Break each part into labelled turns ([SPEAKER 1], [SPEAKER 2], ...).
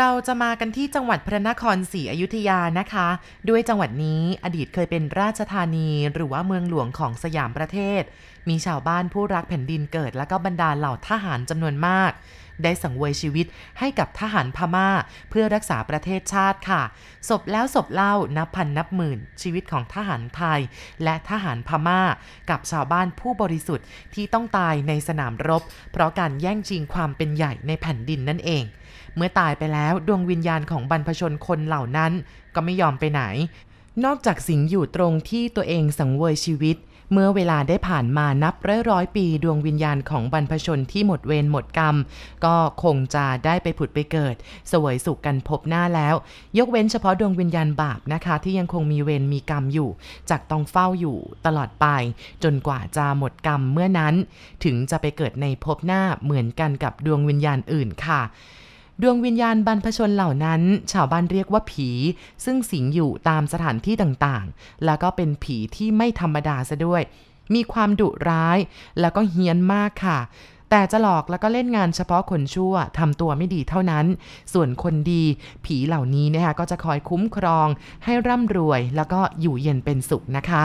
[SPEAKER 1] เราจะมากันที่จังหวัดพระนครศรีอยุธยานะคะ ด้วยจังหวัดนี้อดีตเคยเป็นราชธานีหรือว่าเมืองหลวงของสยามประเทศ มีชาวบ้านผู้รักแผ่นดินเกิด และก็บรรดาเหล่าทหารจำนวนมาก ได้สังเวยชีวิตให้กับทหารพม่า เพื่อรักษาประเทศชาติค่ะ ศพแล้วศพเล่านับพันนับหมื่น ชีวิตของทหารไทย และทหารพม่า กับชาวบ้านผู้บริสุทธิ์ที่ต้องตายในสนามรบ เพราะการแย่งชิงความเป็นใหญ่ในแผ่นดินนั่นเอง เมื่อตายไปแล้วดวงวิญญาณของบรรพชนคนเหล่านั้น ก็ไม่ยอมไปไหน นอกจากสิงอยู่ตรงที่ตัวเองสังเวยชีวิต เมื่อเวลาได้ผ่านมานับร้อยร้อยปีดวงวิญญาณของบรรพชนที่หมดเวรหมดกรรม ก็คงจะได้ไปผุดไปเกิด สวยสุขกันพบหน้าแล้ว ยกเว้นเฉพาะดวงวิญญาณบาปนะคะ ที่ยังคงมีเวรมีกรรมอยู่จากต้องเฝ้าอยู่ตลอดไป จนกว่าจะหมดกรรมเมื่อนั้น ถึงจะไปเกิดในภพหน้าเหมือนกันกับดวงวิญญาณอื่นค่ะ ดวงวิญญาณบรรพชนเหล่านั้น ชาวบ้านเรียกว่าผี ซึ่งสิงอยู่ตามสถานที่ต่างๆ แล้วก็เป็นผีที่ไม่ธรรมดาซะด้วย มีความดุร้ายแล้วก็เฮี้ยนมากค่ะแต่จะหลอกแล้วก็เล่นงานเฉพาะคนชั่วทำตัวไม่ดีเท่านั้น ส่วนคนดีผีเหล่านี้นะคะก็จะคอยคุ้มครองให้ร่ำรวยแล้วก็อยู่เย็นเป็นสุขนะคะ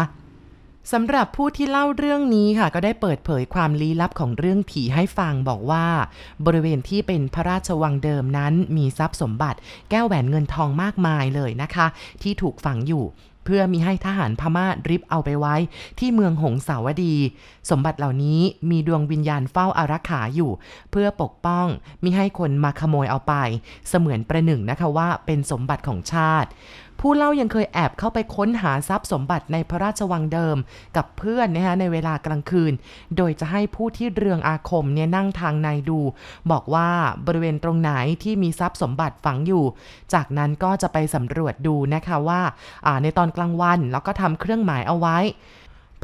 [SPEAKER 1] สำหรับผู้ที่เล่าเรื่องนี้ค่ะ ก็ได้เปิดเผยความลี้ลับของเรื่องผีให้ฟังบอกว่า บริเวณที่เป็นพระราชวังเดิมนั้น มีทรัพย์สมบัติ แก้วแหวนเงินทองมากมายเลยนะคะ ที่ถูกฝังอยู่ เพื่อมีให้ทหารพม่าริบเอาไปไว้ ที่เมืองหงสาวดี สมบัติเหล่านี้มีดวงวิญญาณเฝ้าอารักขาอยู่ เพื่อปกป้องมิให้คนมาขโมยเอาไป เสมือนประหนึ่งนะคะว่าเป็นสมบัติของชาติ ผู้เล่ายังเคยแอบเข้าไปค้นหาทรัพย์สมบัติในพระราชวังเดิม กับเพื่อนนะคะในเวลากลางคืน โดยจะให้ผู้ที่เรืองอาคมเนี่ยนั่งทางในดู บอกว่าบริเวณตรงไหนที่มีทรัพย์สมบัติฝังอยู่ จากนั้นก็จะไปสำรวจดูนะคะว่าในตอนกลางวันแล้วก็ทำเครื่องหมายเอาไว้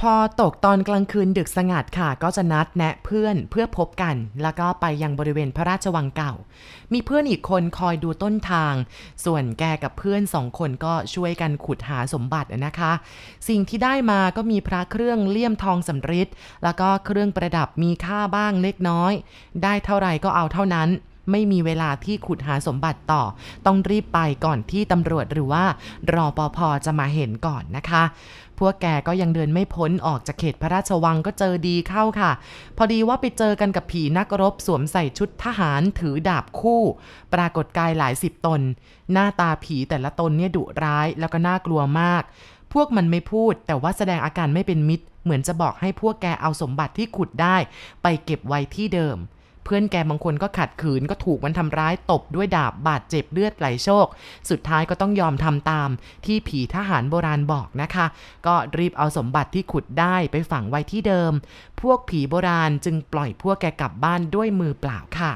[SPEAKER 1] พอตกตอนกลางคืนดึกสงัดค่ะ ก็จะนัดแนะเพื่อนเพื่อพบกัน แล้วก็ไปยังบริเวณพระราชวังเก่า มีเพื่อนอีกคนคอยดูต้นทาง ส่วนแกกับเพื่อนสองคนก็ช่วยกันขุดหาสมบัตินะคะ สิ่งที่ได้มาก็มีพระเครื่องเลี่ยมทองสำริดแล้วก็เครื่องประดับมีค่าบ้างเล็กน้อย ได้เท่าไหร่ก็เอาเท่านั้นไม่มีเวลาที่ขุดหาสมบัติต่อ ต้องรีบไปก่อนที่ตำรวจหรือว่ารอปภจะมาเห็นก่อนนะคะ พวกแกก็ยังเดินไม่พ้นออกจากเขตพระราชวังก็เจอดีเข้าค่ะ พอดีว่าไปเจอกันกับผีนักรบสวมใส่ชุดทหารถือดาบคู่ ปรากฏกายหลายสิบตน หน้าตาผีแต่ละตนเนี่ยดุร้ายแล้วก็น่ากลัวมาก พวกมันไม่พูดแต่ว่าแสดงอาการไม่เป็นมิตร เหมือนจะบอกให้พวกแกเอาสมบัติที่ขุดได้ ไปเก็บไว้ที่เดิม พื่อนแกบางคนก็ขัดขืนก็ถูกมันทำร้ายตบด้วยดาบบาดเจ็บเลือดไหลโชคสุดท้ายก็ต้องยอมทำตามที่ผีทหารโบราณบอกนะคะ ก็รีบเอาสมบัติที่ขุดได้ไปฝังไว้ที่เดิม พวกผีโบราณจึงปล่อยพวกแกกลับบ้านด้วยมือเปล่าค่ะ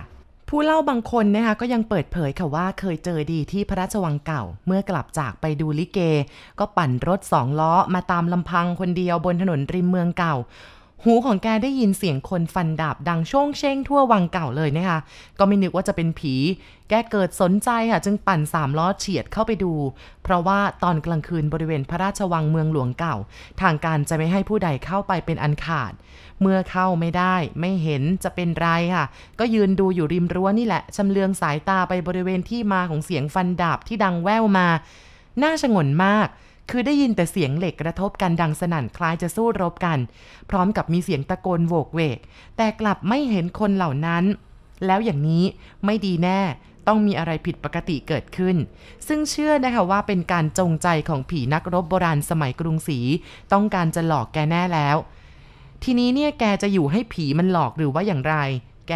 [SPEAKER 1] ผู้เล่าบางคนนะคะก็ยังเปิดเผยค่ะว่าเคยเจอดีที่พระราชวังเก่า เมื่อกลับจากไปดูลิเก ก็ปั่นรถสองล้อมาตามลำพังคนเดียวบนถนนริมเมืองเก่า หูของแกได้ยินเสียงคนฟันดาบดังโช่งเช่งทั่ววังเก่าเลยนะคะ ก็ไม่นึกว่าจะเป็นผี แกเกิดสนใจค่ะ จึงปั่นสามล้อเฉียดเข้าไปดู เพราะว่าตอนกลางคืนบริเวณพระราชวังเมืองหลวงเก่า ทางการจะไม่ให้ผู้ใดเข้าไปเป็นอันขาด เมื่อเข้าไม่ได้ไม่เห็นจะเป็นไรค่ะ ก็ยืนดูอยู่ริมรั้วนี่แหละชำเลืองสายตาไปบริเวณที่มาของเสียงฟันดาบที่ดังแว่วมา น่าชงนมาก คือได้ยินแต่เสียงเหล็กกระทบกันดังสนั่นคล้ายจะสู้รบกัน พร้อมกับมีเสียงตะโกนโวกเวก แต่กลับไม่เห็นคนเหล่านั้น แล้วอย่างนี้ไม่ดีแน่ต้องมีอะไรผิดปกติเกิดขึ้น ซึ่งเชื่อนะคะว่าเป็นการจงใจของผีนักรบโบราณสมัยกรุงศรีต้องการจะหลอกแกแน่แล้ว ทีนี้เนี่ยแกจะอยู่ให้ผีมันหลอกหรือว่าอย่างไร แก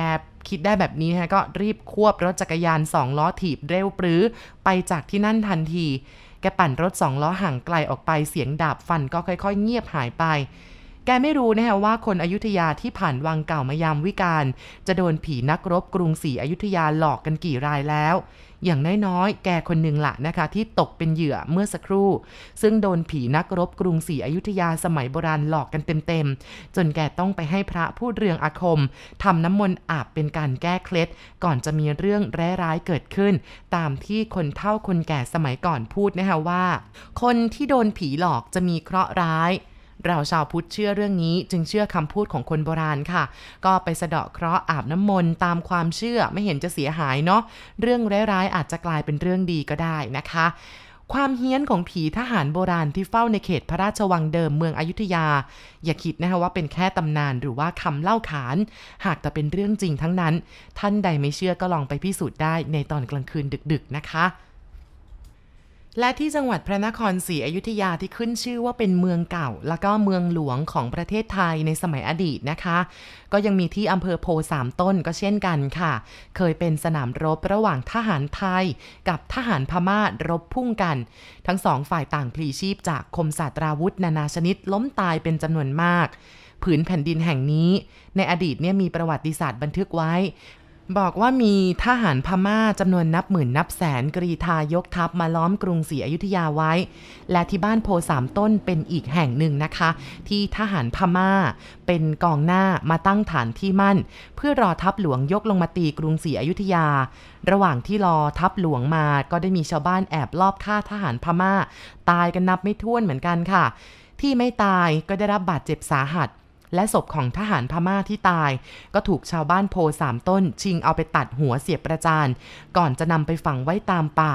[SPEAKER 1] คิดได้แบบนี้ฮะก็รีบควบรถจักรยานสองล้อถีบเร็วปรือ ไปจากที่นั่นทันที แกปั่นรถสองล้อห่างไกลออกไปเสียงดาบฟันก็ค่อยๆ เงียบหายไป แกไม่รู้นะฮะว่าคนอยุธยาที่ผ่านวังเก่ามายามวิการ จะโดนผีนักรบกรุงศรีอยุธยาหลอกกันกี่รายแล้ว อย่างน้อยๆ แกคนหนึ่งละนะคะ ที่ตกเป็นเหยื่อเมื่อสักครู่ ซึ่งโดนผีนักรบกรุงศรีอยุธยาสมัยโบราณหลอกกันเต็มๆ จนแกต้องไปให้พระพูดเรื่องอาคมทำน้ำมนต์อาบเป็นการแก้เคล็ด ก่อนจะมีเรื่องร้ายๆเกิดขึ้น ตามที่คนเฒ่าคนแก่สมัยก่อนพูดนะคะว่า คนที่โดนผีหลอกจะมีเคราะห์ร้าย เราชาวพุทธเชื่อเรื่องนี้จึงเชื่อคำพูดของคนโบราณค่ะ ก็ไปสะเดาะเคราะห์อาบน้ำมนต์ตามความเชื่อไม่เห็นจะเสียหายเนาะเรื่องร้ายๆอาจจะกลายเป็นเรื่องดีก็ได้นะคะความเฮี้ยนของผีทหารโบราณที่เฝ้าในเขตพระราชวังเดิมเมืองอยุธยา อย่าคิดนะคะว่าเป็นแค่ตำนานหรือว่าคำเล่าขาน หากแต่เป็นเรื่องจริงทั้งนั้น ท่านใดไม่เชื่อก็ลองไปพิสูจน์ได้ในตอนกลางคืนดึกๆนะคะ และที่จังหวัดพระนครศรีอยุธยาที่ขึ้นชื่อว่าเป็นเมืองเก่า แล้วก็เมืองหลวงของประเทศไทยในสมัยอดีตนะคะ ก็ยังมีที่อำเภอโพสามต้นก็เช่นกันค่ะ เคยเป็นสนามรบระหว่างทหารไทย กับทหารพม่ารบพุ่งกัน ทั้งสองฝ่ายต่างพลีชีพจากคมศาสตราวุธ นานาชนิดล้มตายเป็นจำนวนมากผืนแผ่นดินแห่งนี้ ในอดีตเนี่ยมีประวัติศาสตร์บันทึกไว้ บอกว่ามีทหารพม่าจำนวนนับหมื่นนับแสนกรีธายกทัพมาล้อมกรุงศรีอยุธยาไว้ และที่บ้านโพสามต้นเป็นอีกแห่งหนึ่งนะคะ ที่ทหารพม่าเป็นกองหน้ามาตั้งฐานที่มั่น เพื่อรอทัพหลวงยกลงมาตีกรุงศรีอยุธยา ระหว่างที่รอทัพหลวงมาก็ได้มีชาวบ้านแอบลอบฆ่าทหารพม่า ตายกันนับไม่ถ้วนเหมือนกันค่ะ ที่ไม่ตายก็ได้รับบาดเจ็บสาหัส และศพของทหารพม่าที่ตาย ก็ถูกชาวบ้านโพสามต้น ชิงเอาไปตัดหัวเสียบประจาน ก่อนจะนำไปฝังไว้ตามป่า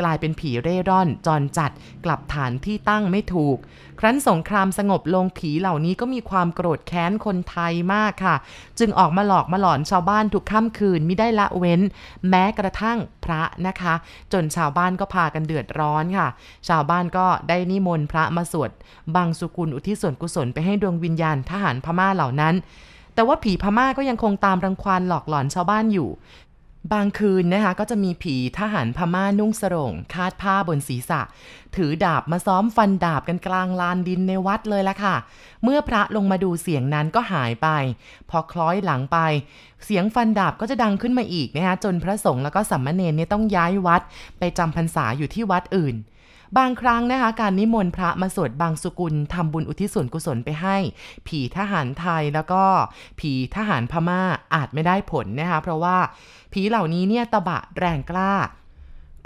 [SPEAKER 1] กลายเป็นผีเร่ร่อนจรจัดกลับฐานที่ตั้งไม่ถูก ครั้นสงครามสงบลงผีเหล่านี้ก็มีความโกรธแค้นคนไทยมากค่ะ จึงออกมาหลอกมาหลอนชาวบ้านทุกค่ำคืนไม่ได้ละเว้น แม้กระทั่งพระนะคะ จนชาวบ้านก็พากันเดือดร้อนค่ะ ชาวบ้านก็ได้นิมนต์พระมาสวดบางสุกุลอุทิศส่วนกุศลไปให้ดวงวิญญาณทหารพม่าเหล่านั้นแต่ว่าผีพม่าก็ยังคงตามรังควานหลอกหลอนชาวบ้านอยู่ บางคืนนะคะก็จะมีผีทหารพม่านุ่งสรงคาดผ้าบนศีรษะ ถือดาบมาซ้อมฟันดาบกันกลางลานดินในวัดเลยละค่ะ เมื่อพระลงมาดูเสียงนั้นก็หายไป พอคล้อยหลังไป เสียงฟันดาบก็จะดังขึ้นมาอีกนะคะจนพระสงฆ์แล้วก็สัมมาเนรเนี่ยต้องย้ายวัด ไปจำพรรษาอยู่ที่วัดอื่น บางครั้งนะคะการนิมนต์พระมาสวดบางสุกุลทำบุญอุทิศส่วนกุศลไปให้ ผีทหารไทยแล้วก็ผีทหารพม่าอาจไม่ได้ผลนะคะเพราะว่าผีเหล่านี้เนี่ยตะบะแรงกล้า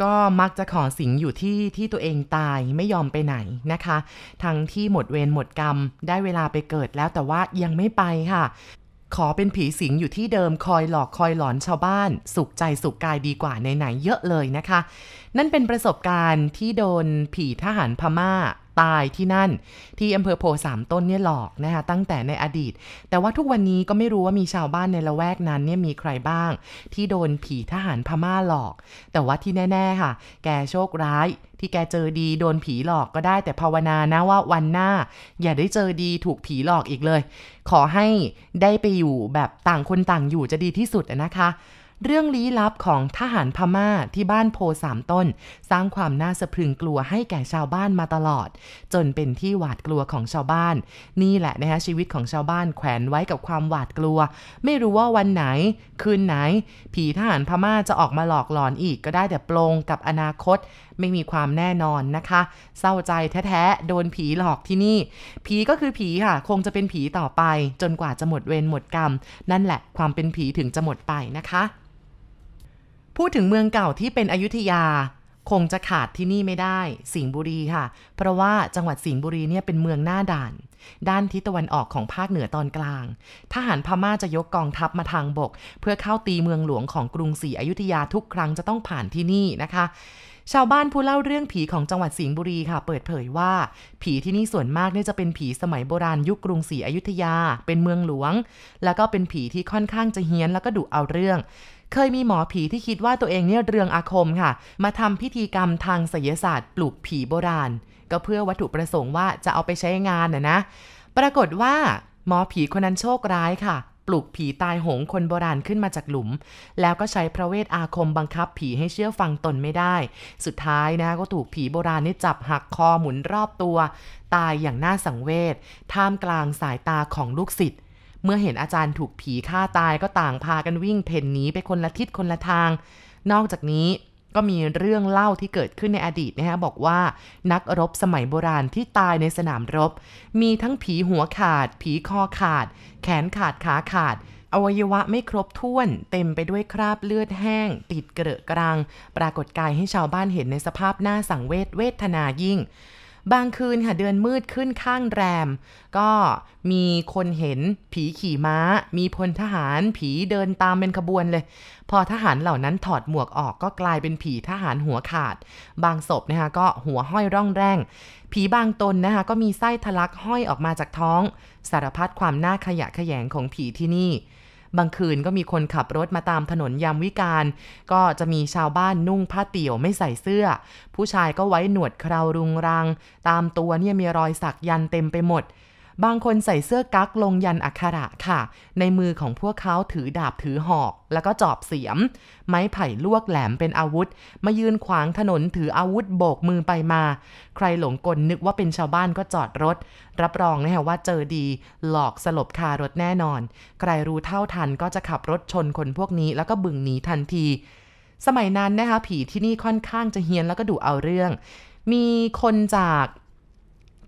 [SPEAKER 1] ก็มักจะขอสิงอยู่ที่ที่ตัวเองตายไม่ยอมไปไหนนะคะ ทั้งที่หมดเวรหมดกรรมได้เวลาไปเกิดแล้วแต่ว่ายังไม่ไปค่ะ ขอเป็นผีสิงอยู่ที่เดิมคอยหลอกคอยหลอนชาวบ้าน สุขใจสุขกายดีกว่าในไหนเยอะเลยนะคะ นั่นเป็นประสบการณ์ที่โดนผีทหารพม่า ตายที่นั่น ที่อำเภอโพสามต้นเนี่ยหลอกนะคะตั้งแต่ในอดีต แต่ว่าทุกวันนี้ก็ไม่รู้ว่ามีชาวบ้านในละแวกนั้นเนี่ยมีใครบ้าง ที่โดนผีทหารพม่าหลอก แต่ว่าที่แน่ ๆ ค่ะ แกโชคร้ายที่แกเจอดีโดนผีหลอกก็ได้แต่ภาวนานะว่าวันหน้า อย่าได้เจอดีถูกผีหลอกอีกเลย ขอให้ได้ไปอยู่แบบต่างคนต่างอยู่จะดีที่สุดนะคะ เรื่องลี้ลับของทหารพม่าที่บ้านโพสามต้น สร้างความน่าสะพรึงกลัวให้แก่ชาวบ้านมาตลอด จนเป็นที่หวาดกลัวของชาวบ้าน นี่แหละนะคะชีวิตของชาวบ้านแขวนไว้กับความหวาดกลัว ไม่รู้ว่าวันไหน คืนไหน ผีทหารพม่าจะออกมาหลอกหลอนอีกก็ได้แต่ปลงกับอนาคต ไม่มีความแน่นอนนะคะ เศร้าใจแท้ๆโดนผีหลอกที่นี่ ผีก็คือผีค่ะ คงจะเป็นผีต่อไป จนกว่าจะหมดเวรหมดกรรม นั่นแหละความเป็นผีถึงจะหมดไปนะคะ พูดถึงเมืองเก่าที่เป็นอยุธยา คงจะขาดที่นี่ไม่ได้ สิงห์บุรีค่ะ เพราะว่าจังหวัดสิงห์บุรีเนี่ยเป็นเมืองหน้าด่าน ด้านทิศตะวันออกของภาคเหนือตอนกลาง ทหารพม่าจะยกกองทัพมาทางบก เพื่อเข้าตีเมืองหลวงของกรุงศรีอยุธยาทุกครั้งจะต้องผ่านที่นี่นะคะชาวบ้านผู้เล่าเรื่องผีของจังหวัดสิงห์บุรีค่ะ เปิดเผยว่า ผีที่นี่ส่วนมากเนี่ยจะเป็นผีสมัยโบราณยุคกรุงศรีอยุธยา เป็นเมืองหลวง แล้วก็เป็นผีที่ค่อนข้างจะเฮี้ยนแล้วก็ดุเอาเรื่อง เคยมีหมอผีที่คิดว่าตัวเองเนี่ยเรืองอาคมค่ะ มาทำพิธีกรรมทางศิลศาสตร์ ปลูกผีโบราณ ก็เพื่อวัตถุประสงค์ว่าจะเอาไปใช้งานน่ะนะ ปรากฏว่าหมอผีคนนั้นโชคร้ายค่ะ ปลุกผีตายหงคนโบราณขึ้นมาจากหลุม แล้วก็ใช้พระเวทอาคมบังคับผีให้เชื่อฟังตนไม่ได้ สุดท้ายนะก็ถูกผีโบราณนี่จับหักคอหมุนรอบตัว ตายอย่างน่าสังเวชท่ามกลางสายตาของลูกศิษย์ เมื่อเห็นอาจารย์ถูกผีฆ่าตายก็ต่างพากันวิ่งเพ่นหนีไปคนละทิศคนละทาง นอกจากนี้ก็มีเรื่องเล่าที่เกิดขึ้นในอดีตนะฮะบอกว่านักรบสมัยโบราณที่ตายในสนามรบ มีทั้งผีหัวขาด ผีคอขาด แขนขาดขาขาด อวัยวะไม่ครบถ้วน เต็มไปด้วยคราบเลือดแห้ง ติดเกลอะกรัง ปรากฏกายให้ชาวบ้านเห็นในสภาพหน้าสังเวชเวทนายิ่ง บางคืนค่ะเดือนมืดขึ้นข้างแรม ก็มีคนเห็นผีขี่ม้า มีพลทหารผีเดินตามเป็นขบวนเลย พอทหารเหล่านั้นถอดหมวกออกก็กลายเป็นผีทหารหัวขาด บางศพนะคะก็หัวห้อยร่องแรงผีบางตนนะคะก็มีไส้ทะลักห้อยออกมาจากท้อง สารพัดความน่าขยะแขยงของผีที่นี่ บางคืนก็มีคนขับรถมาตามถนนยามวิกาลก็จะมีชาวบ้านนุ่งผ้าเตี่ยวไม่ใส่เสื้อ ผู้ชายก็ไว้หนวดเครารุงรัง ตามตัวเนี่ยมีรอยสักยันเต็มไปหมด บางคนใส่เสื้อกั๊กลงยันอักขระค่ะ ในมือของพวกเขาถือดาบถือหอก แล้วก็จอบเสียม ไม้ไผ่ลวกแหลมเป็นอาวุธ มายืนขวางถนนถืออาวุธโบกมือไปมา ใครหลงกลนึกว่าเป็นชาวบ้านก็จอดรถ รับรองนะฮะว่าเจอดี หลอกสลบคารถแน่นอน ใครรู้เท่าทันก็จะขับรถชนคนพวกนี้แล้วก็บึงหนีทันที สมัยนั้นนะคะผีที่นี่ค่อนข้างจะเฮี้ยนแล้วก็ดุเอาเรื่อง มีคนจาก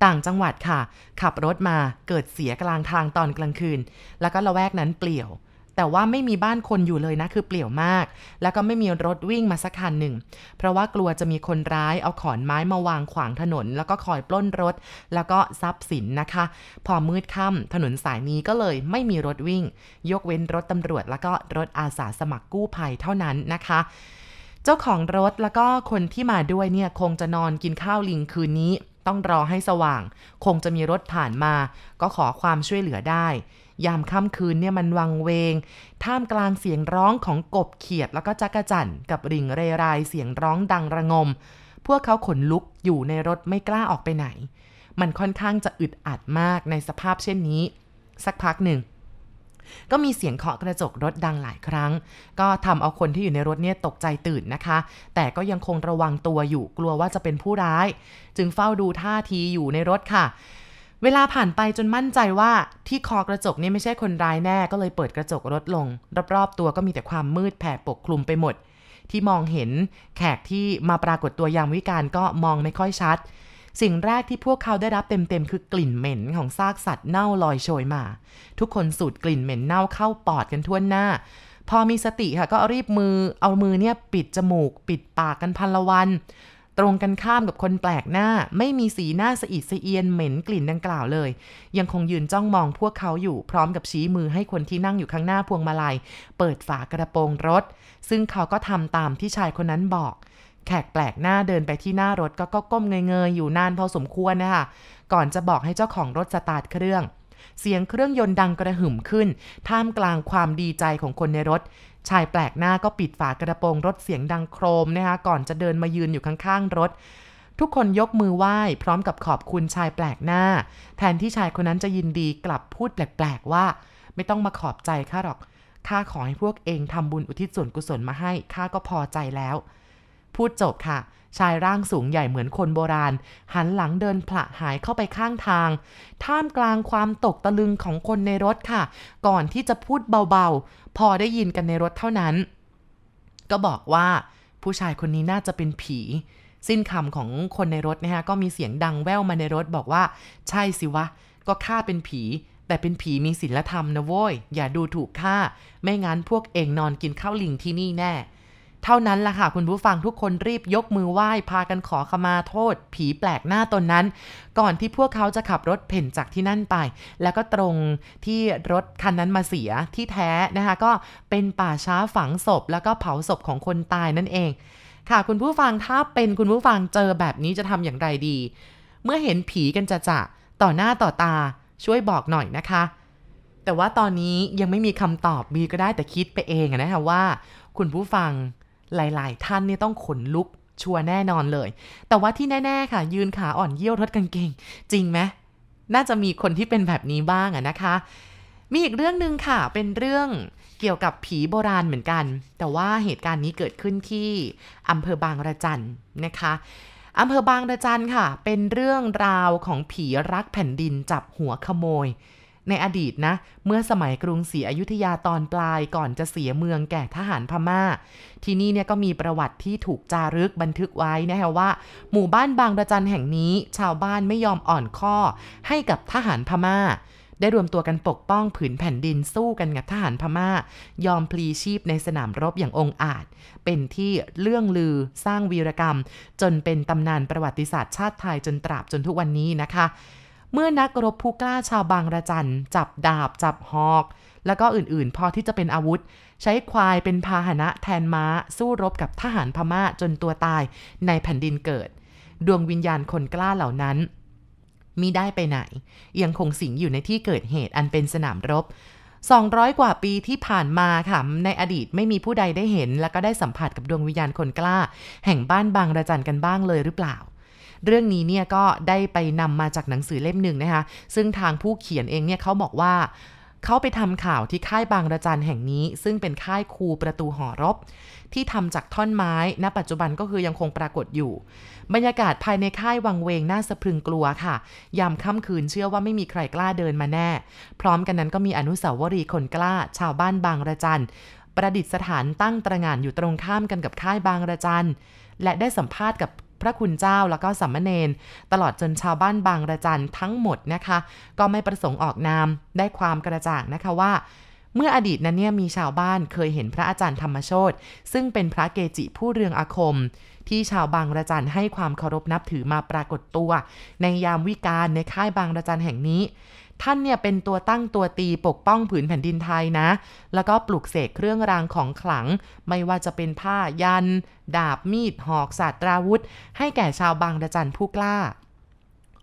[SPEAKER 1] ต่างจังหวัดค่ะ ขับรถมาเกิดเสียกลางทางตอนกลางคืน แล้วก็ละแวกนั้นเปลี่ยว แต่ว่าไม่มีบ้านคนอยู่เลยนะคือเปลี่ยวมาก แล้วก็ไม่มีรถวิ่งมาสักคันหนึ่ง เพราะว่ากลัวจะมีคนร้ายเอาขอนไม้มาวางขวางถนน แล้วก็คอยปล้นรถ แล้วก็ทรัพย์สินนะคะ พอมืดค่ำถนนสายนี้ก็เลยไม่มีรถวิ่ง ยกเว้นรถตำรวจ แล้วก็รถอาสาสมัครกู้ภัยเท่านั้นนะคะเจ้าของรถแล้วก็คนที่มาด้วยเนี่ยคงจะนอนกินข้าวลิงคืนนี้ ต้องรอให้สว่าง คงจะมีรถผ่านมา ก็ขอความช่วยเหลือได้ ยามค่ำคืนเนี่ยมันวังเวง ท่ามกลางเสียงร้องของกบเขียดแล้วก็จักจั่นกับริงเรไรเสียงร้องดังระงม พวกเขาขนลุกอยู่ในรถไม่กล้าออกไปไหน มันค่อนข้างจะอึดอัดมากในสภาพเช่นนี้ สักพักหนึ่ง ก็มีเสียงเคาะกระจกรถดังหลายครั้ง ก็ทำเอาคนที่อยู่ในรถเนี่ยตกใจตื่นนะคะ แต่ก็ยังคงระวังตัวอยู่กลัวว่าจะเป็นผู้ร้าย จึงเฝ้าดูท่าทีอยู่ในรถค่ะเวลาผ่านไปจนมั่นใจว่าที่คอกระจกนี่ไม่ใช่คนร้ายแน่ก็เลยเปิดกระจกรถลง รอบๆตัวก็มีแต่ความมืดแผ่ปกคลุมไปหมด ที่มองเห็นแขกที่มาปรากฏตัวยามวิการก็มองไม่ค่อยชัด สิ่งแรกที่พวกเขาได้รับเต็มๆคือกลิ่นเหม็นของซากสัตว์เน่าลอยโชยมา ทุกคนสูดกลิ่นเหม็นเน่าเข้าปอดกันทั่วหน้า พอมีสติค่ะก็รีบมือเอามือเนี่ยปิดจมูก ปิดปากกันพันละวัน ตรงกันข้ามกับคนแปลกหน้า ไม่มีสีหน้าสะอิดสะเอียนเหม็นกลิ่นดังกล่าวเลย ยังคงยืนจ้องมองพวกเขาอยู่พร้อมกับชี้มือให้คนที่นั่งอยู่ข้างหน้าพวงมาลัย เปิดฝากระโปรงรถ ซึ่งเขาก็ทำตามที่ชายคนนั้นบอก แขกแปลกหน้าเดินไปที่หน้ารถก็ก้มเงยๆอยู่นานพอสมควรนะคะก่อนจะบอกให้เจ้าของรถสตาร์ทเครื่องเสียงเครื่องยนต์ดังกระหึ่มขึ้น ท่ามกลางความดีใจของคนในรถ ชายแปลกหน้าก็ปิดฝากระโปรงรถเสียงดังโครมนะคะก่อนจะเดินมายืนอยู่ข้างๆรถ ทุกคนยกมือไหว้พร้อมกับขอบคุณชายแปลกหน้า แทนที่ชายคนนั้นจะยินดีกลับพูดแปลกๆว่า ไม่ต้องมาขอบใจข้าหรอกข้าขอให้พวกเองทำบุญอุทิศส่วนกุศลมาให้ข้าก็พอใจแล้ว พูดจบค่ะ ชายร่างสูงใหญ่เหมือนคนโบราณ หันหลังเดินผละหายเข้าไปข้างทาง ท่ามกลางความตกตะลึงของคนในรถค่ะ ก่อนที่จะพูดเบาๆ พอได้ยินกันในรถเท่านั้น ก็บอกว่าผู้ชายคนนี้น่าจะเป็นผี สิ้นคำของคนในรถนะฮะก็มีเสียงดังแว่วมาในรถบอกว่า ใช่สิวะ ก็ข้าเป็นผี แต่เป็นผีมีศีลธรรมนะโว้ย อย่าดูถูกข้าไม่งั้นพวกเองนอนกินข้าวลิงที่นี่แน่ เท่านั้นล่ะค่ะคุณผู้ฟังทุกคนรีบยกมือไหว้พากันขอขมาโทษ ผีแปลกหน้าตนนั้น ก่อนที่พวกเขาจะขับรถเพ่นจากที่นั่นไป แล้วก็ตรงที่รถคันนั้นมาเสียที่แท้นะคะก็เป็นป่าช้าฝังศพ แล้วก็เผาศพของคนตายนั่นเอง ค่ะคุณผู้ฟังถ้าเป็นคุณผู้ฟังเจอแบบนี้จะทำอย่างไรดี เมื่อเห็นผีกันจะจะต่อหน้าต่อตาช่วยบอกหน่อยนะคะ แต่ว่าตอนนี้ยังไม่มีคำตอบบีก็ได้แต่คิดไปเองนะคะว่า คุณผู้ฟัง หลาย ๆ ท่านนี่ต้องขนลุกชัวร์แน่นอนเลย แต่ว่าที่แน่ ๆ ค่ะ ยืนขาอ่อนเยี่ยวรถกางเกง จริงไหมน่าจะมีคนที่เป็นแบบนี้บ้างอะนะคะ มีอีกเรื่องหนึ่งค่ะ เป็นเรื่องเกี่ยวกับผีโบราณเหมือนกัน แต่ว่าเหตุการณ์นี้เกิดขึ้นที่อำเภอบางระจันนะคะอำเภอบางระจันค่ะ เป็นเรื่องราวของผีรักแผ่นดินจับหัวขโมย ในอดีตนะ เมื่อสมัยกรุงศรีอยุธยาตอนปลายก่อนจะเสียเมืองแก่ทหารพมา่า ที่นี่เนี่ยก็มีประวัติที่ถูกจารึกบันทึกไว้นะฮะว่า หมู่บ้านบางระจันแห่งนี้ ชาวบ้านไม่ยอมอ่อนข้อให้กับทหารพมา่า ได้รวมตัวกันปกป้องผืนแผ่นดินสู้กันกับทหารพมา่า ยอมพลีชีพในสนามรบอย่างองอาจ เป็นที่เรื่องลือสร้างวีรกรรม จนเป็นตำนานประวัติศาสตร์ชาติไทยจนตราบจนทุกวันนี้นะคะ เมื่อนักรบผู้กล้าชาวบางระจันจับดาบจับหอก แล้วก็อื่นๆ พอที่จะเป็นอาวุธ ใช้ควายเป็นพาหนะแทนม้า สู้รบกับทหารพม่าจนตัวตายในแผ่นดินเกิด ดวงวิญญาณคนกล้าเหล่านั้นมิได้ไปไหน ยังคงสิงอยู่ในที่เกิดเหตุอันเป็นสนามรบ 200 กว่าปีที่ผ่านมาค่ะ ในอดีตไม่มีผู้ใดได้เห็น และก็ได้สัมผัสกับดวงวิญญาณคนกล้า แห่งบ้านบางระจันกันบ้างเลยหรือเปล่า เรื่องนี้เนี่ยก็ได้ไปนำมาจากหนังสือเล่มหนึ่งนะคะ ซึ่งทางผู้เขียนเองเนี่ยเขาบอกว่าเขาไปทำข่าวที่ค่ายบางระจันแห่งนี้ ซึ่งเป็นค่ายคูประตูหอรบ ที่ทำจากท่อนไม้ ณ ปัจจุบันก็คือยังคงปรากฏอยู่ บรรยากาศภายในค่ายวังเวงน่าสะพรึงกลัวค่ะ ยามค่ำคืนเชื่อว่าไม่มีใครกล้าเดินมาแน่ พร้อมกันนั้นก็มีอนุสาวรีย์คนกล้า ชาวบ้านบางระจันประดิษฐานตั้งตระหง่านอยู่ตรงข้ามกันกับค่ายบางระจันและได้สัมภาษณ์กับ พระคุณเจ้าแล้วก็สัมมเนนตลอดจนชาวบ้านบางระจันทั้งหมดนะคะ ก็ไม่ประสงค์ออกนามได้ความกระจ่างนะคะว่าเมื่ออดีตนั้นเนี่ยมีชาวบ้านเคยเห็นพระอาจารย์ธรรมโชตซึ่งเป็นพระเกจิผู้เรืองอาคม ที่ชาวบางระจันให้ความเคารพนับถือมาปรากฏตัว ในยามวิกาลในค่ายบางระจันแห่งนี้ ท่านเนี่ยเป็นตัวตั้งตัวตีปกป้องผืนแผ่นดินไทยนะ แล้วก็ปลุกเสกเครื่องรางของขลัง ไม่ว่าจะเป็นผ้ายัน ดาบมีด หอกศาสตราวุธ ให้แก่ชาวบางระจันผู้กล้า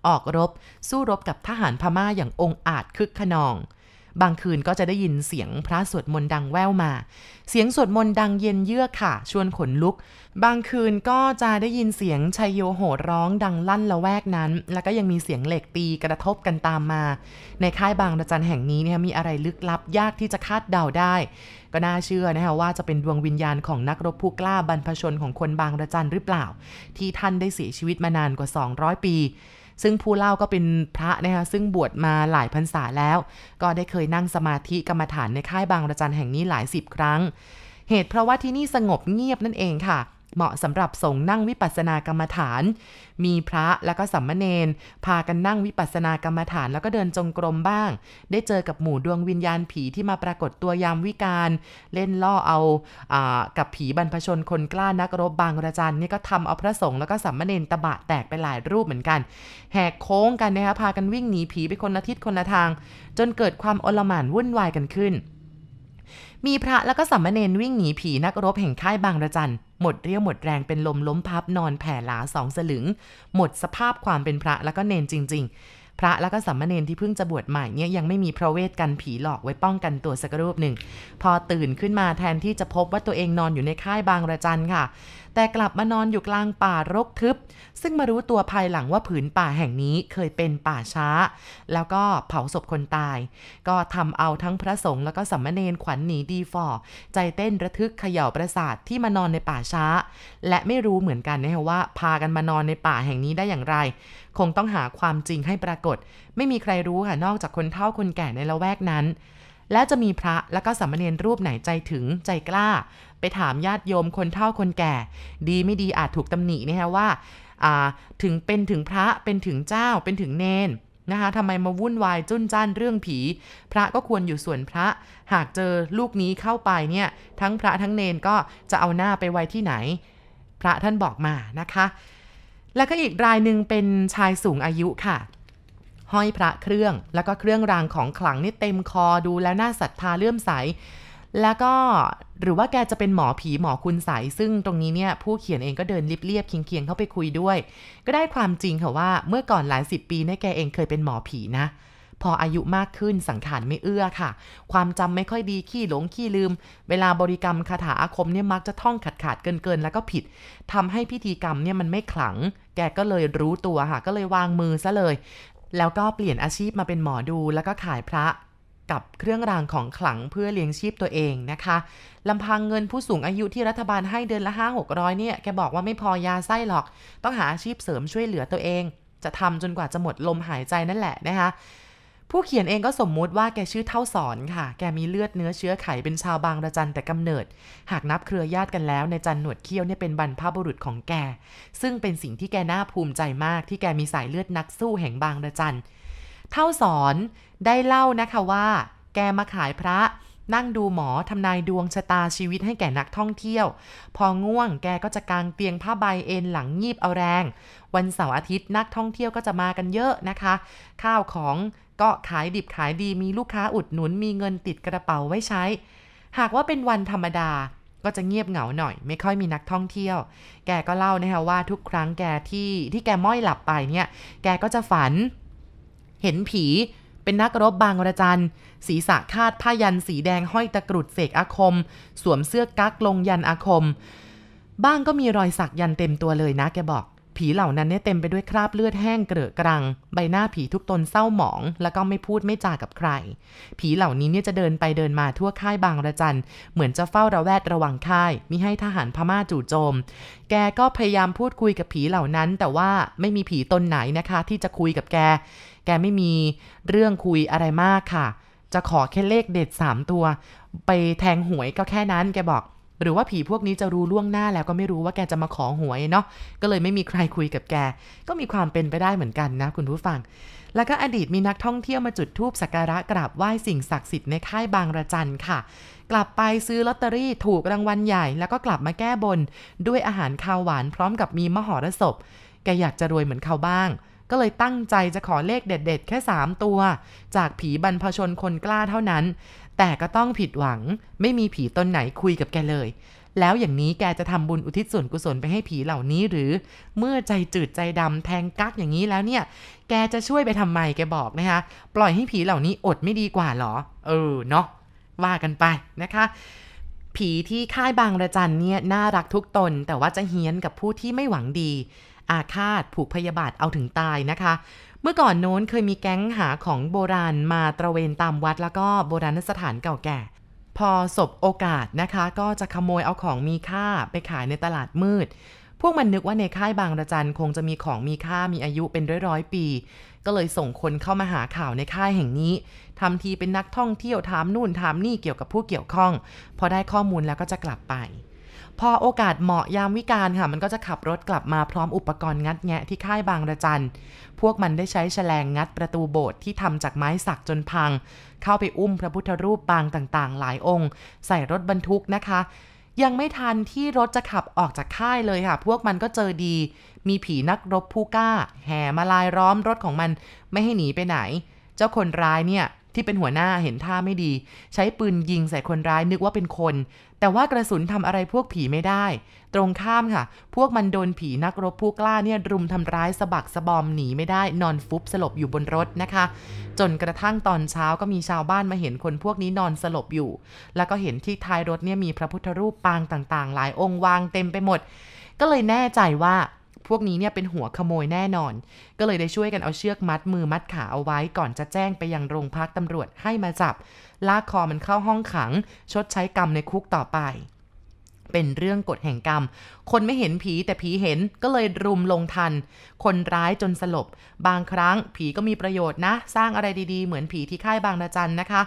[SPEAKER 1] ออกรบ สู้รบกับทหารพม่าอย่างองอาจคึกขนอง บางคืนก็จะได้ยินเสียงพระสวดมนต์ดังแว่วมา เสียงสวดมนต์ดังเย็นเยือกค่ะ ชวนขนลุก บางคืนก็จะได้ยินเสียงชัยโยโหร้องดังลั่นละแวกนั้น แล้วก็ยังมีเสียงเหล็กตีกระทบกันตามมา ในค่ายบางระจันแห่งนี้เนี่ยมีอะไรลึกลับยากที่จะคาดเดาได้ ก็น่าเชื่อนะคะว่าจะเป็นดวงวิญญาณของนักรบผู้กล้าบรรพชนของคนบางระจันหรือเปล่า ที่ท่านได้เสียชีวิตมานานกว่า 200 ปี ซึ่งผู้เล่าก็เป็นพระนะคะซึ่งบวชมาหลายพรรษาแล้ว ก็ได้เคยนั่งสมาธิกรรมฐานในค่ายบางระจันแห่งนี้หลายสิบครั้ง เหตุเพราะว่าที่นี่สงบเงียบนั่นเองค่ะ เหมาะสำหรับสงนั่งวิปัสสนากรรมฐาน มีพระแล้วก็สัมมเนนพากันนั่งวิปัสสนากรรมฐานแล้วก็เดินจงกรมบ้าง ได้เจอกับหมู่ดวงวิญญาณผีที่มาปรากฏตัวยามวิการ เล่นล่อเอาอากับผีบรรพชนคนกล้านักรบบางระจันนี่ก็ทำเอาพระสงฆ์แล้วก็สัมมเนนตะบะแตกไปหลายรูปเหมือนกัน แหกโค้งกันนะคะพากันวิ่งหนีผีไปคนละทิศคนละทาง จนเกิดความโอลหม่านวุ่นวายกันขึ้น มีพระแล้วก็สัมมเนนวิ่งหนีผีนักรบแห่งค่ายบางระจัน หมดเรี่ยวหมดแรงเป็นลมล้มพับนอนแผ่หลาสองสลึง หมดสภาพความเป็นพระแล้วก็เนนจริง ๆ พระแล้วก็สัมมเนนที่เพิ่งจะบวชใหม่เนี่ยยังไม่มีพระเวทกันผีหลอกไว้ป้องกันตัวสักรูปหนึ่ง พอตื่นขึ้นมาแทนที่จะพบว่าตัวเองนอนอยู่ในค่ายบางระจันค่ะ แต่กลับมานอนอยู่กลางป่ารกทึบ ซึ่งมารู้ตัวภายหลังว่าผืนป่าแห่งนี้เคยเป็นป่าช้า แล้วก็เผาศพคนตาย ก็ทำเอาทั้งพระสงฆ์แล้วก็สัมมเนนขวัญหนีดีฟอใจเต้นระทึกเขย่าประสาทที่มานอนในป่าช้า และไม่รู้เหมือนกันนะฮะว่า พากันมานอนในป่าแห่งนี้ได้อย่างไร คงต้องหาความจริงให้ปรากฏ ไม่มีใครรู้ค่ะนอกจากคนเฒ่าคนแก่ในละแวกนั้นและจะมีพระและก็สามเณรรูปไหนใจถึงใจกล้า ไปถามญาติโยมคนเฒ่าคนแก่ ดีไม่ดีอาจถูกตำหนินะฮะว่าถึงเป็นถึงพระเป็นถึงเจ้าเป็นถึงเนนนะคะทำไมมาวุ่นวายจุ้นจ้านเรื่องผี พระก็ควรอยู่ส่วนพระ หากเจอลูกนี้เข้าไปเนี่ย ทั้งพระทั้งเนนก็จะเอาหน้าไปไว้ที่ไหน พระท่านบอกมานะคะ แล้วก็อีกรายหนึ่งเป็นชายสูงอายุค่ะ ห้อยพระเครื่องแล้วก็เครื่องรางของขลังนี่เต็มคอดูแล้วน่าศรัทธาเลื่อมใส แล้วก็หรือว่าแกจะเป็นหมอผีหมอคุณใสซึ่งตรงนี้เนี่ยผู้เขียนเองก็เดินลิบเรียบเคียงๆเข้าไปคุยด้วย ก็ได้ความจริงค่ะว่าเมื่อก่อนหลายสิบปีเนี่ยแกเองเคยเป็นหมอผีนะ พออายุมากขึ้นสังขารไม่เอื้อค่ะ ความจำไม่ค่อยดีขี้หลงขี้ลืม เวลาบริกรรมคาถาอาคมเนี่ยมักจะท่องขาดขาดเกินเกินแล้วก็ผิดทำให้พิธีกรรมเนี่ยมันไม่ขลัง แกก็เลยรู้ตัวค่ะ ก็เลยวางมือซะเลย แล้วก็เปลี่ยนอาชีพมาเป็นหมอดูแล้วก็ขายพระ กับเครื่องรางของขลังเพื่อเลี้ยงชีพตัวเองนะคะลำพังเงินผู้สูงอายุที่รัฐบาลให้เดือนละห้าหกร้อยเนี่ยแกบอกว่าไม่พอยาไส้หรอก ต้องหาอาชีพเสริมช่วยเหลือตัวเอง จะทำจนกว่าจะหมดลมหายใจนั่นแหละนะคะผู้เขียนเองก็สมมุติว่าแกชื่อเท่าสอนค่ะ แกมีเลือดเนื้อเชื้อไขเป็นชาวบางระจันแต่กำเนิด หากนับเครือญาติกันแล้วในจันหนวดเขี้ยวเนี่ยเป็นบรรพบุรุษของแก ซึ่งเป็นสิ่งที่แกน่าภูมิใจมากที่แกมีสายเลือดนักสู้แห่งบางระจัน เท่าสอนได้เล่านะคะว่า แกมาขายพระนั่งดูหมอทำนายดวงชะตาชีวิตให้แก่นักท่องเที่ยว พอง่วงแกก็จะกางเตียงผ้าใบเอ็นหลังงีบเอาแรง วันเสาร์อาทิตย์นักท่องเที่ยวก็จะมากันเยอะนะคะ ข้าวของก็ขายดิบขายดีมีลูกค้าอุดหนุนมีเงินติดกระเป๋าไว้ใช้ หากว่าเป็นวันธรรมดาก็จะเงียบเหงาหน่อย ไม่ค่อยมีนักท่องเที่ยว แกก็เล่านะคะว่าทุกครั้งแกที่ที่แกม้อยหลับไปเนี่ย แกก็จะฝัน เห็นผี เป็นนักรบบางระจัน ศีรษะคาดผ้ายันสีแดงห้อยตะกรุดเสกอาคม สวมเสื้อกั๊กลงยันอาคม บ้างก็มีรอยสักยันเต็มตัวเลยนะแกบอก ผีเหล่านั้นเนี่ยเต็มไปด้วยคราบเลือดแห้งเกลอะกรัง ใบหน้าผีทุกตนเศร้าหมอง แล้วก็ไม่พูดไม่จากับใคร ผีเหล่านี้เนี่ยจะเดินไปเดินมาทั่วค่ายบางระจัน เหมือนจะเฝ้าระแวดระวังค่ายมิให้ทหารพม่าจู่โจม แกก็พยายามพูดคุยกับผีเหล่านั้น แต่ว่าไม่มีผีตนไหนนะคะ ที่จะคุยกับแก แกไม่มีเรื่องคุยอะไรมากค่ะ จะขอแค่เลขเด็ด 3 ตัว ไปแทงหวยก็แค่นั้นแกบอก หรือว่าผีพวกนี้จะรู้ล่วงหน้าแล้วก็ไม่รู้ว่าแกจะมาขอหวยเนาะก็เลยไม่มีใครคุยกับแก ก็มีความเป็นไปได้เหมือนกันนะคุณผู้ฟัง แล้วก็อดีตมีนักท่องเที่ยวมาจุดธูปสักการะกราบไหว้สิ่งศักดิ์สิทธิ์ในค่ายบางระจันค่ะกลับไปซื้อลอตเตอรี่ถูกรางวัลใหญ่แล้วก็กลับมาแก้บน ด้วยอาหารข้าวหวานพร้อมกับมีมหรสพแกอยากจะรวยเหมือนเขาบ้าง ก็เลยตั้งใจจะขอเลขเด็ด ๆ แค่ 3 ตัว จากผีบรรพชนคนกล้าเท่านั้น แต่ก็ต้องผิดหวัง ไม่มีผีตนไหนคุยกับแกเลย แล้วอย่างนี้แกจะทำบุญอุทิศส่วนกุศลไปให้ผีเหล่านี้หรือ เมื่อใจจืดใจดำแทงกักอย่างนี้แล้วเนี่ย แกจะช่วยไปทำไมแกบอกนะคะ ปล่อยให้ผีเหล่านี้อดไม่ดีกว่าหรอ เออเนาะว่ากันไปนะคะผีที่ค่ายบางระจันเนี่ยน่ารักทุกตน แต่ว่าจะเฮี้ยนกับผู้ที่ไม่หวังดี อาฆาต ผูกพยาบาทเอาถึงตายนะคะ เมื่อก่อนโน้นเคยมีแก๊งหาของโบราณมาตระเวนตามวัดแล้วก็โบราณสถานเก่าแก่ พอสบโอกาสนะคะ ก็จะขโมยเอาของมีค่าไปขายในตลาดมืด พวกมันนึกว่าในค่ายบางระจันคงจะมีของมีค่ามีอายุเป็นร้อยร้อยปี ก็เลยส่งคนเข้ามาหาข่าวในค่ายแห่งนี้ทำทีเป็นนักท่องเที่ยวถามนู่นถามนี่เกี่ยวกับผู้เกี่ยวข้อง พอได้ข้อมูลแล้วก็จะกลับไป พอโอกาสเหมาะยามวิการค่ะ มันก็จะขับรถกลับมาพร้อมอุปกรณ์งัดแงะที่ค่ายบางระจัน พวกมันได้ใช้แฉลงงัดประตูโบสถ์ที่ทำจากไม้สักจนพัง เข้าไปอุ้มพระพุทธรูปปางต่างๆ หลายองค์ ใส่รถบรรทุกนะคะ ยังไม่ทันที่รถจะขับออกจากค่ายเลยค่ะ พวกมันก็เจอดี มีผีนักรบผู้กล้า แห่มาลายล้อมรถของมันไม่ให้หนีไปไหนเจ้าคนร้ายเนี่ย ที่เป็นหัวหน้าเห็นท่าไม่ดี ใช้ปืนยิงใส่คนร้ายนึกว่าเป็นคน แต่ว่ากระสุนทำอะไรพวกผีไม่ได้ ตรงข้ามค่ะ พวกมันโดนผีนักรบผู้กล้าเนี่ยรุมทำร้ายสะบักสะบอมหนีไม่ได้นอนฟุบสลบอยู่บนรถนะคะ จนกระทั่งตอนเช้าก็มีชาวบ้านมาเห็นคนพวกนี้นอนสลบอยู่ แล้วก็เห็นที่ท้ายรถเนี่ยมีพระพุทธรูปปางต่างๆ หลายองค์วางเต็มไปหมด ก็เลยแน่ใจว่า พวกนี้เนี่ยเป็นหัวขโมยแน่นอน ก็เลยได้ช่วยกันเอาเชือกมัดมือมัดขาเอาไว้ ก่อนจะแจ้งไปยังโรงพักตำรวจให้มาจับ ลากคอมันเข้าห้องขัง ชดใช้กรรมในคุกต่อไป เป็นเรื่องกฎแห่งกรรม คนไม่เห็นผีแต่ผีเห็นก็เลยรุมลงทัน คนร้ายจนสลบ บางครั้งผีก็มีประโยชน์นะ สร้างอะไรดีๆ เหมือนผีที่ค่ายบางระจันนะคะ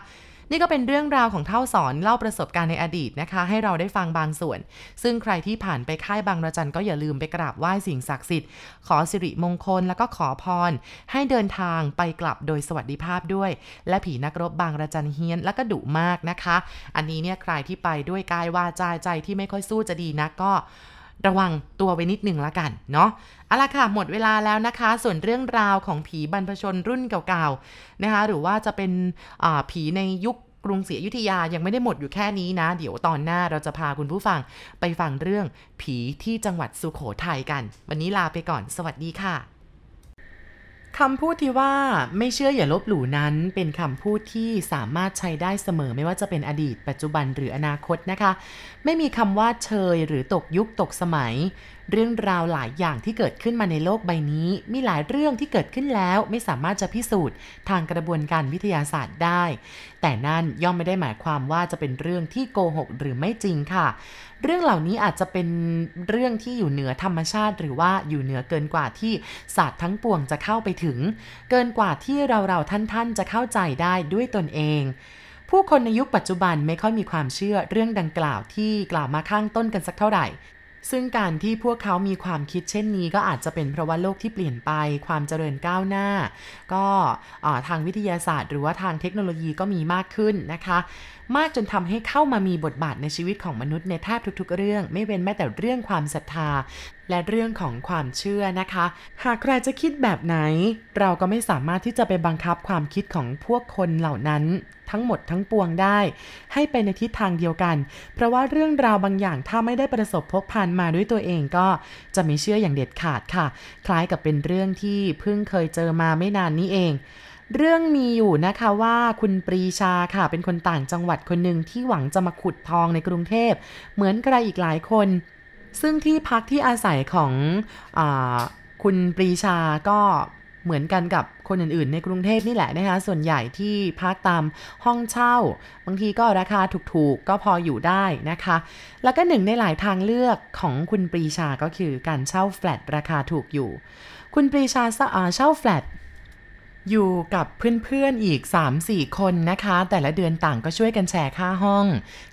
[SPEAKER 1] นี่ก็เป็นเรื่องราวของเท่าสอนเล่าประสบการณ์ในอดีตนะคะ ให้เราได้ฟังบางส่วน ซึ่งใครที่ผ่านไปค่ายบางระจันก็อย่าลืมไปกราบไหว้สิ่งศักดิ์สิทธิ์ ขอสิริมงคลแล้วก็ขอพร ให้เดินทางไปกลับโดยสวัสดิภาพด้วย และผีนักรบบางระจันเฮี้ยนแล้วก็ดุมากนะคะ อันนี้เนี่ยใครที่ไปด้วยกายวาจาใจที่ไม่ค่อยสู้จะดีนะก็ ระวังตัวไว้นิดหนึ่งละกันเนาะเอาละค่ะหมดเวลาแล้วนะคะ ส่วนเรื่องราวของผีบรรพชนรุ่นเก่าๆนะคะ หรือว่าจะเป็นผีในยุคกรุงศรีอยุธยายังไม่ได้หมดอยู่แค่นี้นะ เดี๋ยวตอนหน้าเราจะพาคุณผู้ฟังไปฟังเรื่องผีที่จังหวัดสุโขทัยกัน วันนี้ลาไปก่อน สวัสดีค่ะ คำพูดที่ว่าไม่เชื่ออย่าลบหลู่นั้น เป็นคำพูดที่สามารถใช้ได้เสมอไม่ว่าจะเป็นอดีต ปัจจุบันหรืออนาคตนะคะ ไม่มีคำว่าเชยหรือตกยุคตกสมัย เรื่องราวหลายอย่างที่เกิดขึ้นมาในโลกใบนี้ มีหลายเรื่องที่เกิดขึ้นแล้ว ไม่สามารถจะพิสูจน์ ทางกระบวนการวิทยาศาสตร์ได้ แต่นั่นย่อมไม่ได้หมายความว่าจะเป็นเรื่องที่โกหกหรือไม่จริงค่ะ เรื่องเหล่านี้อาจจะเป็นเรื่องที่อยู่เหนือธรรมชาติ หรือว่าอยู่เหนือเกินกว่าที่ศาสตร์ทั้งปวงจะเข้าไปถึง เกินกว่าที่เราเราท่านๆจะเข้าใจได้ด้วยตนเอง ผู้คนในยุคปัจจุบันไม่ค่อยมีความเชื่อเรื่องดังกล่าวที่กล่าวมาข้างต้นกันสักเท่าไหร่ ซึ่งการที่พวกเขามีความคิดเช่นนี้ก็อาจจะเป็นเพราะว่าโลกที่เปลี่ยนไปความเจริญก้าวหน้า ก็ทางวิทยาศาสตร์ หรือว่าทางเทคโนโลยีก็มีมากขึ้นนะคะ มากจนทำให้เข้ามามีบทบาทในชีวิตของมนุษย์ในแทบทุกๆ เรื่อง ไม่เว้นแม้แต่เรื่องความศรัทธา และเรื่องของความเชื่อนะคะ หากใครจะคิดแบบไหน เราก็ไม่สามารถที่จะไปบังคับความคิดของพวกคนเหล่านั้นทั้งหมดทั้งปวงได้ ให้ไปในทิศทางเดียวกัน เพราะว่าเรื่องราวบางอย่างถ้าไม่ได้ประสบพบผ่านมาด้วยตัวเองก็จะไม่เชื่ออย่างเด็ดขาดค่ะ คล้ายกับเป็นเรื่องที่เพิ่งเคยเจอมาไม่นานนี้เองเรื่องมีอยู่นะคะว่าคุณปรีชาค่ะ เป็นคนต่างจังหวัดคนหนึ่งที่หวังจะมาขุดทองในกรุงเทพ เหมือนใครอีกหลายคน ซึ่งที่พักที่อาศัยของอคุณปรีชาก็ เหมือนกันกับคนอื่นๆ ในกรุงเทพนี่แหละนะคะส่วนใหญ่ที่พักตามห้องเช่า บางทีก็ราคาถูกๆ ก็พออยู่ได้นะคะ แล้วก็หนึ่งในหลายทางเลือกของคุณปรีชาก็คือการเช่าแฟลตราคาถูกอยู่ คุณปรีชาเช่าแฟลตอยู่กับเพื่อนๆอีก 3-4 คนนะคะ แต่ละเดือนต่างก็ช่วยกันแชร์ค่าห้อง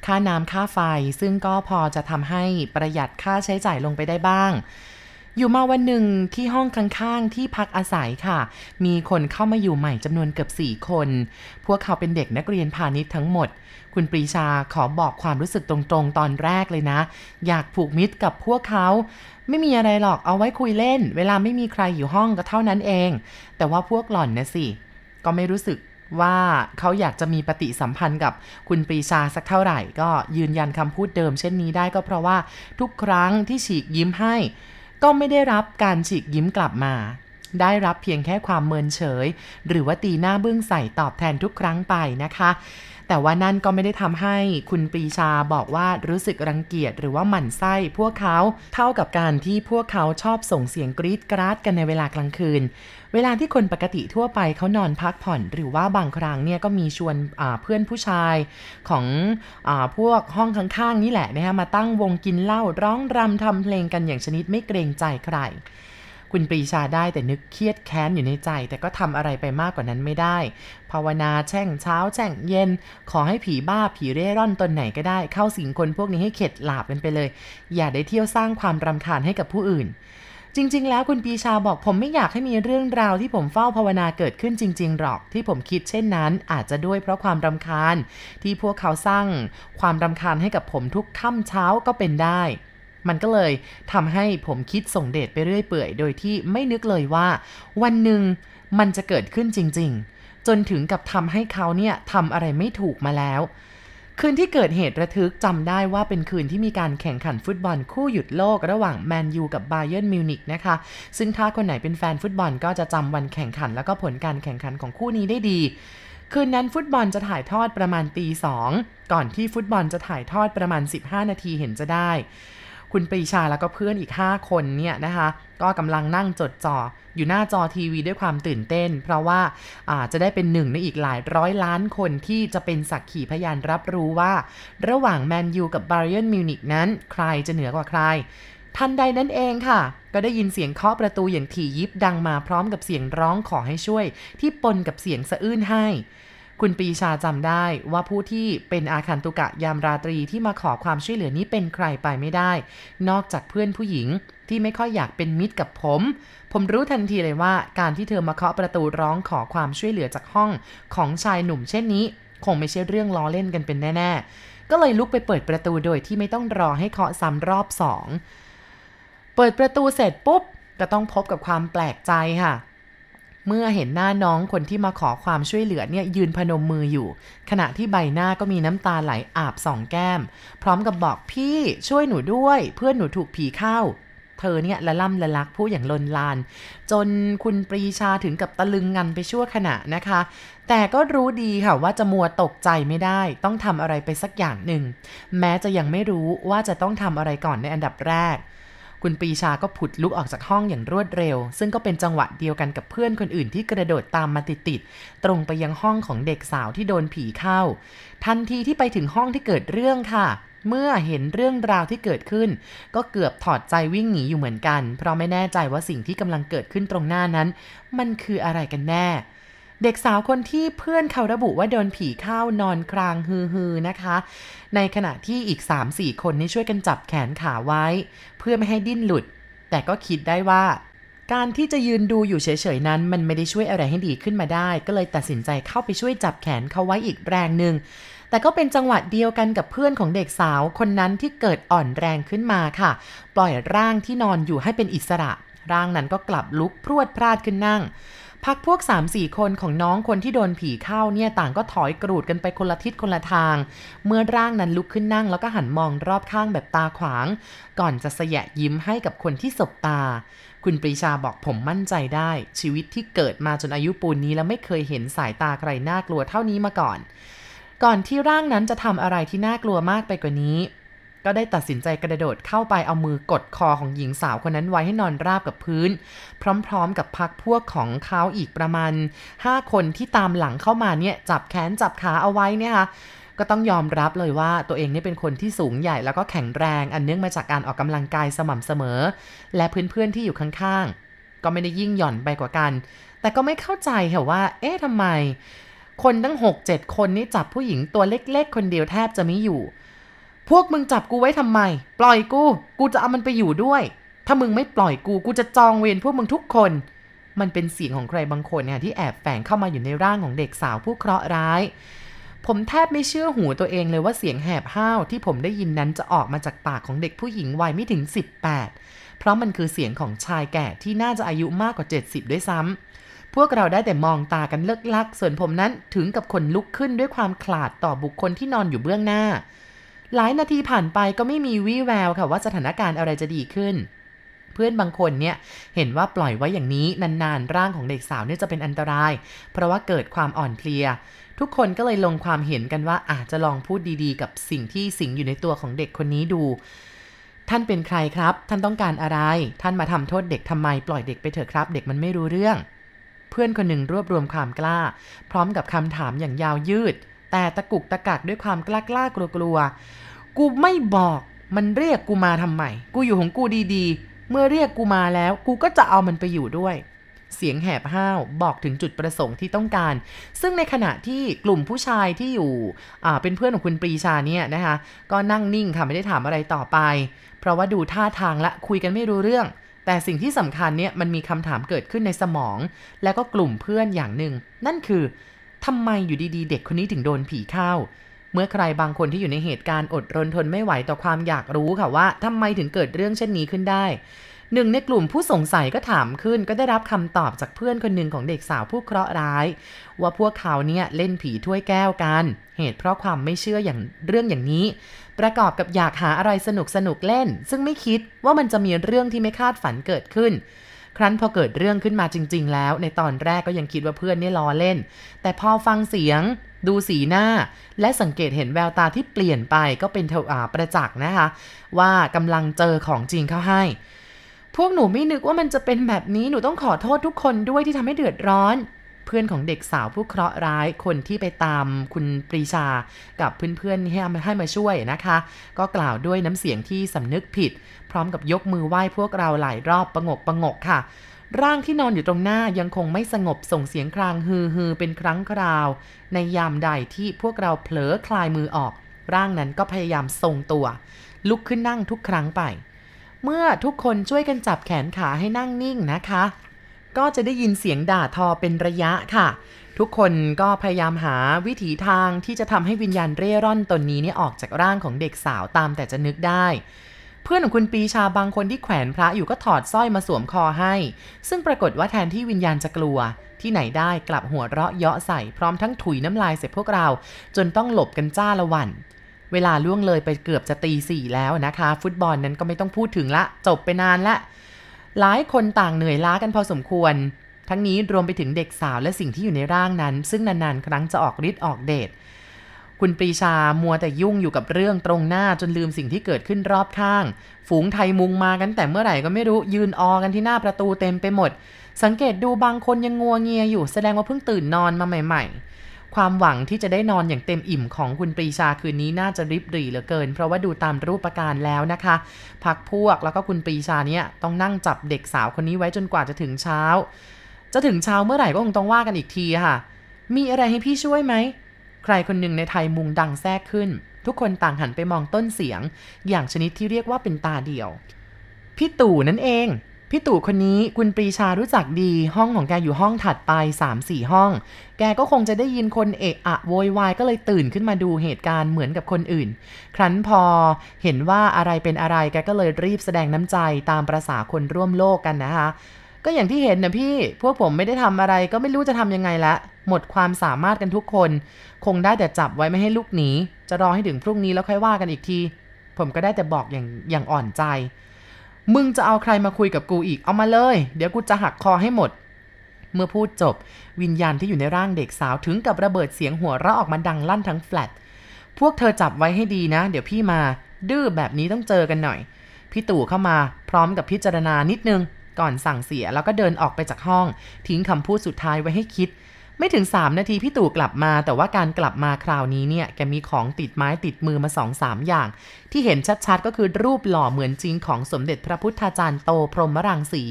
[SPEAKER 1] ค่าน้ำค่าไฟ ซึ่งก็พอจะทำให้ประหยัดค่าใช้จ่ายลงไปได้บ้าง อยู่มาวันหนึ่งที่ห้องข้างๆ ที่พักอาศัยค่ะ มีคนเข้ามาอยู่ใหม่จำนวนเกือบสี่คน พวกเขาเป็นเด็กนักเรียนพาณิชย์ทั้งหมด คุณปรีชาขอบอกความรู้สึกตรงๆ ตอนแรกเลยนะ อยากผูกมิตรกับพวกเขา ไม่มีอะไรหรอกเอาไว้คุยเล่น เวลาไม่มีใครอยู่ห้องก็เท่านั้นเอง แต่ว่าพวกหล่อนนะสิ ก็ไม่รู้สึกว่าเขาอยากจะมีปฏิสัมพันธ์กับคุณปรีชาสักเท่าไหร่ ก็ยืนยันคำพูดเดิมเช่นนี้ได้ก็เพราะว่าทุกครั้งที่ฉีกยิ้มให้ ก็ไม่ได้รับการฉีกยิ้มกลับมา ได้รับเพียงแค่ความเมินเฉย หรือว่าตีหน้าเบื้องใส่ตอบแทนทุกครั้งไปนะคะ แต่ว่านั่นก็ไม่ได้ทำให้คุณปรีชาบอกว่ารู้สึกรังเกียจหรือว่าหมั่นไส้พวกเขาเท่ากับการที่พวกเขาชอบส่งเสียงกรีดกราดกันในเวลากลางคืน เวลาที่คนปกติทั่วไปเขานอนพักผ่อน หรือว่าบางครั้งเนี่ยก็มีชวนเพื่อนผู้ชายของอพวกห้องข้างๆนี่แหละนะคะมาตั้งวงกินเหล้าร้องรำทำเพลงกันอย่างชนิดไม่เกรงใจใคร คุณปรีชาได้แต่นึกเครียดแค้นอยู่ในใจ แต่ก็ทำอะไรไปมากกว่านั้นไม่ได้ ภาวนาแช่งเช้าแช่งเย็น ขอให้ผีบ้าผีเร่ร่อนตนไหนก็ได้ เข้าสิงคนพวกนี้ให้เข็ดหลาบกันไปเลย อย่าได้เที่ยวสร้างความรำคาญให้กับผู้อื่น จริง ๆ แล้วคุณปีชาบอกผมไม่อยากให้มีเรื่องราวที่ผมเฝ้าภาวนาเกิดขึ้นจริง ๆ หรอกที่ผมคิดเช่นนั้น อาจจะด้วยเพราะความรำคาญ ที่พวกเขาสร้างความรำคาญให้กับผมทุกค่ำเช้าก็เป็นได้ มันก็เลยทำให้ผมคิดส่งเดชไปเรื่อยเปื่อย โดยที่ไม่นึกเลยว่า วันหนึ่งมันจะเกิดขึ้นจริง ๆ จนถึงกับทำให้เขาเนี่ยทำอะไรไม่ถูกมาแล้ว คืนที่เกิดเหตุระทึกจำได้ว่าเป็นคืนที่มีการแข่งขันฟุตบอลคู่หยุดโลกระหว่างแมนยูกับบาเยิร์นมิวนิกนะคะ ซึ่งถ้าคนไหนเป็นแฟนฟุตบอลก็จะจำวันแข่งขัน แล้วก็ผลการแข่งขันของคู่นี้ได้ดี คืนนั้นฟุตบอลจะถ่ายทอดประมาณตีสองก่อนที่ฟุตบอลจะถ่ายทอดประมาณ 15 นาทีเห็นจะได้ คุณปรีชาแล้วก็เพื่อนอีก 5 คนเนี่ยนะคะ ก็กำลังนั่งจดจ่ออยู่หน้าจอทีวีด้วยความตื่นเต้น เพราะว่าาจะได้เป็นหนึ่งในอีกหลายร้อยล้านคนที่จะเป็นสักขีพยานรับรู้ว่า ระหว่างแมนยูกับบาร์เยนมิวนิกนั้น ใครจะเหนือกว่าใครทันใดนั้นเองค่ะ ก็ได้ยินเสียงเคาะประตูอย่างถี่ยิบดังมาพร้อมกับเสียงร้องขอให้ช่วย ที่ปนกับเสียงสะอื้นให้ คุณปีชาจำได้ว่าผู้ที่เป็นอาคันตุกะยามราตรีที่มาขอความช่วยเหลือนี้เป็นใครไปไม่ได้ นอกจากเพื่อนผู้หญิงที่ไม่ค่อยอยากเป็นมิตรกับผม ผมรู้ทันทีเลยว่าการที่เธอมาเคาะประตูร้องขอความช่วยเหลือจากห้องของชายหนุ่มเช่นนี้ คงไม่ใช่เรื่องล้อเล่นกันเป็นแน่ๆ ก็เลยลุกไปเปิดประตูโดยที่ไม่ต้องรอให้เคาะซ้ำรอบสอง เปิดประตูเสร็จปุ๊บก็ต้องพบกับความแปลกใจค่ะ เมื่อเห็นหน้าน้องคนที่มาขอความช่วยเหลือเนี่ยยืนพนมมืออยู่ ขณะที่ใบหน้าก็มีน้ำตาไหลอาบสองแก้ม พร้อมกับบอกพี่ช่วยหนูด้วย เพื่อนหนูถูกผีเข้า เธอเนี่ยละล่ำละลักพูดอย่างลนลาน จนคุณปรีชาถึงกับตะลึงงันไปชั่วขณะนะคะ แต่ก็รู้ดีค่ะว่าจะมัวตกใจไม่ได้ ต้องทำอะไรไปสักอย่างหนึ่ง แม้จะยังไม่รู้ว่าจะต้องทำอะไรก่อนในอันดับแรก คุณปีชาก็ผุดลุกออกจากห้องอย่างรวดเร็ว ซึ่งก็เป็นจังหวะเดียวกันกับเพื่อนคนอื่นที่กระโดดตามมาติดๆตรงไปยังห้องของเด็กสาวที่โดนผีเข้า ทันทีที่ไปถึงห้องที่เกิดเรื่องค่ะ เมื่อเห็นเรื่องราวที่เกิดขึ้น ก็เกือบถอดใจวิ่งหนีอยู่เหมือนกัน เพราะไม่แน่ใจว่าสิ่งที่กำลังเกิดขึ้นตรงหน้านั้น มันคืออะไรกันแน่ เด็กสาวคนที่เพื่อนเขาระบุว่าโดนผีเข้านอนครางฮือๆนะคะ ในขณะที่อีก 3-4 คนนี่ช่วยกันจับแขนขาไว้ เพื่อไม่ให้ดิ้นหลุด แต่ก็คิดได้ว่า การที่จะยืนดูอยู่เฉยๆนั้น มันไม่ได้ช่วยอะไรให้ดีขึ้นมาได้ ก็เลยตัดสินใจเข้าไปช่วยจับแขนเขาไว้อีกแรงหนึ่งแต่ก็เป็นจังหวะเดียวกันกับเพื่อนของเด็กสาวคนนั้นที่เกิดอ่อนแรงขึ้นมาค่ะ ปล่อยร่างที่นอนอยู่ให้เป็นอิสระ ร่างนั้นก็กลับลุกพรวดพลาดขึ้นนั่ง พักพวก 3-4 คนของน้องคนที่โดนผีเข้าเนี่ยต่างก็ถอยกรูดกันไปคนละทิศคนละทาง เมื่อร่างนั้นลุกขึ้นนั่งแล้วก็หันมองรอบข้างแบบตาขวาง ก่อนจะสยะยิ้มให้กับคนที่สบตา คุณปรีชาบอกผมมั่นใจได้ ชีวิตที่เกิดมาจนอายุปูนนี้แล้วไม่เคยเห็นสายตาใครน่ากลัวเท่านี้มาก่อน ก่อนที่ร่างนั้นจะทำอะไรที่น่ากลัวมากไปกว่านี้ ก็ได้ตัดสินใจกระโดดเข้าไปเอามือกดคอของหญิงสาวคนนั้นไว้ให้นอนราบกับพื้น พร้อมๆกับพักพวกของเขาอีกประมาณ 5 คนที่ตามหลังเข้ามาเนี่ยจับแขนจับขาเอาไว้เนี่ยค่ะก็ต้องยอมรับเลยว่าตัวเองนี่เป็นคนที่สูงใหญ่แล้วก็แข็งแรง อันเนื่องมาจากการออกกำลังกายสม่ำเสมอ และเพื่อนๆที่อยู่ข้างๆ ก็ไม่ได้ยิ่งหย่อนไปกว่ากัน แต่ก็ไม่เข้าใจค่ะว่า เอ๊ะทำไม คนตั้ง 6-7 คนนี่จับผู้หญิงตัวเล็ก ๆ คนเดียวแทบจะไม่อยู่ พวกมึงจับกูไว้ทำไม ปล่อยกู กูจะเอามันไปอยู่ด้วย ถ้ามึงไม่ปล่อยกู กูจะจองเวรพวกมึงทุกคน มันเป็นเสียงของใครบางคนเนี่ยที่แอบแฝงเข้ามาอยู่ในร่างของเด็กสาวผู้เคราะห์ร้าย ผมแทบไม่เชื่อหูตัวเองเลยว่าเสียงแหบห้าวที่ผมได้ยินนั้นจะออกมาจากปากของเด็กผู้หญิงวัยไม่ถึง 18 เพราะมันคือเสียงของชายแก่ที่น่าจะอายุมากกว่า 70 ด้วยซ้ำพวกเราได้แต่มองตากันเลิกลัก ส่วนผมนั้นถึงกับขนลุกขึ้นด้วยความขลาดต่อบุคคลที่นอนอยู่เบื้องหน้า หลายนาทีผ่านไปก็ไม่มีวี่แววค่ะว่าสถานการณ์อะไรจะดีขึ้น เพื่อนบางคนเนี่ยเห็นว่าปล่อยไว้อย่างนี้นานๆ ร่างของเด็กสาวเนี่ยจะเป็นอันตราย เพราะว่าเกิดความอ่อนเพลีย ทุกคนก็เลยลงความเห็นกันว่าอาจจะลองพูดดีๆ กับสิ่งที่สิงอยู่ในตัวของเด็กคนนี้ดู ท่านเป็นใครครับ ท่านต้องการอะไร ท่านมาทำโทษเด็กทำไมปล่อยเด็กไปเถอะครับ เด็กมันไม่รู้เรื่อง เพื่อนคนหนึ่งรวบรวมความกล้า พร้อมกับคำถามอย่างยาวยืด แต่ตะกุกตะกักด้วยความกล้ากล้ากลัวกลัวๆกูไม่บอกมันเรียกกูมาทำไมกูอยู่ของกูดีๆ เมื่อเรียกกูมาแล้วกูก็จะเอามันไปอยู่ด้วย เสียงแหบห้าวบอกถึงจุดประสงค์ที่ต้องการ ซึ่งในขณะที่กลุ่มผู้ชายที่อยู่เป็นเพื่อนของคุณปรีชาเนี่ยนะคะก็นั่งนิ่งค่ะไม่ได้ถามอะไรต่อไป เพราะว่าดูท่าทางและคุยกันไม่รู้เรื่อง แต่สิ่งที่สำคัญเนี่ยมันมีคำถามเกิดขึ้นในสมอง และก็กลุ่มเพื่อนอย่างหนึ่งนั่นคือ ทำไมอยู่ดีๆ เด็กคนนี้ถึงโดนผีเข้า เมื่อใครบางคนที่อยู่ในเหตุการณ์อดรนทนไม่ไหวต่อความอยากรู้ค่ะว่าทำไมถึงเกิดเรื่องเช่นนี้ขึ้นได้หนึ่งในกลุ่มผู้สงสัยก็ถามขึ้นก็ได้รับคำตอบจากเพื่อนคนหนึ่งของเด็กสาวผู้เคราะห์ร้าย ว่าพวกเขาเนี่ยเล่นผีถ้วยแก้วกัน เหตุเพราะความไม่เชื่ออย่างเรื่องอย่างนี้ ประกอบกับอยากหาอะไรสนุกสนุกเล่น ซึ่งไม่คิดว่ามันจะมีเรื่องที่ไม่คาดฝันเกิดขึ้น ครั้นพอเกิดเรื่องขึ้นมาจริง ๆ แล้ว ในตอนแรกก็ยังคิดว่าเพื่อนนี่ล้อเล่น แต่พอฟังเสียงดูสีหน้า และสังเกตเห็นแววตาที่เปลี่ยนไปก็เป็นเทวาประจักษ์นะคะ ว่ากำลังเจอของจริงเข้าให้ พวกหนูไม่นึกว่ามันจะเป็นแบบนี้หนูต้องขอโทษทุกคนด้วยที่ทำให้เดือดร้อน เพื่อนของเด็กสาวผู้เคราะห์ร้ายคนที่ไปตามคุณปรีชากับเพื่อนๆให้มาให้มาช่วยนะคะ ก็กล่าวด้วยน้ำเสียงที่สำนึกผิด พร้อมกับยกมือไหว้พวกเราหลายรอบประงกประงกค่ะร่างที่นอนอยู่ตรงหน้ายังคงไม่สงบส่งเสียงครางฮือฮือเป็นครั้งคราว ในยามใดที่พวกเราเผลอคลายมือออก ร่างนั้นก็พยายามทรงตัว ลุกขึ้นนั่งทุกครั้งไป เมื่อทุกคนช่วยกันจับแขนขาให้นั่งนิ่งนะคะ ก็จะได้ยินเสียงด่าทอเป็นระยะค่ะ ทุกคนก็พยายามหาวิถีทางที่จะทำให้วิญญาณเร่ร่อนตนนี้เนี่ยออกจากร่างของเด็กสาวตามแต่จะนึกได้เพื่อนของคุณปีชาบางคนที่แขวนพระอยู่ก็ถอดสร้อยมาสวมคอให้ ซึ่งปรากฏว่าแทนที่วิญญาณจะกลัว ที่ไหนได้กลับหัวเราะเยาะใส่พร้อมทั้งถุยน้ำลายใส่พวกเรา จนต้องหลบกันจ้าละวัน เวลาล่วงเลยไปเกือบจะตีสี่แล้วนะคะ ฟุตบอลนั้นก็ไม่ต้องพูดถึงละ จบไปนานละ หลายคนต่างเหนื่อยล้ากันพอสมควร ทั้งนี้รวมไปถึงเด็กสาวและสิ่งที่อยู่ในร่างนั้น ซึ่งนานๆ ครั้งจะออกฤทธิ์ออกเดชคุณปรีชามัวแต่ยุ่งอยู่กับเรื่องตรงหน้าจนลืมสิ่งที่เกิดขึ้นรอบข้าง ฝูงไทยมุงมากันแต่เมื่อไหร่ก็ไม่รู้ยืนออกันที่หน้าประตูเต็มไปหมด สังเกตดูบางคนยังงัวเงียอยู่แสดงว่าเพิ่งตื่นนอนมาใหม่ ๆ ความหวังที่จะได้นอนอย่างเต็มอิ่มของคุณปรีชาคืนนี้น่าจะริบหรี่เหลือเกิน เพราะว่าดูตามรูปประการแล้วนะคะพักพวกแล้วก็คุณปรีชาเนี่ยต้องนั่งจับเด็กสาวคนนี้ไว้จนกว่าจะถึงเช้า จะถึงเช้าเมื่อไหร่ก็คงต้องว่ากันอีกทีค่ะ มีอะไรให้พี่ช่วยไหมใครคนหนึ่งในไทยมุงดังแทรกขึ้น ทุกคนต่างหันไปมองต้นเสียง อย่างชนิดที่เรียกว่าเป็นตาเดียว พี่ตู่นั่นเอง พี่ตู่คนนี้คุณปรีชารู้จักดีห้องของแกอยู่ห้องถัดไป 3-4 ห้อง แกก็คงจะได้ยินคนเอะอะโวยวายก็เลยตื่นขึ้นมาดูเหตุการณ์เหมือนกับคนอื่น ครั้นพอเห็นว่าอะไรเป็นอะไรแกก็เลยรีบแสดงน้ำใจตามประษาคนร่วมโลกกันนะคะ ก็อย่างที่เห็นนะพี่ พวกผมไม่ได้ทำอะไรก็ไม่รู้จะทำยังไงละ หมดความสามารถกันทุกคน คงได้แต่จับไว้ไม่ให้ลูกหนีจะรอให้ถึงพรุ่งนี้แล้วค่อยว่ากันอีกที ผมก็ได้แต่บอกอย่างอย่างอ่อนใจ มึงจะเอาใครมาคุยกับกูอีกเอามาเลย เดี๋ยวกูจะหักคอให้หมด เมื่อพูดจบ วิญญาณที่อยู่ในร่างเด็กสาวถึงกับระเบิดเสียงหัวเราะออกมาดังลั่นทั้งแฟลตพวกเธอจับไว้ให้ดีนะ เดี๋ยวพี่มา ดื้อแบบนี้ต้องเจอกันหน่อย พี่ตู่เข้ามาพร้อมกับพิจารณานิดนึง ก่อนสั่งเสียแล้วก็เดินออกไปจากห้อง ทิ้งคำพูดสุดท้ายไว้ให้คิด ไม่ถึง 3 นาทีพี่ตู่กลับมา แต่ว่าการกลับมาคราวนี้เนี่ยแกมีของติดไม้ติดมือมา2อสามอย่าง ที่เห็นชัดๆก็คือรูปหล่อเหมือนจริงของสมเด็จพระพุทธาจารย์โตพรหมรังสี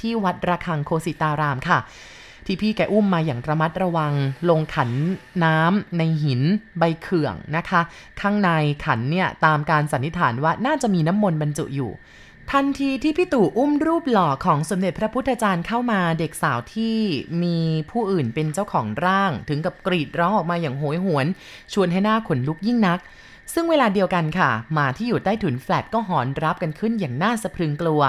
[SPEAKER 1] ที่วัดระฆังโคสิตารามค่ะที่พี่แกอุ้มมาอย่างระมัดระวัง ลงขันน้ำในหินใบเขื่องนะคะ ข้างในขันเนี่ยตามการสันนิษฐานว่าน่าจะมีน้ำมนต์บรรจุอยู่ ทันทีที่พี่ตู่อุ้มรูปหล่อของสมเด็จพระพุทธจารย์เข้ามาเด็กสาวที่มีผู้อื่นเป็นเจ้าของร่าง ถึงกับกรีดร้องออกมาอย่างโหยหวน ชวนให้หน้าขนลุกยิ่งนัก ซึ่งเวลาเดียวกันค่ะหมาที่อยู่ใต้ถุนแฟลตก็หอนรับกันขึ้นอย่างน่าสะพรึงกลัว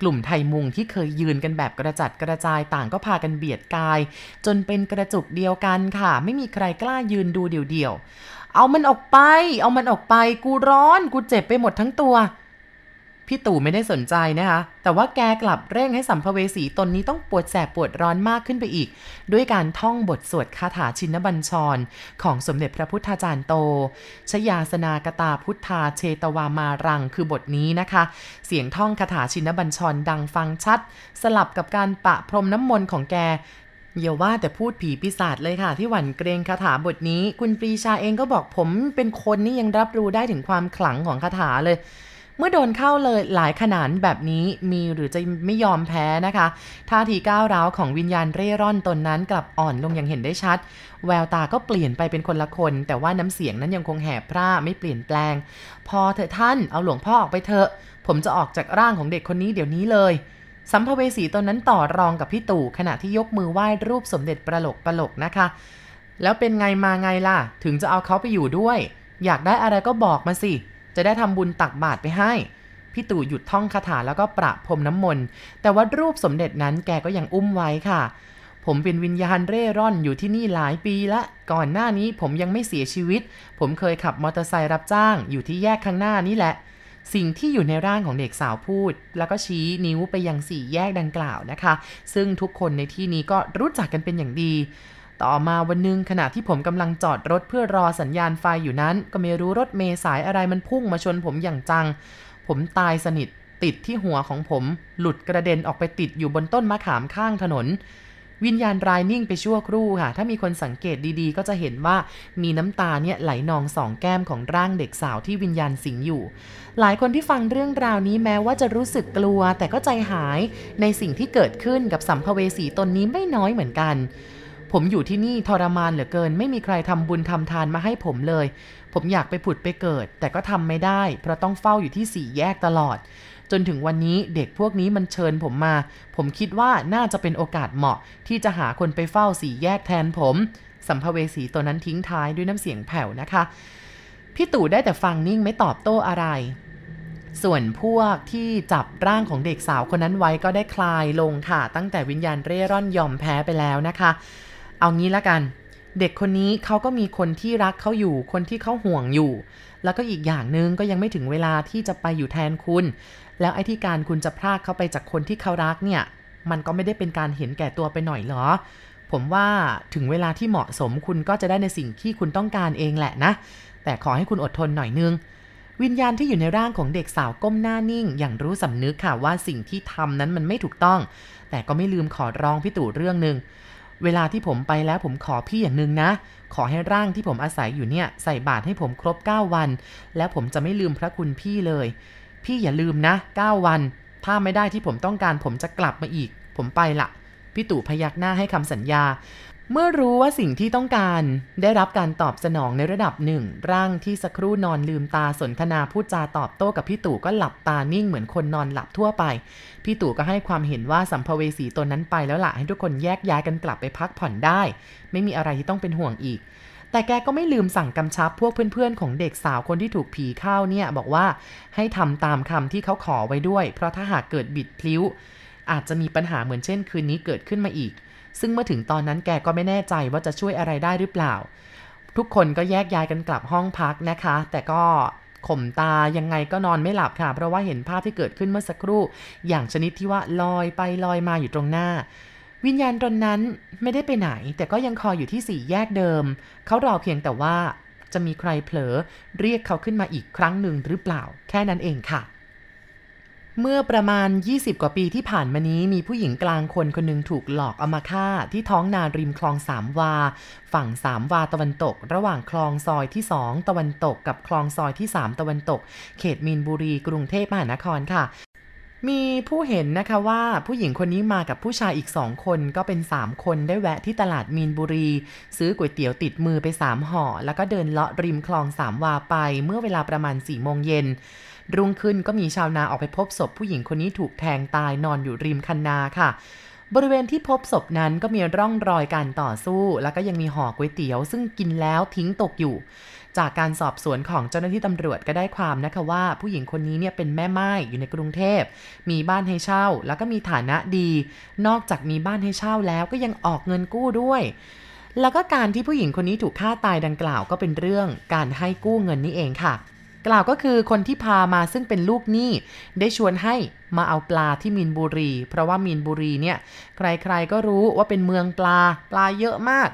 [SPEAKER 1] กลุ่มไทยมุงที่เคยยืนกันแบบกระจัดกระจายต่างก็พากันเบียดกาย จนเป็นกระจุกเดียวกันค่ะ ไม่มีใครกล้ายืนดูเดี่ยวๆเอามันออกไป เอามันออกไป กูร้อน กูเจ็บไปหมดทั้งตัว พี่ตู่ไม่ได้สนใจนะคะ แต่ว่าแกกลับเร่งให้สัมภเวสีตนนี้ต้องปวดแสบปวดร้อนมากขึ้นไปอีก ด้วยการท่องบทสวดคาถาชินบัญชร ของสมเด็จพระพุทธาจารย์โต ชยาสนากตาพุทธาเชตวามารังคือบทนี้นะคะ เสียงท่องคาถาชินบัญชรดังฟังชัด สลับกับการปะพรมน้ำมนต์ของแกอย่าว่าแต่พูดผีปีศาจเลยค่ะ ที่หวั่นเกรงคาถาบทนี้ คุณปรีชาเองก็บอกผมเป็นคนนี่ยังรับรู้ได้ถึงความขลังของคาถาเลย เมื่อโดนเข้าเลยหลายขนาดแบบนี้มีหรือจะไม่ยอมแพ้นะคะท่าทีก้าวร้าวของวิญญาณเร่ร่อนตนนั้นกลับอ่อนลงอย่างเห็นได้ชัด แววตาก็เปลี่ยนไปเป็นคนละคน แต่ว่าน้ำเสียงนั้นยังคงแหบพร่าไม่เปลี่ยนแปลง พอเถอะท่านเอาหลวงพ่อออกไปเถอะ ผมจะออกจากร่างของเด็กคนนี้เดี๋ยวนี้เลยสัมภเวสีตนนั้นต่อรองกับพี่ตู่ขณะที่ยกมือไหว้รูปสมเด็จประหลกประหลกนะคะ แล้วเป็นไงมาไงล่ะ ถึงจะเอาเขาไปอยู่ด้วย อยากได้อะไรก็บอกมาสิ จะได้ทำบุญตักบาตรไปให้พี่ตู่หยุดท่องคาถาแล้วก็ประพรมน้ำมนต์ แต่ว่ารูปสมเด็จนั้นแกก็ยังอุ้มไว้ค่ะ ผมเป็นวิญญาณเร่ร่อนอยู่ที่นี่หลายปีละ ก่อนหน้านี้ผมยังไม่เสียชีวิต ผมเคยขับมอเตอร์ไซค์รับจ้างอยู่ที่แยกข้างหน้านี่แหละ สิ่งที่อยู่ในร่างของเด็กสาวพูด แล้วก็ชี้นิ้วไปยังสี่แยกดังกล่าวนะคะ ซึ่งทุกคนในที่นี้ก็รู้จักกันเป็นอย่างดี ต่อมาวันหนึงขณะที่ผมกำลังจอดรถเพื่อรอสัญญาณไฟอยู่นั้น ก็ไม่รู้รถเมล์สายอะไรมันพุ่งมาชนผมอย่างจัง ผมตายสนิทติดที่หัวของผม หลุดกระเด็นออกไปติดอยู่บนต้นมะขามข้างถนน วิญญาณรายนิ่งไปชั่วครู่ค่ะ ถ้ามีคนสังเกตดีๆ ก็จะเห็นว่ามีน้ำตาเนี่ยไหลนองสองแก้มของร่างเด็กสาวที่วิญญาณสิงอยู่ หลายคนที่ฟังเรื่องราวนี้แม้ว่าจะรู้สึกกลัว แต่ก็ใจหายในสิ่งที่เกิดขึ้นกับสัมภเวสีตนนี้ไม่น้อยเหมือนกัน ผมอยู่ที่นี่ทรมานเหลือเกิน ไม่มีใครทำบุญทำทานมาให้ผมเลย ผมอยากไปผุดไปเกิด แต่ก็ทำไม่ได้ เพราะต้องเฝ้าอยู่ที่สี่แยกตลอด จนถึงวันนี้เด็กพวกนี้มันเชิญผมมา ผมคิดว่าน่าจะเป็นโอกาสเหมาะ ที่จะหาคนไปเฝ้าสี่แยกแทนผม สัมภเวสีตัวนั้นทิ้งท้ายด้วยน้ำเสียงแผ่วนะคะ พี่ตู่ได้แต่ฟังนิ่งไม่ตอบโต้อะไรส่วนพวกที่จับร่างของเด็กสาวคนนั้นไว้ก็ได้คลายลงค่ะ ตั้งแต่วิญญาณเร่ร่อนยอมแพ้ไปแล้วนะคะ เอางี้ละกัน เด็กคนนี้เขาก็มีคนที่รักเขาอยู่ คนที่เขาห่วงอยู่ แล้วก็อีกอย่างหนึ่งก็ยังไม่ถึงเวลาที่จะไปอยู่แทนคุณ แล้วไอ้ที่การคุณจะพรากเขาไปจากคนที่เขารักเนี่ย มันก็ไม่ได้เป็นการเห็นแก่ตัวไปหน่อยเหรอ ผมว่าถึงเวลาที่เหมาะสมคุณก็จะได้ในสิ่งที่คุณต้องการเองแหละนะ แต่ขอให้คุณอดทนหน่อยนึงวิญญาณที่อยู่ในร่างของเด็กสาวก้มหน้านิ่ง อย่างรู้สำนึกค่ะว่าสิ่งที่ทำนั้นมันไม่ถูกต้อง แต่ก็ไม่ลืมขอร้องพี่ตู่เรื่องหนึ่ง เวลาที่ผมไปแล้วผมขอพี่อย่างหนึ่งนะ ขอให้ร่างที่ผมอาศัยอยู่เนี่ยใส่บาตรให้ผมครบ 9 วัน แล้วผมจะไม่ลืมพระคุณพี่เลย พี่อย่าลืมนะ 9 วัน ถ้าไม่ได้ที่ผมต้องการผมจะกลับมาอีก ผมไปละพี่ตู่พยักหน้าให้คำสัญญา เมื่อรู้ว่าสิ่งที่ต้องการได้รับการตอบสนองในระดับหนึ่ง ร่างที่สักครู่นอนลืมตาสนทนาพูดจาตอบโต้กับพี่ตู่ก็หลับตานิ่งเหมือนคนนอนหลับทั่วไป พี่ตู่ก็ให้ความเห็นว่าสัมภเวสีตนนั้นไปแล้วล่ะให้ทุกคนแยกย้ายกันกลับไปพักผ่อนได้ ไม่มีอะไรที่ต้องเป็นห่วงอีก แต่แกก็ไม่ลืมสั่งกำชับพวกเพื่อนๆ ของเด็กสาวคนที่ถูกผีเข้าเนี่ยบอกว่าให้ทำตามคำที่เขาขอไว้ด้วย เพราะถ้าหากเกิดบิดพลิ้ว อาจจะมีปัญหาเหมือนเช่นคืนนี้เกิดขึ้นมาอีก ซึ่งเมื่อถึงตอนนั้นแกก็ไม่แน่ใจว่าจะช่วยอะไรได้หรือเปล่า ทุกคนก็แยกย้ายกันกลับห้องพักนะคะ แต่ก็ข่มตายังไงก็นอนไม่หลับค่ะ เพราะว่าเห็นภาพที่เกิดขึ้นเมื่อสักครู่ อย่างชนิดที่ว่าลอยไปลอยมาอยู่ตรงหน้า วิญญาณตนนั้นไม่ได้ไปไหน แต่ก็ยังคอยอยู่ที่สี่แยกเดิม เขารอเพียงแต่ว่าจะมีใครเผลอเรียกเขาขึ้นมาอีกครั้งหนึ่งหรือเปล่า แค่นั้นเองค่ะ เมื่อประมาณ 20 กว่าปีที่ผ่านมานี้มีผู้หญิงกลางคนคนหนึ่งถูกหลอกเอามาฆ่า ที่ท้องนาริมคลองสามวา ฝั่งสามวาตะวันตก ระหว่างคลองซอยที่2ตะวันตกกับคลองซอยที่3ตะวันตก เขตมีนบุรีกรุงเทพมหานครค่ะมีผู้เห็นนะคะว่าผู้หญิงคนนี้มากับผู้ชายอีกสองคนก็เป็น 3 คนได้แวะที่ตลาดมีนบุรี ซื้อก๋วยเตี๋ยวติดมือไป 3ห่อ แล้วก็เดินเลาะริมคลองสามวาไปเมื่อเวลาประมาณ4ี่โมงเย็น รุ่งขึ้นก็มีชาวนาออกไปพบศพผู้หญิงคนนี้ถูกแทงตายนอนอยู่ริมคันนาค่ะ บริเวณที่พบศพนั้นก็มีร่องรอยการต่อสู้ แล้วก็ยังมีห่อก๋วยเตี๋ยว ซึ่งกินแล้วทิ้งตกอยู่จากการสอบสวนของเจ้าหน้าที่ตำรวจก็ได้ความนะคะว่า ผู้หญิงคนนี้เนี่ยเป็นแม่ไม้อยู่ในกรุงเทพ มีบ้านให้เช่า แล้วก็มีฐานะดี นอกจากมีบ้านให้เช่าแล้วก็ยังออกเงินกู้ด้วย แล้วก็การที่ผู้หญิงคนนี้ถูกฆ่าตายดังกล่าวก็เป็นเรื่องการให้กู้เงินนี่เองค่ะ กล่าวก็คือคนที่พามาซึ่งเป็นลูกหนี้ได้ชวนให้มาเอาปลาที่มีนบุรี เพราะว่ามีนบุรีเนี่ยใครๆก็รู้ว่าเป็นเมืองปลาปลาเยอะมาก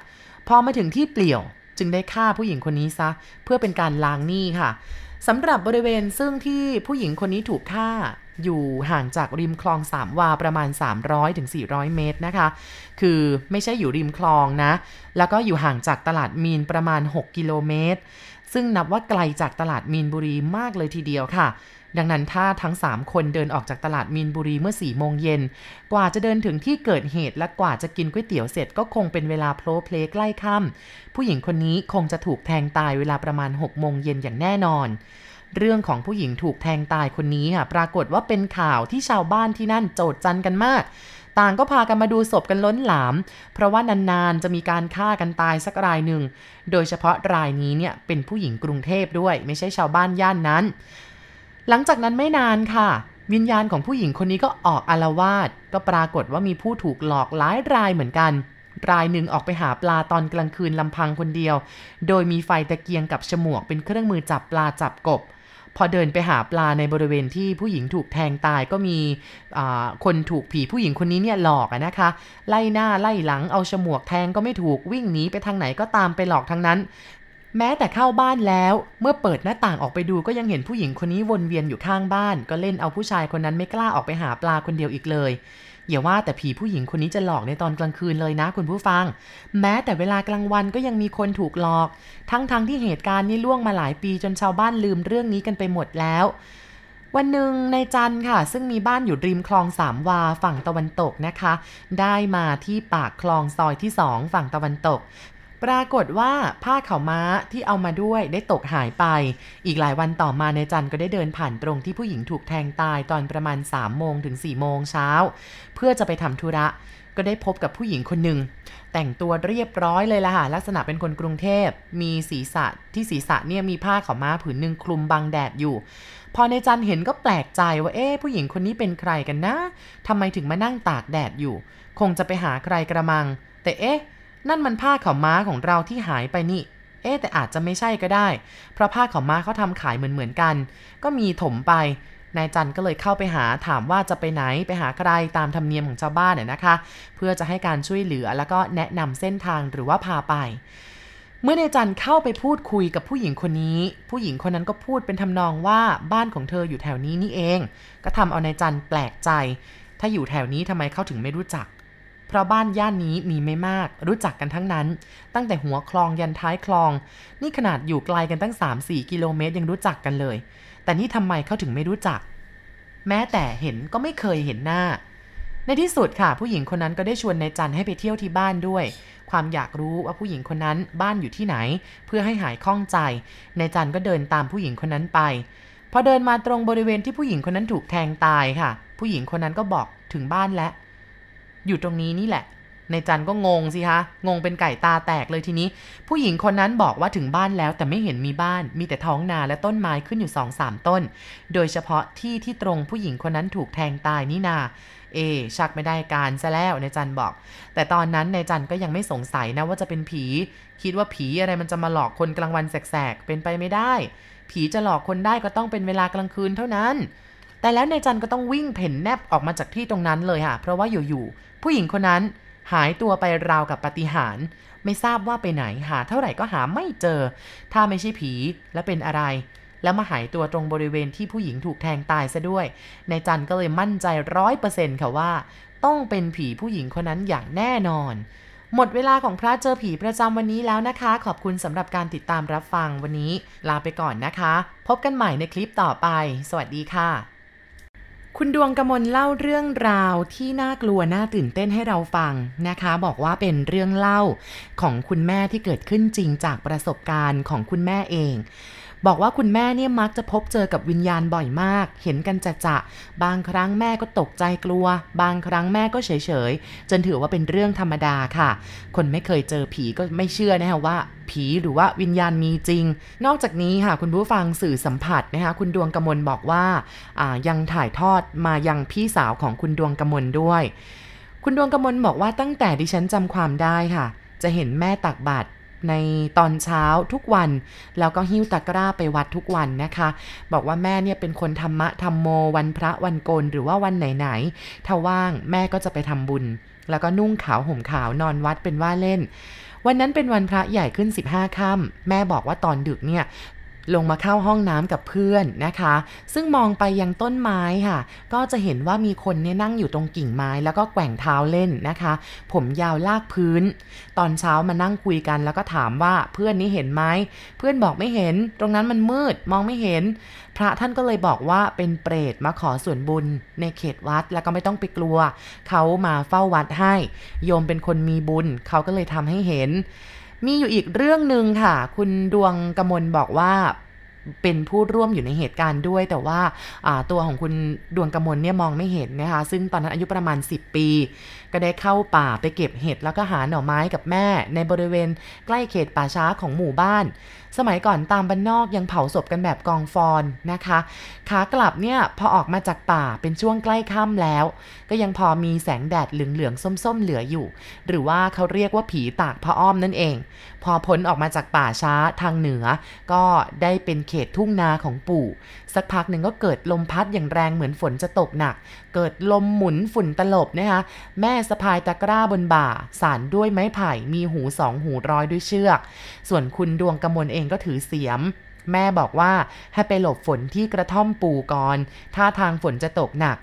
[SPEAKER 1] พอมาถึงที่เปลี่ยวจึงได้ฆ่าผู้หญิงคนนี้ซะ เพื่อเป็นการล้างหนี้ค่ะสำหรับบริเวณซึ่งที่ผู้หญิงคนนี้ถูกฆ่าอยู่ห่างจากริมคลองสามวาประมาณ 300-400เมตรนะคะ คือไม่ใช่อยู่ริมคลองนะ แล้วก็อยู่ห่างจากตลาดมีนประมาณ 6 กิโลเมตร ซึ่งนับว่าไกลจากตลาดมีนบุรีมากเลยทีเดียวค่ะ ดังนั้นถ้าทั้ง 3 คนเดินออกจากตลาดมีนบุรีเมื่อ4โมงเย็น กว่าจะเดินถึงที่เกิดเหตุและกว่าจะกินก๋วยเตี๋ยวเสร็จก็คงเป็นเวลาโพลเพลใกล้ค่ำผู้หญิงคนนี้คงจะถูกแทงตายเวลาประมาณ6โมงเย็นอย่างแน่นอนเรื่องของผู้หญิงถูกแทงตายคนนี้ค่ะ ปรากฏว่าเป็นข่าวที่ชาวบ้านที่นั่นโจดจันกันมาก ต่างก็พากันมาดูศพกันล้นหลาม เพราะว่านานๆจะมีการฆ่ากันตายสักรายหนึ่ง โดยเฉพาะรายนี้เนี่ยเป็นผู้หญิงกรุงเทพด้วย ไม่ใช่ชาวบ้านย่านนั้น หลังจากนั้นไม่นานค่ะ วิญญาณของผู้หญิงคนนี้ก็ออกอารวาสก็ปรากฏว่ามีผู้ถูกหลอกหลายรายเหมือนกันรายหนึ่งออกไปหาปลาตอนกลางคืนลำพังคนเดียว โดยมีไฟตะเกียงกับฉมวกเป็นเครื่องมือจับปลาจับกบ พอเดินไปหาปลาในบริเวณที่ผู้หญิงถูกแทงตายก็มีคนถูกผีผู้หญิงคนนี้เนี่ยหลอกนะคะ ไล่หน้าไล่หลังเอาฉมวกแทงก็ไม่ถูกวิ่งหนีไปทางไหนก็ตามไปหลอกทั้งนั้น แม้แต่เข้าบ้านแล้ว เมื่อเปิดหน้าต่างออกไปดูก็ยังเห็นผู้หญิงคนนี้วนเวียนอยู่ข้างบ้าน ก็เล่นเอาผู้ชายคนนั้นไม่กล้าออกไปหาปลาคนเดียวอีกเลย อย่าว่าแต่ผีผู้หญิงคนนี้จะหลอกในตอนกลางคืนเลยนะคุณผู้ฟัง แม้แต่เวลากลางวันก็ยังมีคนถูกหลอก ทั้งๆทที่เหตุการณ์นี้ล่วงมาหลายปีจนชาวบ้านลืมเรื่องนี้กันไปหมดแล้ววันหนึ่งในจันค่ะ ซึ่งมีบ้านอยู่ริมคลองสามวาฝั่งตะวันตกนะคะ ได้มาที่ปากคลองซอยที่สองฝั่งตะวันตก ปรากฏว่าผ้าขาวม้าที่เอามาด้วยได้ตกหายไป อีกหลายวันต่อมาในจันก็ได้เดินผ่านตรงที่ผู้หญิงถูกแทงตายตอนประมาณ3โมงถึง4โมงเช้า เพื่อจะไปทำธุระก็ได้พบกับผู้หญิงคนหนึ่ง แต่งตัวเรียบร้อยเลยล่ะค่ะ ลักษณะเป็นคนกรุงเทพ มีศีรษะที่ศีรษะเนี่ยมีผ้าขาวม้าผืนหนึ่งคลุมบังแดดอยู่ พอในจันเห็นก็แปลกใจว่าเอ๊ะผู้หญิงคนนี้เป็นใครกันนะทำไมถึงมานั่งตากแดดอยู่ คงจะไปหาใครกระมัง แต่เอ๊ะ นั่นมันผ้าขาวม้าของเราที่หายไปนี่ เอ๊แต่อาจจะไม่ใช่ก็ได้ เพราะผ้าขาวม้าเขาทำขายเหมือนเหมือนกัน ก็มีถมไป นายจันก็เลยเข้าไปหาถามว่าจะไปไหนไปหาใครตามธรรมเนียมของชาวบ้านน่ยนะคะ เพื่อจะให้การช่วยเหลือแล้วก็แนะนำเส้นทางหรือว่าพาไปเมื่อนายจันเข้าไปพูดคุยกับผู้หญิงคนนี้ ผู้หญิงคนนั้นก็พูดเป็นทำนองว่าบ้านของเธออยู่แถวนี้นี่เอง ก็ทำเอานายจันแปลกใจ ถ้าอยู่แถวนี้ทำไมเขาถึงไม่รู้จัก เพราะบ้านย่านนี้มีไม่มาก รู้จักกันทั้งนั้น ตั้งแต่หัวคลองยันท้ายคลอง นี่ขนาดอยู่ไกลกันตั้ง 3-4 กิโลเมตรยังรู้จักกันเลย แต่นี่ทำไมเขาถึงไม่รู้จัก แม้แต่เห็นก็ไม่เคยเห็นหน้า ในที่สุดค่ะ ผู้หญิงคนนั้นก็ได้ชวนนายจันให้ไปเที่ยวที่บ้านด้วย ความอยากรู้ว่าผู้หญิงคนนั้นบ้านอยู่ที่ไหน เพื่อให้หายข้องใจนายจันก็เดินตามผู้หญิงคนนั้นไปพอเดินมาตรงบริเวณที่ผู้หญิงคนนั้นถูกแทงตายค่ะ ผู้หญิงคนนั้นก็บอกถึงบ้านแล้ว อยู่ตรงนี้นี่แหละในจันก็งงสิคะ งงเป็นไก่ตาแตกเลยทีนี้ ผู้หญิงคนนั้นบอกว่าถึงบ้านแล้วแต่ไม่เห็นมีบ้าน มีแต่ท้องนาและต้นไม้ขึ้นอยู่สองสามต้น โดยเฉพาะที่ที่ตรงผู้หญิงคนนั้นถูกแทงตายนี่นา เอ ชักไม่ได้การซะแล้วในจันบอก แต่ตอนนั้นในจันก็ยังไม่สงสัยนะว่าจะเป็นผี คิดว่าผีอะไรมันจะมาหลอกคนกลางวันแสกๆ เป็นไปไม่ได้ ผีจะหลอกคนได้ก็ต้องเป็นเวลากลางคืนเท่านั้น แต่แล้วในจันก็ต้องวิ่งเพ่นแนบออกมาจากที่ตรงนั้นเลยค่ะ เพราะว่าอยู่ๆ ผู้หญิงคนนั้นหายตัวไปราวกับปฏิหาร ไม่ทราบว่าไปไหนหาเท่าไหร่ก็หาไม่เจอ ถ้าไม่ใช่ผีและเป็นอะไร แล้วมาหายตัวตรงบริเวณที่ผู้หญิงถูกแทงตายซะด้วยในจันก็เลยมั่นใจร้อยเปอร์เซ็นต์ค่ะว่า ต้องเป็นผีผู้หญิงคนนั้นอย่างแน่นอน หมดเวลาของพระเจอผีประจำวันนี้แล้วนะคะ ขอบคุณสำหรับการติดตามรับฟังวันนี้ ลาไปก่อนนะคะ พบกันใหม่ในคลิปต่อไป สวัสดีค่ะ คุณดวงกมลเล่าเรื่องราวที่น่ากลัวน่าตื่นเต้นให้เราฟังนะคะ บอกว่าเป็นเรื่องเล่าของคุณแม่ที่เกิดขึ้นจริงจากประสบการณ์ของคุณแม่เอง บอกว่าคุณแม่เนี่ยมักจะพบเจอกับวิญญาณบ่อยมาก เห็นกันจะจะบางครั้งแม่ก็ตกใจกลัว บางครั้งแม่ก็เฉยๆจนถือว่าเป็นเรื่องธรรมดาค่ะ คนไม่เคยเจอผีก็ไม่เชื่อนะคะว่าผีหรือว่าวิญญาณมีจริง นอกจากนี้ค่ะคุณผู้ฟังสื่อสัมผัสนะคะคุณดวงกมลบอกว่ายังถ่ายทอดมายังพี่สาวของคุณดวงกมลด้วย คุณดวงกมลบอกว่าตั้งแต่ดิฉันจำความได้ค่ะ จะเห็นแม่ตักบาตร ในตอนเช้าทุกวัน แล้วก็หิ้วตะกร้าไปวัดทุกวันนะคะ บอกว่าแม่เนี่ยเป็นคนธรรมะธรรมโม วันพระวันโกนหรือว่าวันไหนๆถ้าว่างแม่ก็จะไปทำบุญ แล้วก็นุ่งขาวห่มขาวนอนวัดเป็นว่าเล่นวันนั้นเป็นวันพระใหญ่ขึ้น 15ค่ำแม่บอกว่าตอนดึกเนี่ย ลงมาเข้าห้องน้ำกับเพื่อนนะคะ ซึ่งมองไปยังต้นไม้ค่ะ ก็จะเห็นว่ามีคนเนี่ยนั่งอยู่ตรงกิ่งไม้ แล้วก็แกว่งเท้าเล่นนะคะ ผมยาวลากพื้น ตอนเช้ามานั่งคุยกัน แล้วก็ถามว่าเพื่อนนี้เห็นไหม เพื่อนบอกไม่เห็น ตรงนั้นมันมืดมองไม่เห็น พระท่านก็เลยบอกว่าเป็นเปรตมาขอส่วนบุญ ในเขตวัดแล้วก็ไม่ต้องไปกลัว เขามาเฝ้าวัดให้ โยมเป็นคนมีบุญ เขาก็เลยทำให้เห็น มีอยู่อีกเรื่องหนึ่งค่ะ คุณดวงกมลบอกว่าเป็นผู้ร่วมอยู่ในเหตุการณ์ด้วย แต่ว่าตัวของคุณดวงกมลเนี่ยมองไม่เห็นนะคะซึ่งตอนนั้นอายุประมาณ 10 ปี ก็ได้เข้าป่าไปเก็บเห็ดแล้วก็หาหน่อไม้กับแม่ ในบริเวณใกล้เขตป่าช้าของหมู่บ้าน สมัยก่อนตามบ้านนอกยังเผาศพกันแบบกองฟอนนะคะ ขากลับเนี่ยพอออกมาจากป่าเป็นช่วงใกล้ค่ำแล้ว ก็ยังพอมีแสงแดดเหลืองๆส้มๆเหลืออยู่ หรือว่าเขาเรียกว่าผีตากพระอ้อมนั่นเอง พอพ้นออกมาจากป่าช้าทางเหนือ ก็ได้เป็นเขตทุ่งนาของปู่ สักพักหนึ่งก็เกิดลมพัดอย่างแรงเหมือนฝนจะตกหนัก เกิดลมหมุนฝุ่นตลบนะคะแม่สะพายตะกร้าบนบ่า สารด้วยไม้ไผ่มีหูสองหูร้อยด้วยเชือก ส่วนคุณดวงกมลเองก็ถือเสียม แม่บอกว่าให้ไปหลบฝนที่กระท่อมปูก่อนถ้าทางฝนจะตกหนัก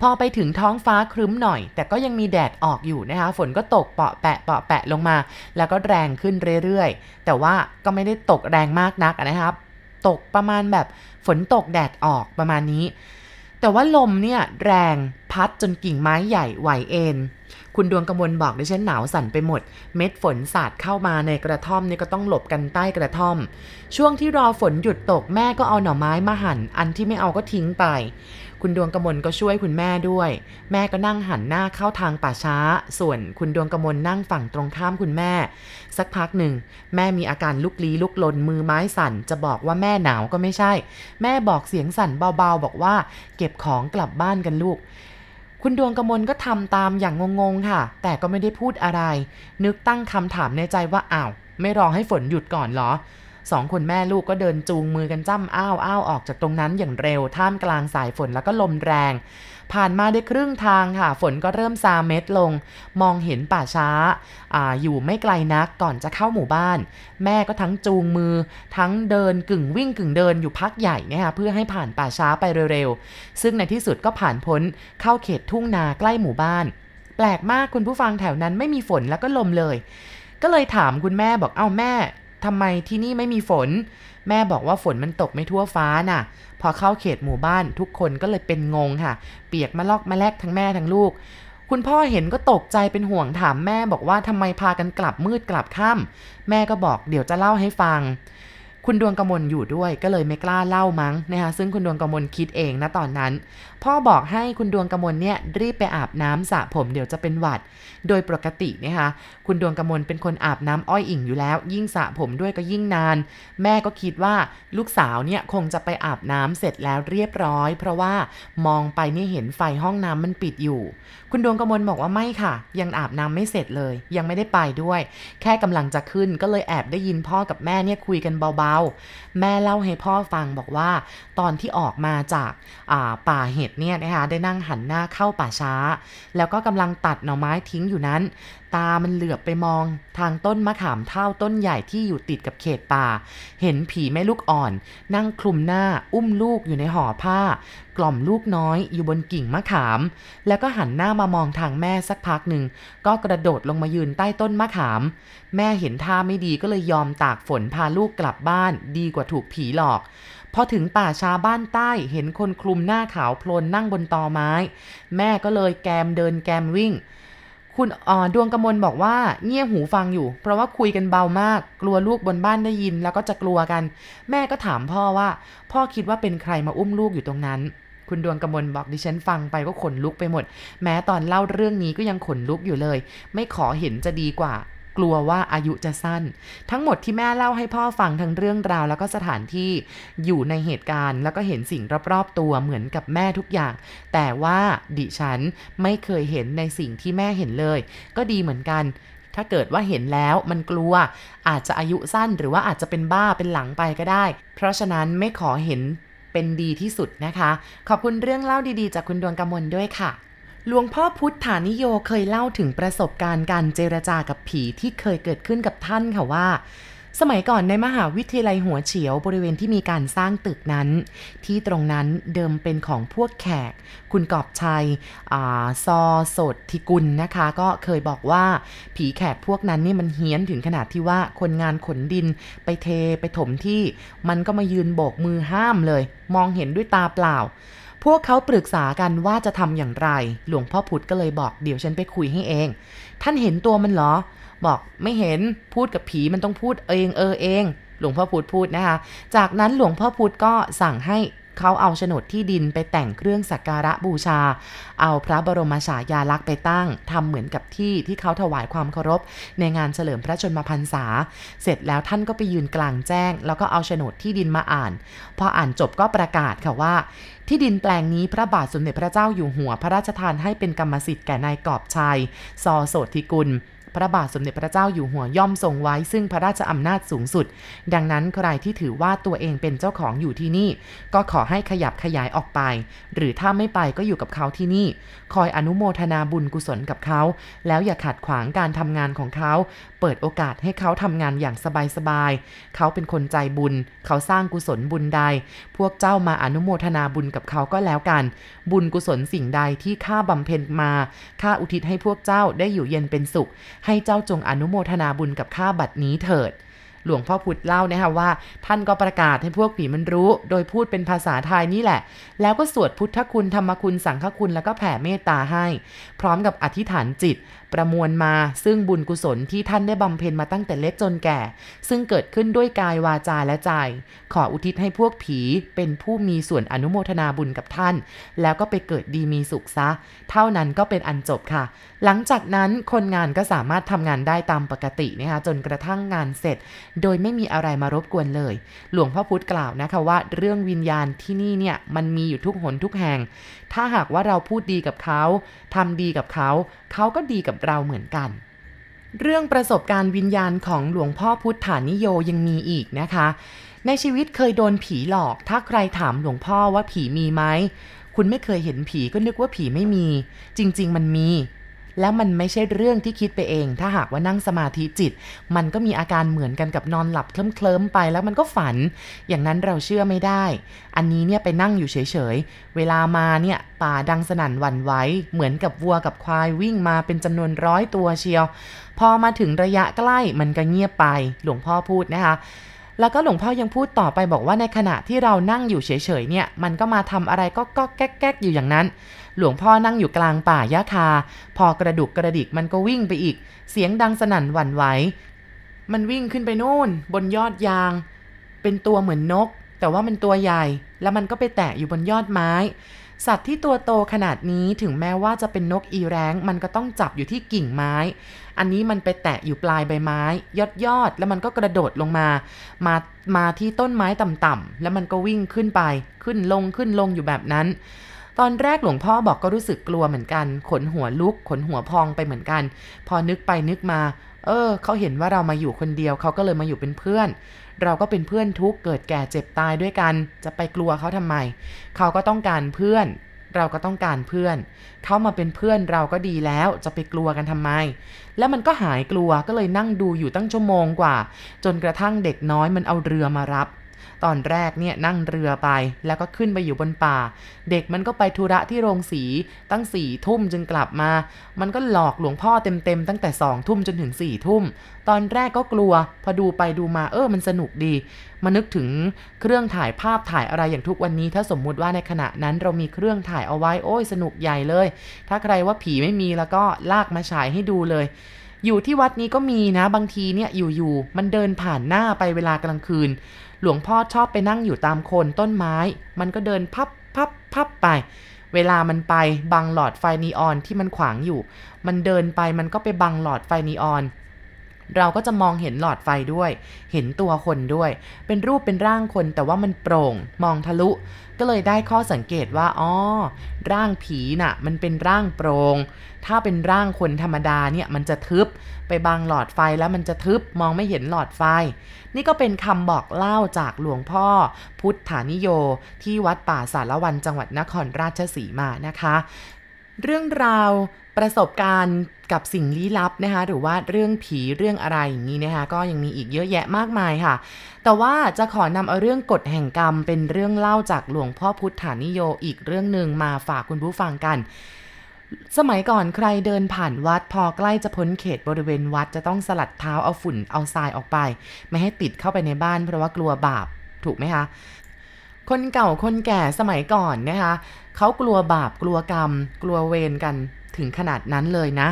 [SPEAKER 1] พอไปถึงท้องฟ้าครึ้มหน่อย แต่ก็ยังมีแดดออกอยู่นะคะ ฝนก็ตกเปาะแปะเปาะแปะลงมา แล้วก็แรงขึ้นเรื่อยๆ แต่ว่าก็ไม่ได้ตกแรงมากนักนะครับ ตกประมาณแบบฝนตกแดดออกประมาณนี้ แต่ว่าลมเนี่ยแรงพัดจนกิ่งไม้ใหญ่ไหวเอ็นคุณดวงกมลบอกดิฉันหนาวสั่นไปหมด เม็ดฝนสาดเข้ามาในกระท่อมนี่ก็ต้องหลบกันใต้กระท่อม ช่วงที่รอฝนหยุดตกแม่ก็เอาหน่อไม้มาหั่น อันที่ไม่เอาก็ทิ้งไป คุณดวงกมลก็ช่วยคุณแม่ด้วย แม่ก็นั่งหันหน้าเข้าทางป่าช้า ส่วนคุณดวงกมลนั่งฝั่งตรงข้ามคุณแม่ สักพักหนึ่ง แม่มีอาการลุกลี้ลุกลนมือไม้สั่น จะบอกว่าแม่หนาวก็ไม่ใช่ แม่บอกเสียงสั่นเบาๆ บอกว่า เก็บของกลับบ้านกันลูกคุณดวงกมลก็ทำตามอย่างงงๆค่ะ แต่ก็ไม่ได้พูดอะไร นึกตั้งคำถามในใจว่าอ้าว ไม่รอให้ฝนหยุดก่อนเหรอ สองคนแม่ลูกก็เดินจูงมือกันจ้ำอ้าวอ้าวออกจากตรงนั้นอย่างเร็วท่ามกลางสายฝนแล้วก็ลมแรง ผ่านมาได้ครึ่งทางค่ะ ฝนก็เริ่มซาเม็ดลง มองเห็นป่าช้าออยู่ไม่ไกลนักก่อนจะเข้าหมู่บ้าน แม่ก็ทั้งจูงมือ ทั้งเดินกึ่งวิ่งกึ่งเดินอยู่พักใหญ่เนะคะเพื่อให้ผ่านป่าช้าไปเร็วๆ ซึ่งในที่สุดก็ผ่านพ้นเข้าเขตทุ่งนาใกล้หมู่บ้าน แปลกมากคุณผู้ฟังแถวนั้นไม่มีฝนแล้วก็ลมเลยก็เลยถามคุณแม่บอกเอ้าแม่ ทำไมที่นี่ไม่มีฝน แม่บอกว่าฝนมันตกไม่ทั่วฟ้าน่ะ พอเข้าเขตหมู่บ้านทุกคนก็เลยเป็นงงค่ะ เปียกมาลอกมาแลกทั้งแม่ทั้งลูก คุณพ่อเห็นก็ตกใจเป็นห่วงถามแม่บอกว่าทำไมพากันกลับมืดกลับค่ำแม่ก็บอกเดี๋ยวจะเล่าให้ฟัง คุณดวงกมลอยู่ด้วยก็เลยไม่กล้าเล่ามั้งนะคะซึ่งคุณดวงกมลคิดเองนะตอนนั้น พ่อบอกให้คุณดวงกมลเนี่ยรีบไปอาบน้ำสระผมเดี๋ยวจะเป็นหวัด โดยปกตินะคะคุณดวงกมลเป็นคนอาบน้ำอ้อยอิ่งอยู่แล้ว ยิ่งสระผมด้วยก็ยิ่งนาน แม่ก็คิดว่าลูกสาวเนี่ยคงจะไปอาบน้ำเสร็จแล้วเรียบร้อย เพราะว่ามองไปนี่เห็นไฟห้องน้ำมันปิดอยู่ คุณดวงกมลบอกว่าไม่ค่ะ ยังอาบน้ำไม่เสร็จเลย ยังไม่ได้ไปด้วย แค่กำลังจะขึ้นก็เลยแอบได้ยินพ่อกับแม่เนี่ยคุยกันเบาแม่เล่าให้พ่อฟังบอกว่าตอนที่ออกมาจากาป่าเห็ดเนี่ยนะคะได้นั่งหันหน้าเข้าป่าช้า แล้วก็กำลังตัดหน่อไม้ทิ้งอยู่นั้น ตามันเหลือบไปมองทางต้นมะขามเท่าต้นใหญ่ที่อยู่ติดกับเขตป่า เห็นผีแม่ลูกอ่อน นั่งคลุมหน้าอุ้มลูกอยู่ในห่อผ้า กล่อมลูกน้อยอยู่บนกิ่งมะขาม แล้วก็หันหน้ามามองทางแม่สักพักหนึ่ง ก็กระโดดลงมายืนใต้ต้นมะขาม แม่เห็นท่าไม่ดีก็เลยยอมตากฝนพาลูกกลับบ้านดีกว่าถูกผีหลอกพอถึงป่าชาบ้านใต้เห็นคนคลุมหน้าขาวโพลนนั่งบนตอไม้ แม่ก็เลยแกมเดินแกมวิ่ง คุณดวงกมลบอกว่าเงี่ยหูฟังอยู่ เพราะว่าคุยกันเบามาก กลัวลูกบนบ้านได้ยินแล้วก็จะกลัวกัน แม่ก็ถามพ่อว่า พ่อคิดว่าเป็นใครมาอุ้มลูกอยู่ตรงนั้น คุณดวงกมลบอกดิฉันฟังไปก็ขนลุกไปหมด แม้ตอนเล่าเรื่องนี้ก็ยังขนลุกอยู่เลย ไม่ขอเห็นจะดีกว่า กลัวว่าอายุจะสั้น ทั้งหมดที่แม่เล่าให้พ่อฟังทั้งเรื่องราว แล้วก็สถานที่อยู่ในเหตุการณ์ แล้วก็เห็นสิ่งรอบๆตัวเหมือนกับแม่ทุกอย่าง แต่ว่าดิฉันไม่เคยเห็นในสิ่งที่แม่เห็นเลย ก็ดีเหมือนกัน ถ้าเกิดว่าเห็นแล้วมันกลัว อาจจะอายุสั้นหรือว่าอาจจะเป็นบ้าเป็นหลังไปก็ได้ เพราะฉะนั้นไม่ขอเห็นเป็นดีที่สุดนะคะ ขอบคุณเรื่องเล่าดีๆ จากคุณดวงกำมลด้วยค่ะ หลวงพ่อพุทธานิโยเคยเล่าถึงประสบการณ์การเจรจากับผีที่เคยเกิดขึ้นกับท่านค่ะว่า สมัยก่อนในมหาวิทยาลัยหัวเฉียวบริเวณที่มีการสร้างตึกนั้น ที่ตรงนั้นเดิมเป็นของพวกแขก คุณกอบชัยอซอสดทิกุลนะคะ ก็เคยบอกว่าผีแขกพวกนั้นนี่มันเฮี้ยนถึงขนาดที่ว่าคนงานขนดินไปเทไปถมที่ มันก็มายืนโบกมือห้ามเลย มองเห็นด้วยตาเปล่า พวกเขาปรึกษากันว่าจะทำอย่างไร หลวงพ่อพุธก็เลยบอกเดี๋ยวฉันไปคุยให้เอง ท่านเห็นตัวมันเหรอ บอกไม่เห็นพูดกับผีมันต้องพูดเองเออเอง หลวงพ่อพุธพูดนะคะ จากนั้นหลวงพ่อพุธก็สั่งให้ เขาเอาโฉนดที่ดินไปแต่งเครื่องสักการะบูชา เอาพระบรมฉายาลักษณ์ไปตั้งทำเหมือนกับที่ที่เขาถวายความเคารพ ในงานเฉลิมพระชนมพรรษา เสร็จแล้วท่านก็ไปยืนกลางแจ้ง แล้วก็เอาโฉนดที่ดินมาอ่าน พออ่านจบก็ประกาศค่ะว่า ที่ดินแปลงนี้พระบาทสมเด็จพระเจ้าอยู่หัว พระราชทานให้เป็นกรรมสิทธิ์แก่นายกอบชัยซอโสธิกุล พระบาทสมเด็จพระเจ้าอยู่หัวย่อมทรงไว้ซึ่งพระราชอำนาจสูงสุด ดังนั้นใครที่ถือว่าตัวเองเป็นเจ้าของอยู่ที่นี่ ก็ขอให้ขยับขยายออกไป หรือถ้าไม่ไปก็อยู่กับเขาที่นี่ คอยอนุโมทนาบุญกุศลกับเขา แล้วอย่าขัดขวางการทำงานของเขา เปิดโอกาสให้เขาทำงานอย่างสบายๆเขาเป็นคนใจบุญ เขาสร้างกุศลบุญใด พวกเจ้ามาอนุโมทนาบุญกับเขาก็แล้วกัน บุญกุศลสิ่งใดที่ข้าบำเพ็ญมาข้าอุทิศให้พวกเจ้าได้อยู่เย็นเป็นสุขให้เจ้าจงอนุโมทนาบุญกับข้าบัดนี้เถิด หลวงพ่อพุธเล่านะคะว่า ท่านก็ประกาศให้พวกผีมันรู้ โดยพูดเป็นภาษาไทยนี่แหละ แล้วก็สวดพุทธคุณธรรมคุณสังฆคุณแล้วก็แผ่เมตตาให้ พร้อมกับอธิษฐานจิต ประมวลมา ซึ่งบุญกุศลที่ท่านได้บำเพ็ญมาตั้งแต่เล็กจนแก่ ซึ่งเกิดขึ้นด้วยกายวาจาและใจ ขออุทิศให้พวกผีเป็นผู้มีส่วนอนุโมทนาบุญกับท่าน แล้วก็ไปเกิดดีมีสุขซะ เท่านั้นก็เป็นอันจบค่ะ หลังจากนั้นคนงานก็สามารถทำงานได้ตามปกตินะคะจนกระทั่งงานเสร็จ โดยไม่มีอะไรมารบกวนเลย หลวงพ่อพุธกล่าวนะคะว่า เรื่องวิญญาณที่นี่เนี่ยมันมีอยู่ทุกหนทุกแห่ง ถ้าหากว่าเราพูดดีกับเขาทำดีกับเขา เขาก็ดีกับเราเหมือนกัน เรื่องประสบการณ์วิญญาณของหลวงพ่อพุทธานิโยยังมีอีกนะคะ ในชีวิตเคยโดนผีหลอก ถ้าใครถามหลวงพ่อว่าผีมีไหม คุณไม่เคยเห็นผีก็นึกว่าผีไม่มี จริง ๆ มันมี แล้วมันไม่ใช่เรื่องที่คิดไปเอง ถ้าหากว่านั่งสมาธิจิต มันก็มีอาการเหมือนกันกับนอนหลับเคลิ้มๆไปแล้วมันก็ฝัน อย่างนั้นเราเชื่อไม่ได้ อันนี้เนี่ยไปนั่งอยู่เฉยๆ เวลามาเนี่ยป่าดังสนั่นหวั่นไหวเหมือนกับวัวกับควายวิ่งมาเป็นจำนวนร้อยตัวเชียว พอมาถึงระยะใกล้มันก็เงียบไป หลวงพ่อพูดนะคะแล้วก็หลวงพ่อยังพูดต่อไปบอกว่าในขณะที่เรานั่งอยู่เฉยๆเนี่ย มันก็มาทำอะไรก็ก็แก๊กแก๊กอยู่อย่างนั้น หลวงพ่อนั่งอยู่กลางป่าหญ้าคา พอกระดุกกระดิกมันก็วิ่งไปอีก เสียงดังสนั่นหวั่นไหว มันวิ่งขึ้นไปนู่น บนยอดยาง เป็นตัวเหมือนนก แต่ว่ามันตัวใหญ่ แล้วมันก็ไปแตะอยู่บนยอดไม้ สัตว์ที่ตัวโตขนาดนี้ถึงแม้ว่าจะเป็นนกอีแร้งมันก็ต้องจับอยู่ที่กิ่งไม้ อันนี้มันไปแตะอยู่ปลายใบไม้ ยอดยอดแล้วมันก็กระโดดลงมา มามาที่ต้นไม้ต่ำๆแล้วมันก็วิ่งขึ้นไป ขึ้นลงขึ้นลงอยู่แบบนั้น ตอนแรกหลวงพ่อบอกก็รู้สึกกลัวเหมือนกัน ขนหัวลุก ขนหัวพองไปเหมือนกัน พอนึกไปนึกมา เออ เขาเห็นว่าเรามาอยู่คนเดียว เขาก็เลยมาอยู่เป็นเพื่อน เราก็เป็นเพื่อนทุกเกิดแก่เจ็บตายด้วยกัน จะไปกลัวเขาทำไม เขาก็ต้องการเพื่อน เราก็ต้องการเพื่อน เขามาเป็นเพื่อนเราก็ดีแล้ว จะไปกลัวกันทำไม แล้วมันก็หายกลัว ก็เลยนั่งดูอยู่ตั้งชั่วโมงกว่า จนกระทั่งเด็กน้อยมันเอาเรือมารับ ตอนแรกเนี่ยนั่งเรือไป แล้วก็ขึ้นไปอยู่บนป่า เด็กมันก็ไปธุระที่โรงสีตั้งสี่ทุ่มจึงกลับมา มันก็หลอกหลวงพ่อเต็มๆตั้งแต่สองทุ่มจนถึงสี่ทุ่ม ตอนแรกก็กลัว พอดูไปดูมาเออมันสนุกดีมานึกถึงเครื่องถ่ายภาพถ่ายอะไรอย่างทุกวันนี้ ถ้าสมมุติว่าในขณะนั้นเรามีเครื่องถ่ายเอาไว้โอ้ยสนุกใหญ่เลย ถ้าใครว่าผีไม่มีแล้วก็ลากมาฉายให้ดูเลยอยู่ที่วัดนี้ก็มีนะบางทีเนี่ยอยู่ๆมันเดินผ่านหน้าไปเวลากลางคืน หลวงพ่อชอบไปนั่งอยู่ตามโคนต้นไม้ มันก็เดินพับพับพับไป เวลามันไปบังหลอดไฟนีออนที่มันขวางอยู่ มันเดินไปมันก็ไปบังหลอดไฟนีออนเราก็จะมองเห็นหลอดไฟด้วย เห็นตัวคนด้วย เป็นรูปเป็นร่างคนแต่ว่ามันโปร่ง มองทะลุ ก็เลยได้ข้อสังเกตว่า อ๋อ ร่างผีน่ะ มันเป็นร่างโปร่ง ถ้าเป็นร่างคนธรรมดาเนี่ยมันจะทึบไปบังหลอดไฟแล้วมันจะทึบมองไม่เห็นหลอดไฟ นี่ก็เป็นคำบอกเล่าจากหลวงพ่อ พุทธานิโย ที่วัดป่าสารวันจังหวัดนครราชสีมานะคะ เรื่องราวประสบการณ์กับสิ่งลี้ลับนะคะหรือว่าเรื่องผีเรื่องอะไรอย่างนี้นะคะก็ยังมีอีกเยอะแยะมากมายค่ะ แต่ว่าจะขอนำเอาเรื่องกฎแห่งกรรมเป็นเรื่องเล่าจากหลวงพ่อพุทธานิโยอีกเรื่องหนึ่งมาฝากคุณผู้ฟังกัน สมัยก่อนใครเดินผ่านวัดพอใกล้จะพ้นเขตบริเวณวัดจะต้องสลัดเท้าเอาฝุ่นเอาทรายออกไป ไม่ให้ติดเข้าไปในบ้านเพราะว่ากลัวบาปถูกไหมคะคนเก่าคนแก่สมัยก่อนนะคะเขากลัวบาปกลัวกรรม กลัวเวรกันถึงขนาดนั้นเลยนะ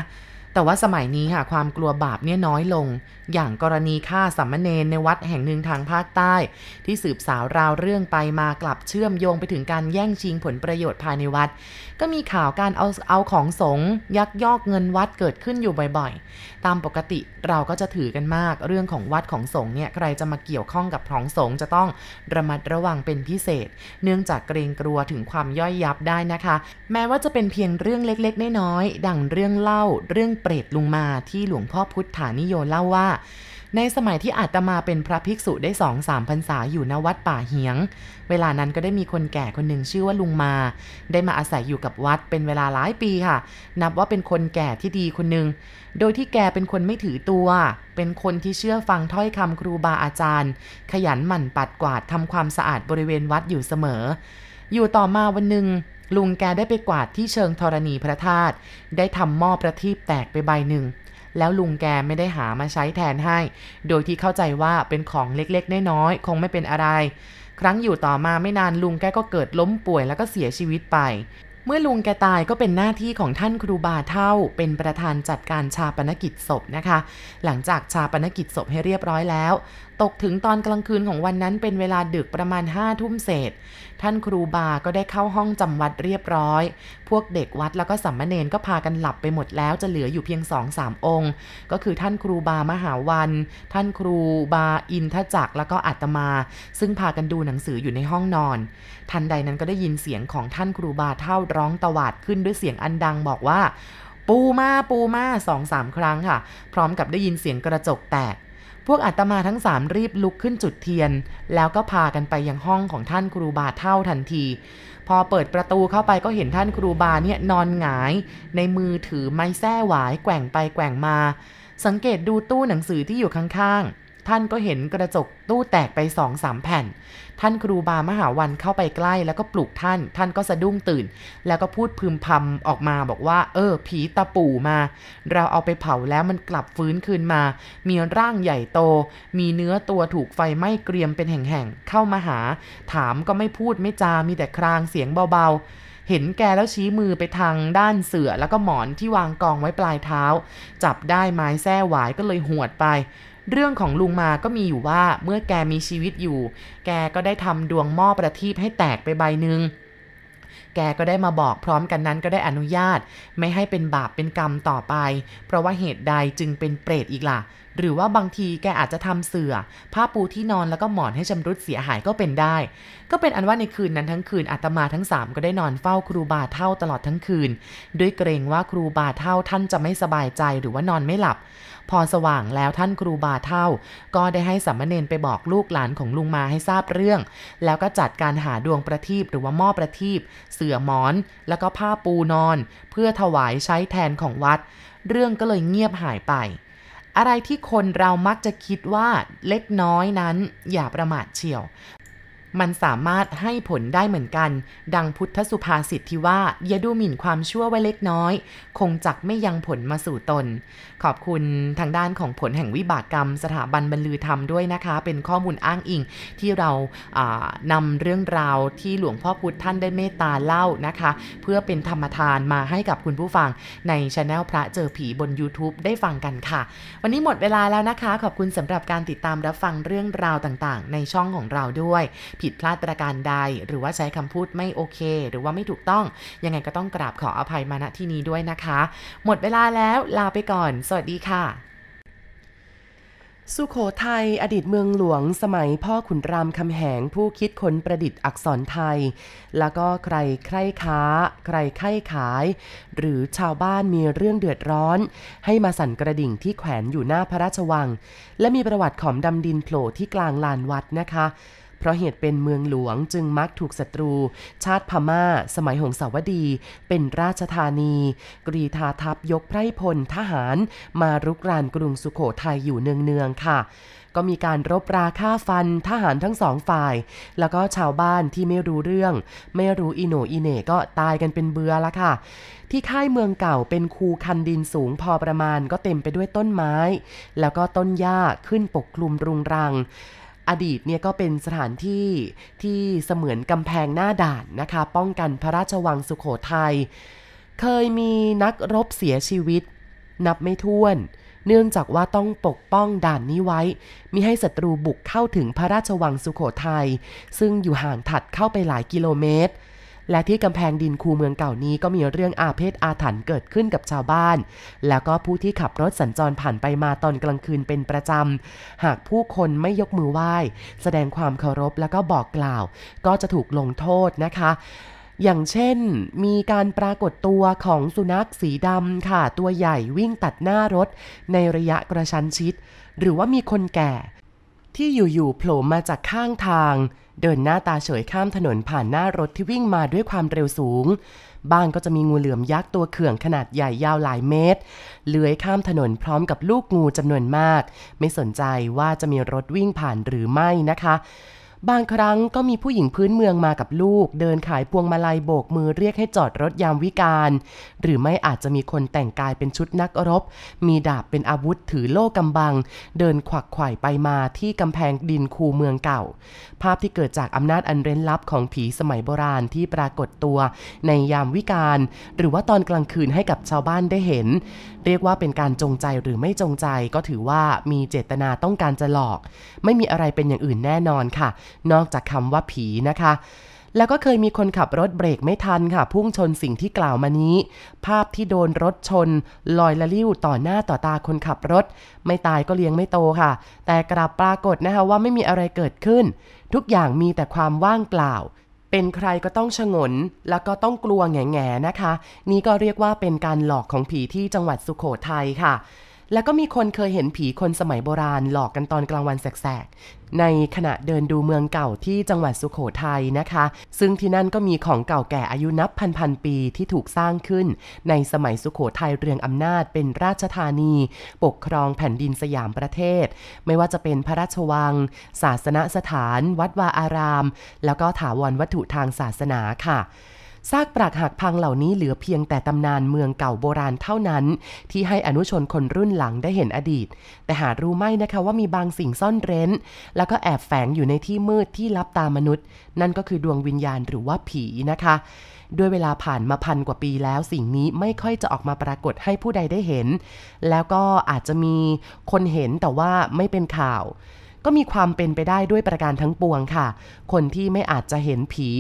[SPEAKER 1] แต่ว่าสมัยนี้ค่ะความกลัวบาปเนี่ยน้อยลง อย่างกรณีฆ่าสัมมเนนในวัดแห่งหนึ่งทางภาคใต้ ที่สืบสาวราวเรื่องไปมากลับเชื่อมโยงไปถึงการแย่งชิงผลประโยชน์ภายในวัด ก็มีข่าวการเอาเอาของสงฆ์ยักยอกเงินวัดเกิดขึ้นอยู่บ่อยๆ ตามปกติเราก็จะถือกันมาก เรื่องของวัดของสงฆ์เนี่ยใครจะมาเกี่ยวข้องกับของสงฆ์จะต้องระมัดระวังเป็นพิเศษ เนื่องจากเกรงกลัวถึงความย่อยยับได้นะคะ แม้ว่าจะเป็นเพียงเรื่องเล็กๆน้อยๆดังเรื่องเล่าเรื่องเปรตลุงมาที่หลวงพ่อพุทธานิโยเล่าว่าในสมัยที่อาตมาเป็นพระภิกษุได้สองสามพรรษาอยู่ณวัดป่าเหียง เวลานั้นก็ได้มีคนแก่คนหนึ่งชื่อว่าลุงมา ได้มาอาศัยอยู่กับวัดเป็นเวลาหลายปีค่ะ นับว่าเป็นคนแก่ที่ดีคนหนึ่ง โดยที่แกเป็นคนไม่ถือตัว เป็นคนที่เชื่อฟังถ้อยคำครูบาอาจารย์ ขยันหมั่นปัดกวาดทำความสะอาดบริเวณวัดอยู่เสมอ อยู่ต่อมาวันหนึ่งลุงแกได้ไปกวาดที่เชิงธรณีพระธาตุ ได้ทำหม้อประทีปแตกไปใบหนึ่ง แล้วลุงแกไม่ได้หามาใช้แทนให้ โดยที่เข้าใจว่าเป็นของเล็กๆน้อยๆคงไม่เป็นอะไร ครั้งอยู่ต่อมาไม่นานลุงแกก็เกิดล้มป่วยแล้วก็เสียชีวิตไปเมื่อลุงแกตายก็เป็นหน้าที่ของท่านครูบาเท่า เป็นประธานจัดการชาปนกิจศพนะคะ หลังจากชาปนกิจศพให้เรียบร้อยแล้ว ตกถึงตอนกลางคืนของวันนั้นเป็นเวลาดึกประมาณห้าทุ่มเศษ ท่านครูบาก็ได้เข้าห้องจำวัดเรียบร้อย พวกเด็กวัดแล้วก็สัมมเนนก็พากันหลับไปหมดแล้วจะเหลืออยู่เพียงสองสามองค์ ก็คือท่านครูบามหาวัน ท่านครูบาอินทจักรแล้วก็อัตมา ซึ่งพากันดูหนังสืออยู่ในห้องนอน ทันใดนั้นก็ได้ยินเสียงของท่านครูบาเท่าร้องตวาดขึ้นด้วยเสียงอันดังบอกว่า ปูมาปูมาสองสามครั้งค่ะ พร้อมกับได้ยินเสียงกระจกแตก พวกอาตมาทั้งสามรีบลุกขึ้นจุดเทียน แล้วก็พากันไปยังห้องของท่านครูบาเท่าทันที พอเปิดประตูเข้าไปก็เห็นท่านครูบาเนี่ยนอนหงาย ในมือถือไม้แส้หวายแกว่งไปแกว่งมา สังเกตดูตู้หนังสือที่อยู่ข้างๆ ท่านก็เห็นกระจกตู้แตกไปสองสามแผ่น ท่านครูบามหาวันเข้าไปใกล้ แล้วก็ปลุกท่าน ท่านก็สะดุ้งตื่น แล้วก็พูดพึมพำออกมาบอกว่า เออ ผีตาปู่มา เราเอาไปเผาแล้วมันกลับฟื้นคืนมา มีร่างใหญ่โต มีเนื้อตัวถูกไฟไหม้เกรียมเป็นแห่งๆ เข้ามาหา ถามก็ไม่พูดไม่จา มีแต่ครางเสียงเบาๆเห็นแกแล้วชี้มือไปทางด้านเสือแล้วก็หมอนที่วางกองไว้ปลายเท้า จับได้ไม้แส้หวายก็เลยหวดไป เรื่องของลุงมาก็มีอยู่ว่าเมื่อแกมีชีวิตอยู่ แกก็ได้ทำดวงหม้อประทีปให้แตกไปใบหนึ่งแกก็ได้มาบอกพร้อมกันนั้นก็ได้อนุญาต ไม่ให้เป็นบาปเป็นกรรมต่อไป เพราะว่าเหตุใดจึงเป็นเปรตอีกล่ะ หรือว่าบางทีแกอาจจะทำเสื่อ ผ้าปูที่นอนแล้วก็หมอนให้ชำรุดเสียหายก็เป็นได้ ก็เป็นอันว่าในคืนนั้นทั้งคืนอาตมาทั้งสามก็ได้นอนเฝ้าครูบาเท่าตลอดทั้งคืน ด้วยเกรงว่าครูบาเท่าท่านจะไม่สบายใจหรือว่านอนไม่หลับ พอสว่างแล้วท่านครูบาเท่า ก็ได้ให้สามเณรไปบอกลูกหลานของลุงมาให้ทราบเรื่อง แล้วก็จัดการหาดวงประทีปหรือว่าหม้อประทีปเสื่อหมอน แล้วก็ผ้าปูนอน เพื่อถวายใช้แทนของวัด เรื่องก็เลยเงียบหายไป อะไรที่คนเรามักจะคิดว่าเล็กน้อยนั้นอย่าประมาทเฉียว มันสามารถให้ผลได้เหมือนกัน ดังพุทธสุภาษิตที่ว่า อย่าดูหมิ่นความชั่วไว้เล็กน้อย คงจักไม่ยังผลมาสู่ตน ขอบคุณทางด้านของผลแห่งวิบากกรรม สถาบันบรรลือธรรมด้วยนะคะ เป็นข้อมูลอ้างอิงที่เรานำเรื่องราวที่หลวงพ่อพุทธท่านได้เมตตาเล่านะคะ เพื่อเป็นธรรมทานมาให้กับคุณผู้ฟังในช anel พระเจอผีบน YouTube ได้ฟังกันค่ะ วันนี้หมดเวลาแล้วนะคะ ขอบคุณสำหรับการติดตามรับฟังเรื่องราวต่างๆ ในช่องของเราด้วยผิดพลาดประการใด หรือว่าใช้คำพูดไม่โอเค หรือว่าไม่ถูกต้อง ยังไงก็ต้องกราบขออภัยมาณที่นี้ด้วยนะคะ หมดเวลาแล้วลาไปก่อน สวัสดีค่ะสุโขทัยอดีตเมืองหลวงสมัยพ่อขุนรามคำแหงผู้คิดค้นประดิษฐ์อักษรไทย แล้วก็ใครใครค้า ใครไข้ขาย หรือชาวบ้านมีเรื่องเดือดร้อน ให้มาสั่นกระดิ่งที่แขวนอยู่หน้าพระราชวัง และมีประวัติขอมดำดินโผล่ที่กลางลานวัดนะคะ เพราะเหตุเป็นเมืองหลวงจึงมักถูกศัตรู ชาติพม่า สมัยหงสาวดี เป็นราชธานี กรีธาทัพยกไพรพลทหาร มารุกรานกรุงสุขโขทัยอยู่เนืองๆค่ะก็มีการรบราฆ่าฟันทหารทั้งสองฝ่าย แล้วก็ชาวบ้านที่ไม่รู้เรื่อง ไม่รู้อิโหนอิเหน่ก็ตายกันเป็นเบือละค่ะ ที่ค่ายเมืองเก่าเป็นคูคันดินสูงพอประมาณก็เต็มไปด้วยต้นไม้ แล้วก็ต้นหญ้าขึ้นปกคลุมรุงรัง อดีตเนี่ยก็เป็นสถานที่ที่เสมือนกำแพงหน้าด่านนะคะ ป้องกันพระราชวังสุขโขทัย เคยมีนักรบเสียชีวิต นับไม่ถ้วน เนื่องจากว่าต้องปกป้องด่านนี้ไว้ มิให้ศัตรูบุกเข้าถึงพระราชวังสุขโขทัย ซึ่งอยู่ห่างถัดเข้าไปหลายกิโลเมตร และที่กำแพงดินคูเมืองเก่านี้ก็มีเรื่องอาเพศอาถรรพ์เกิดขึ้นกับชาวบ้าน แล้วก็ผู้ที่ขับรถสัญจรผ่านไปมาตอนกลางคืนเป็นประจำ หากผู้คนไม่ยกมือไหว้ แสดงความเคารพแล้วก็บอกกล่าว ก็จะถูกลงโทษนะคะอย่างเช่น มีการปรากฏตัวของสุนัขสีดำค่ะ ตัวใหญ่วิ่งตัดหน้ารถในระยะกระชั้นชิด หรือว่ามีคนแก่ ที่อยู่ๆโผล่มาจากข้างทาง เดินหน้าตาเฉยข้ามถนนผ่านหน้ารถที่วิ่งมาด้วยความเร็วสูง บ้างก็จะมีงูเหลือมยักษ์ตัวเขื่องขนาดใหญ่ยาวหลายเมตร เลื้อยข้ามถนนพร้อมกับลูกงูจำนวนมาก ไม่สนใจว่าจะมีรถวิ่งผ่านหรือไม่นะคะ บางครั้งก็มีผู้หญิงพื้นเมืองมากับลูก เดินขายพวงมาลัยโบกมือเรียกให้จอดรถยามวิการ หรือไม่อาจจะมีคนแต่งกายเป็นชุดนักรบ มีดาบเป็นอาวุธถือโล่กำบัง เดินขวักไขว่ไปมาที่กำแพงดินคูเมืองเก่า ภาพที่เกิดจากอำนาจอันเร้นลับของผีสมัยโบราณที่ปรากฏตัวในยามวิการ หรือว่าตอนกลางคืนให้กับชาวบ้านได้เห็นเรียกว่าเป็นการจงใจหรือไม่จงใจก็ถือว่ามีเจตนาต้องการจะหลอก ไม่มีอะไรเป็นอย่างอื่นแน่นอนค่ะ นอกจากคำว่าผีนะคะแล้วก็เคยมีคนขับรถเบรกไม่ทันค่ะ พุ่งชนสิ่งที่กล่าวมานี้ ภาพที่โดนรถชน ลอยละลิ้วต่อหน้าต่อตาคนขับรถ ไม่ตายก็เลี้ยงไม่โตค่ะ แต่กลับปรากฏนะคะว่าไม่มีอะไรเกิดขึ้น ทุกอย่างมีแต่ความว่างเปล่า เป็นใครก็ต้องชงน แล้วก็ต้องกลัวแง่ๆนะคะ นี่ก็เรียกว่าเป็นการหลอกของผีที่จังหวัดสุโขทัยค่ะ
[SPEAKER 2] แล้วก็มีคนเคยเห็นผีคนสมัยโบราณหลอกกันตอนกลางวันแสกๆ ในขณะเดินดูเมืองเก่าที่จังหวัดสุขโขทัยนะคะ ซึ่งที่นั่นก็มีของเก่าแก่อายุนับพันพันปีที่ถูกสร้างขึ้น ในสมัยสุขโขทัยเรืองอำนาจเป็นราชธานี ปกครองแผ่นดินสยามประเทศ ไม่ว่าจะเป็นพระราชวัง ศาสนสถาน วัดวาอาราม แล้วก็ถาวรวัตถุทางศาสนาค่ะ ซากปรักหักพังเหล่านี้เหลือเพียงแต่ตำนานเมืองเก่าโบราณเท่านั้น ที่ให้อนุชนคนรุ่นหลังได้เห็นอดีต แต่หารู้ไม่นะคะว่ามีบางสิ่งซ่อนเร้น แล้วก็แอบแฝงอยู่ในที่มืดที่ลับตามนุษย์ นั่นก็คือดวงวิญญาณหรือว่าผีนะคะด้วยเวลาผ่านมาพันกว่าปีแล้วสิ่งนี้ไม่ค่อยจะออกมาปรากฏให้ผู้ใดได้เห็น แล้วก็อาจจะมีคนเห็นแต่ว่าไม่เป็นข่าว ก็มีความเป็นไปได้ด้วยประการทั้งปวงค่ะ คนที่ไม่อาจจะเห็นผี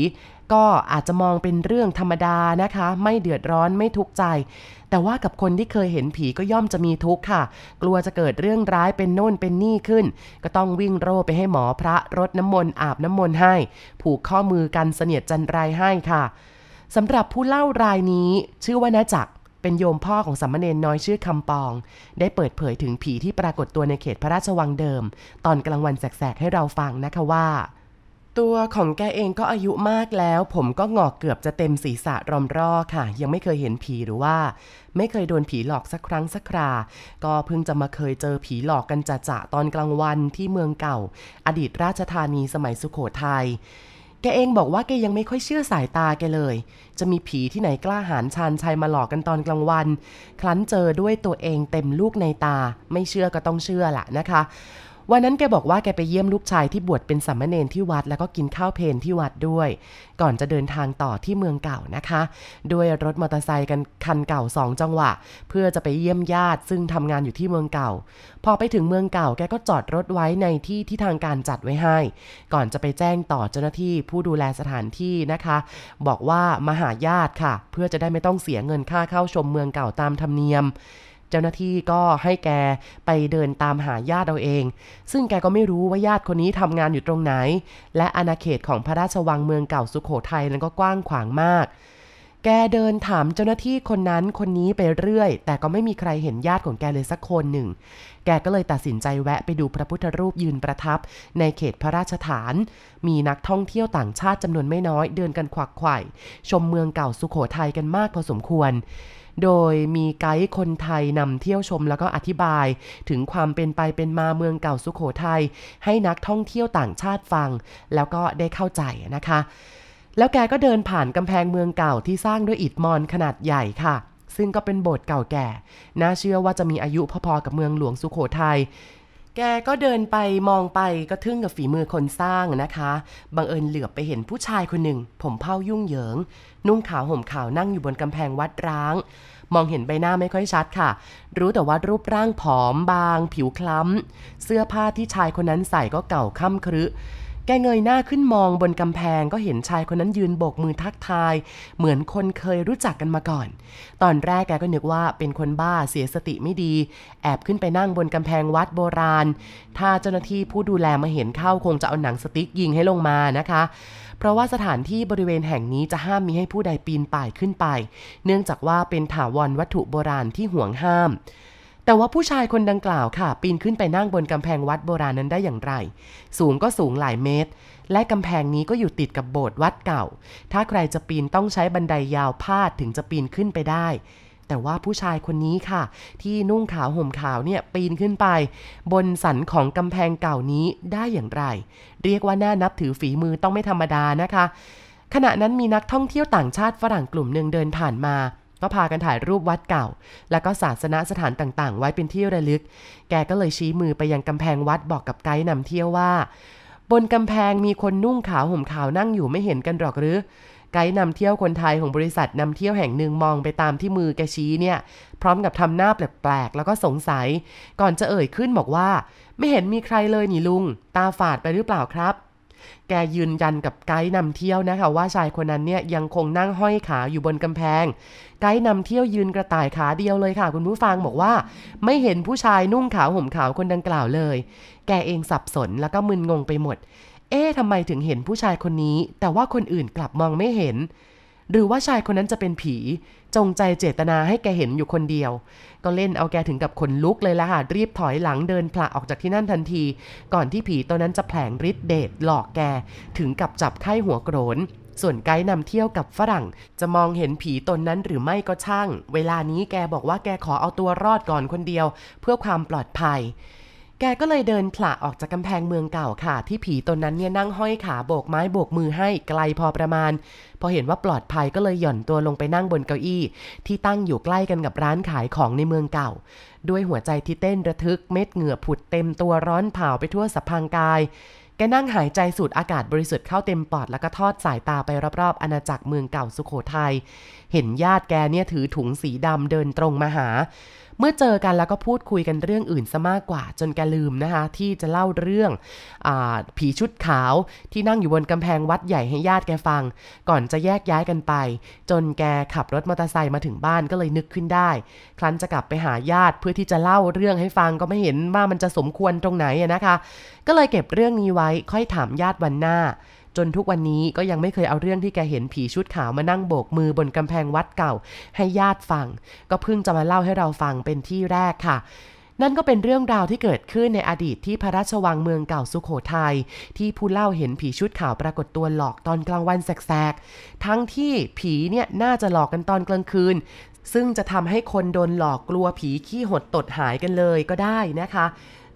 [SPEAKER 2] ก็อาจจะมองเป็นเรื่องธรรมดานะคะ ไม่เดือดร้อนไม่ทุกข์ใจ แต่ว่ากับคนที่เคยเห็นผีก็ย่อมจะมีทุกข์ค่ะ กลัวจะเกิดเรื่องร้ายเป็นโน่นเป็นนี่ขึ้น ก็ต้องวิ่งโรไปให้หมอพระรดน้ำมนต์อาบน้ำมนต์ให้ ผูกข้อมือกันเสนียดจันไรให้ค่ะสำหรับผู้เล่ารายนี้ชื่อว่านาจักเป็นโยมพ่อของสัมมเนนน้อยชื่อคำปอง ได้เปิดเผยถึงผีที่ปรากฏตัวในเขตพระราชวังเดิม ตอนกลางวันแสกๆให้เราฟังนะคะว่า ตัวของแกเองก็อายุมากแล้ว ผมก็งอกเกือบจะเต็มศีรษะรอมรอค่ะ ยังไม่เคยเห็นผีหรือว่า ไม่เคยโดนผีหลอกสักครั้งสักครา ก็เพิ่งจะมาเคยเจอผีหลอกกันจะจะตอนกลางวันที่เมืองเก่า อดีตราชธานีสมัยสุขโขทยัยแกเองบอกว่าแกยังไม่ค่อยเชื่อสายตาแกเลย จะมีผีที่ไหนกล้าหาญชานชัยมาหลอกกันตอนกลางวันครั้นเจอด้วยตัวเองเต็มลูกในตา ไม่เชื่อก็ต้องเชื่อละนะคะ วันนั้นแกบอกว่าแกไปเยี่ยมลูกชายที่บวชเป็นสามเณรที่วัด แล้วก็กินข้าวเพนที่วัดด้วย ก่อนจะเดินทางต่อที่เมืองเก่านะคะ ด้วยรถมอเตอร์ไซค์กันคันเก่าสองจังหวะ เพื่อจะไปเยี่ยมญาติซึ่งทำงานอยู่ที่เมืองเก่า พอไปถึงเมืองเก่าแกก็จอดรถไว้ในที่ที่ทางการจัดไว้ให้ ก่อนจะไปแจ้งต่อเจ้าหน้าที่ผู้ดูแลสถานที่นะคะ บอกว่ามาหาญาติค่ะ เพื่อจะได้ไม่ต้องเสียเงินค่าเข้าชมเมืองเก่าตามธรรมเนียม เจ้าหน้าที่ก็ให้แกไปเดินตามหาญาติเอาเอง ซึ่งแกก็ไม่รู้ว่าญาติคนนี้ทำงานอยู่ตรงไหน และอาณาเขตของพระราชวังเมืองเก่าสุขโขทัยนั้นก็กว้างขวางมาก แกเดินถามเจ้าหน้าที่คนนั้นคนนี้ไปเรื่อย แต่ก็ไม่มีใครเห็นญาติของแกเลยสักคนหนึ่ง แกก็เลยตัดสินใจแวะไปดูพระพุทธรูปยืนประทับ ในเขตพระราชฐาน มีนักท่องเที่ยวต่างชาติจำนวนไม่น้อย เดินกันขวักไขว่ชมเมืองเก่าสุขโขทัยกันมากพอสมควร โดยมีไกด์คนไทยนำเที่ยวชมแล้วก็อธิบาย ถึงความเป็นไปเป็นมาเมืองเก่าสุขโขทัยให้นักท่องเที่ยวต่างชาติฟัง แล้วก็ได้เข้าใจนะคะ แล้วแกก็เดินผ่านกำแพงเมืองเก่าที่สร้างด้วยอิฐมอนขนาดใหญ่ค่ะ ซึ่งก็เป็นโบสถ์เก่าแก่ น่าเชื่อว่าจะมีอายุพอๆกับเมืองหลวงสุขโขทัย แกก็เดินไปมองไปก็ทึ่งกับฝีมือคนสร้างนะคะ บังเอิญเหลือบไปเห็นผู้ชายคนหนึ่ง ผมเผ้ายุ่งเหยิง นุ่งขาวห่มขาวนั่งอยู่บนกำแพงวัดร้าง มองเห็นใบหน้าไม่ค่อยชัดค่ะ รู้แต่ว่ารูปร่างผอมบาง ผิวคล้ำ เสื้อผ้าที่ชายคนนั้นใส่ก็เก่าค่ำครึ แกเงยหน้าขึ้นมองบนกำแพงก็เห็นชายคนนั้นยืนโบกมือทักทาย เหมือนคนเคยรู้จักกันมาก่อน ตอนแรกแกก็นึกว่าเป็นคนบ้าเสียสติไม่ดี แอบขึ้นไปนั่งบนกำแพงวัดโบราณ ถ้าเจ้าหน้าที่ผู้ดูแลมาเห็นเข้าคงจะเอาหนังสติ๊กยิงให้ลงมานะคะ เพราะว่าสถานที่บริเวณแห่งนี้จะห้ามมีให้ผู้ใดปีนป่ายขึ้นไป เนื่องจากว่าเป็นถาวรวัตถุโบราณที่ห่วงห้าม แต่ว่าผู้ชายคนดังกล่าวค่ะ ปีนขึ้นไปนั่งบนกำแพงวัดโบราณนั้นได้อย่างไร สูงก็สูงหลายเมตร และกำแพงนี้ก็อยู่ติดกับโบสถ์วัดเก่า ถ้าใครจะปีนต้องใช้บันไดายาวพาดถึงจะปีนขึ้นไปได้ แต่ว่าผู้ชายคนนี้ค่ะ ที่นุ่งขาวห่มขาวเนี่ยปีนขึ้นไป บนสันของกำแพงเก่านี้ได้อย่างไร เรียกว่าน่านับถือฝีมือต้องไม่ธรรมดานะคะ ขณะนั้นมีนักท่องเที่ยวต่างชาติฝรั่งกลุ่มหนึ่งเดินผ่านมา ก็พากันถ่ายรูปวัดเก่า แล้วก็ศาสนสถานต่างๆ ไว้เป็นที่ระลึก แกก็เลยชี้มือไปยังกำแพงวัดบอกกับไกด์นำเที่ยวว่า บนกำแพงมีคนนุ่งขาวห่มขาวนั่งอยู่ไม่เห็นกันหรอกหรือ ไกด์นำเที่ยวคนไทยของบริษัทนำเที่ยวแห่งหนึ่งมองไปตามที่มือแกชี้เนี่ย พร้อมกับทำหน้าแปลกๆแล้วก็สงสัย ก่อนจะเอ่ยขึ้นบอกว่า ไม่เห็นมีใครเลยนี่ลุง ตาฝาดไปหรือเปล่าครับ แกยืนยันกับไกด์นำเที่ยวนะคะว่าชายคนนั้นเนี่ยยังคงนั่งห้อยขาอยู่บนกำแพง ไกด์นำเที่ยวยืนกระต่ายขาเดียวเลยค่ะ คุณผู้ฟังบอกว่า ไม่เห็นผู้ชายนุ่งขาวห่มขาวคนดังกล่าวเลย แกเองสับสนแล้วก็มึนงงไปหมด เอ๊ะทำไมถึงเห็นผู้ชายคนนี้ แต่ว่าคนอื่นกลับมองไม่เห็น หรือว่าชายคนนั้นจะเป็นผี จงใจเจตนาให้แกเห็นอยู่คนเดียว ก็เล่นเอาแกถึงกับขนลุกเลยละค่ะรีบถอยหลังเดินผละออกจากที่นั่นทันที ก่อนที่ผีตัวนั้นจะแผลงฤทธิ์เดชหลอกแกถึงกับจับไข้หัวโกรนส่วนไกด์นำเที่ยวกับฝรั่ง จะมองเห็นผีตนนั้นหรือไม่ก็ช่าง เวลานี้แกบอกว่าแกขอเอาตัวรอดก่อนคนเดียว เพื่อความปลอดภัย แกก็เลยเดินผละออกจากกำแพงเมืองเก่าค่ะ ที่ผีตนนั้นเนี่ยนั่งห้อยขาโบกไม้โบกมือให้ไกลพอประมาณ พอเห็นว่าปลอดภัยก็เลยหย่อนตัวลงไปนั่งบนเก้าอี้ ที่ตั้งอยู่ใกล้กันกับร้านขายของในเมืองเก่า ด้วยหัวใจที่เต้นระทึกเม็ดเหงื่อผุดเต็มตัวร้อนเผาไปทั่วสัพพังกายแกนั่งหายใจสูดอากาศบริสุทธิ์เข้าเต็มปอดแล้วก็ทอดสายตาไปรอบๆ อาณาจักรเมืองเก่าสุขโขทยัย เห็นญาติแกเนี่ยถือถุงสีดำเดินตรงมาหา เมื่อเจอกันแล้วก็พูดคุยกันเรื่องอื่นซะมากกว่าจนแกลืมนะคะ ที่จะเล่าเรื่องอผีชุดขาวที่นั่งอยู่บนกำแพงวัดใหญ่ให้ญาติแกฟัง ก่อนจะแยกย้ายกันไป จนแกขับรถมอเตอร์ไซค์มาถึงบ้านก็เลยนึกขึ้นได้ ครั้นจะกลับไปหาญาติเพื่อที่จะเล่าเรื่องให้ฟังก็ไม่เห็นว่ามันจะสมควรตรงไหนนะคะ ก็เลยเก็บเรื่องนี้ไว้ค่อยถามญาติวันหน้า จนทุกวันนี้ก็ยังไม่เคยเอาเรื่องที่แกเห็นผีชุดขาวมานั่งโบกมือบนกำแพงวัดเก่า ให้ญาติฟัง ก็เพิ่งจะมาเล่าให้เราฟังเป็นที่แรกค่ะนั่นก็เป็นเรื่องราวที่เกิดขึ้นในอดีตที่พระราชวังเมืองเก่าสุขโขทยัยที่ผู้เล่าเห็นผีชุดขาวปรากฏตัวหลอกตอนกลางวันแสกๆ ทั้งที่ผีเนี่ยน่าจะหลอกกันตอนกลางคืน ซึ่งจะทำให้คนโดนหลอกกลัวผีขี้หดตดหายกันเลยก็ได้นะคะ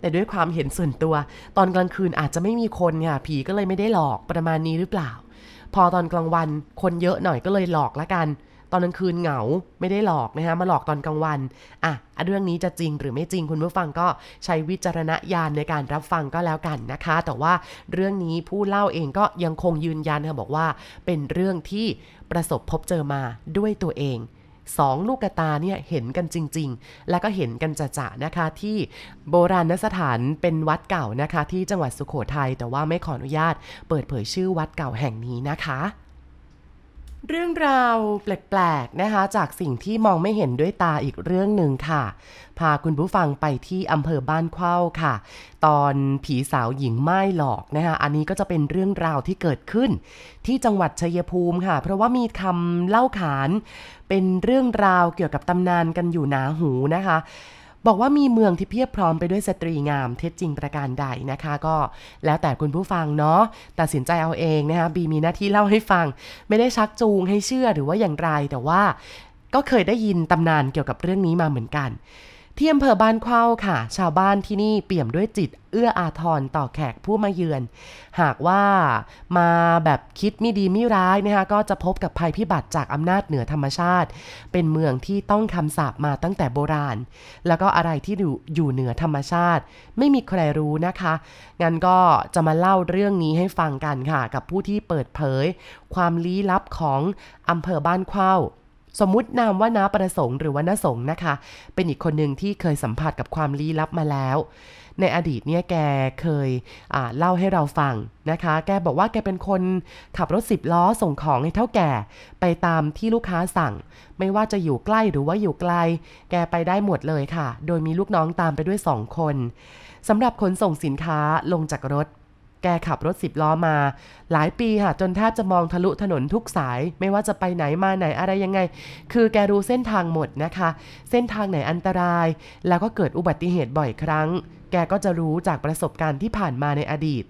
[SPEAKER 2] แต่ด้วยความเห็นส่วนตัว ตอนกลางคืนอาจจะไม่มีคนค่ะผีก็เลยไม่ได้หลอกประมาณนี้หรือเปล่า พอตอนกลางวันคนเยอะหน่อยก็เลยหลอกละกัน ตอนกลางคืนเหงาไม่ได้หลอกนะคะมาหลอกตอนกลางวันอะเรื่องนี้จะจริงหรือไม่จริงคุณผู้ฟังก็ใช้วิจารณญาณในการรับฟังก็แล้วกันนะคะ แต่ว่าเรื่องนี้ผู้เล่าเองก็ยังคงยืนยันค่ะบอกว่า เป็นเรื่องที่ประสบพบเจอมาด้วยตัวเอง สองลูกกระตาเนี่ยเห็นกันจริง ๆ แล้วก็เห็นกันจะๆนะคะที่โบราณสถานเป็นวัดเก่านะคะ ที่จังหวัดสุขโขทัยแต่ว่าไม่ขออนุญาตเปิดเผยชื่อวัดเก่าแห่งนี้นะคะ เรื่องราวแปลกๆนะคะ จากสิ่งที่มองไม่เห็นด้วยตาอีกเรื่องหนึ่งค่ะ พาคุณผู้ฟังไปที่อำเภอบ้านเข้าค่ะ ตอนผีสาวหญิงไม้หลอกนะคะอันนี้ก็จะเป็นเรื่องราวที่เกิดขึ้น ที่จังหวัดชัยภูมิค่ะ เพราะว่ามีคำเล่าขาน เป็นเรื่องราวเกี่ยวกับตำนานกันอยู่หนาหูนะคะ บอกว่ามีเมืองที่เพียบพร้อมไปด้วยสตรีงามเท็จจริงประการใดนะคะ ก็แล้วแต่คุณผู้ฟังเนาะตัดสินใจเอาเองนะคะบีมีหน้าที่เล่าให้ฟัง ไม่ได้ชักจูงให้เชื่อหรือว่าอย่างไรแต่ว่าก็เคยได้ยินตำนานเกี่ยวกับเรื่องนี้มาเหมือนกัน ที่อำเภอบ้านเข้าค่ะ ชาวบ้านที่นี่เปี่ยมด้วยจิตเอื้ออาทรต่อแขกผู้มาเยือน หากว่ามาแบบคิดไม่ดีไม่ร้ายนะคะก็จะพบกับภัยพิบัติจากอำนาจเหนือธรรมชาติ เป็นเมืองที่ต้องคำสาปมาตั้งแต่โบราณ แล้วก็อะไรที่อยู่เหนือธรรมชาติ ไม่มีใครรู้นะคะงั้นก็จะมาเล่าเรื่องนี้ให้ฟังกันค่ะ กับผู้ที่เปิดเผย ความลี้ลับของอำเภอบ้านเข้า สมมุตินามว่าน้าประสงค์หรือว่าน้าสงนะคะ เป็นอีกคนหนึ่งที่เคยสัมผัสกับความลี้ลับมาแล้ว ในอดีตเนี่ยแกเคยเล่าให้เราฟังนะคะ แกบอกว่าแกเป็นคนขับรถสิบล้อส่งของให้เท่าแก่ ไปตามที่ลูกค้าสั่ง ไม่ว่าจะอยู่ใกล้หรือว่าอยู่ไกล แกไปได้หมดเลยค่ะ โดยมีลูกน้องตามไปด้วยสองคนสำหรับขนส่งสินค้าลงจากรถ แกขับรถสิบล้อมา หลายปีค่ะ จนแทบจะมองทะลุถนนทุกสาย ไม่ว่าจะไปไหนมาไหนอะไรยังไง คือแกรู้เส้นทางหมดนะคะ เส้นทางไหนอันตราย แล้วก็เกิดอุบัติเหตุบ่อยครั้ง แกก็จะรู้จากประสบการณ์ที่ผ่านมาในอดีต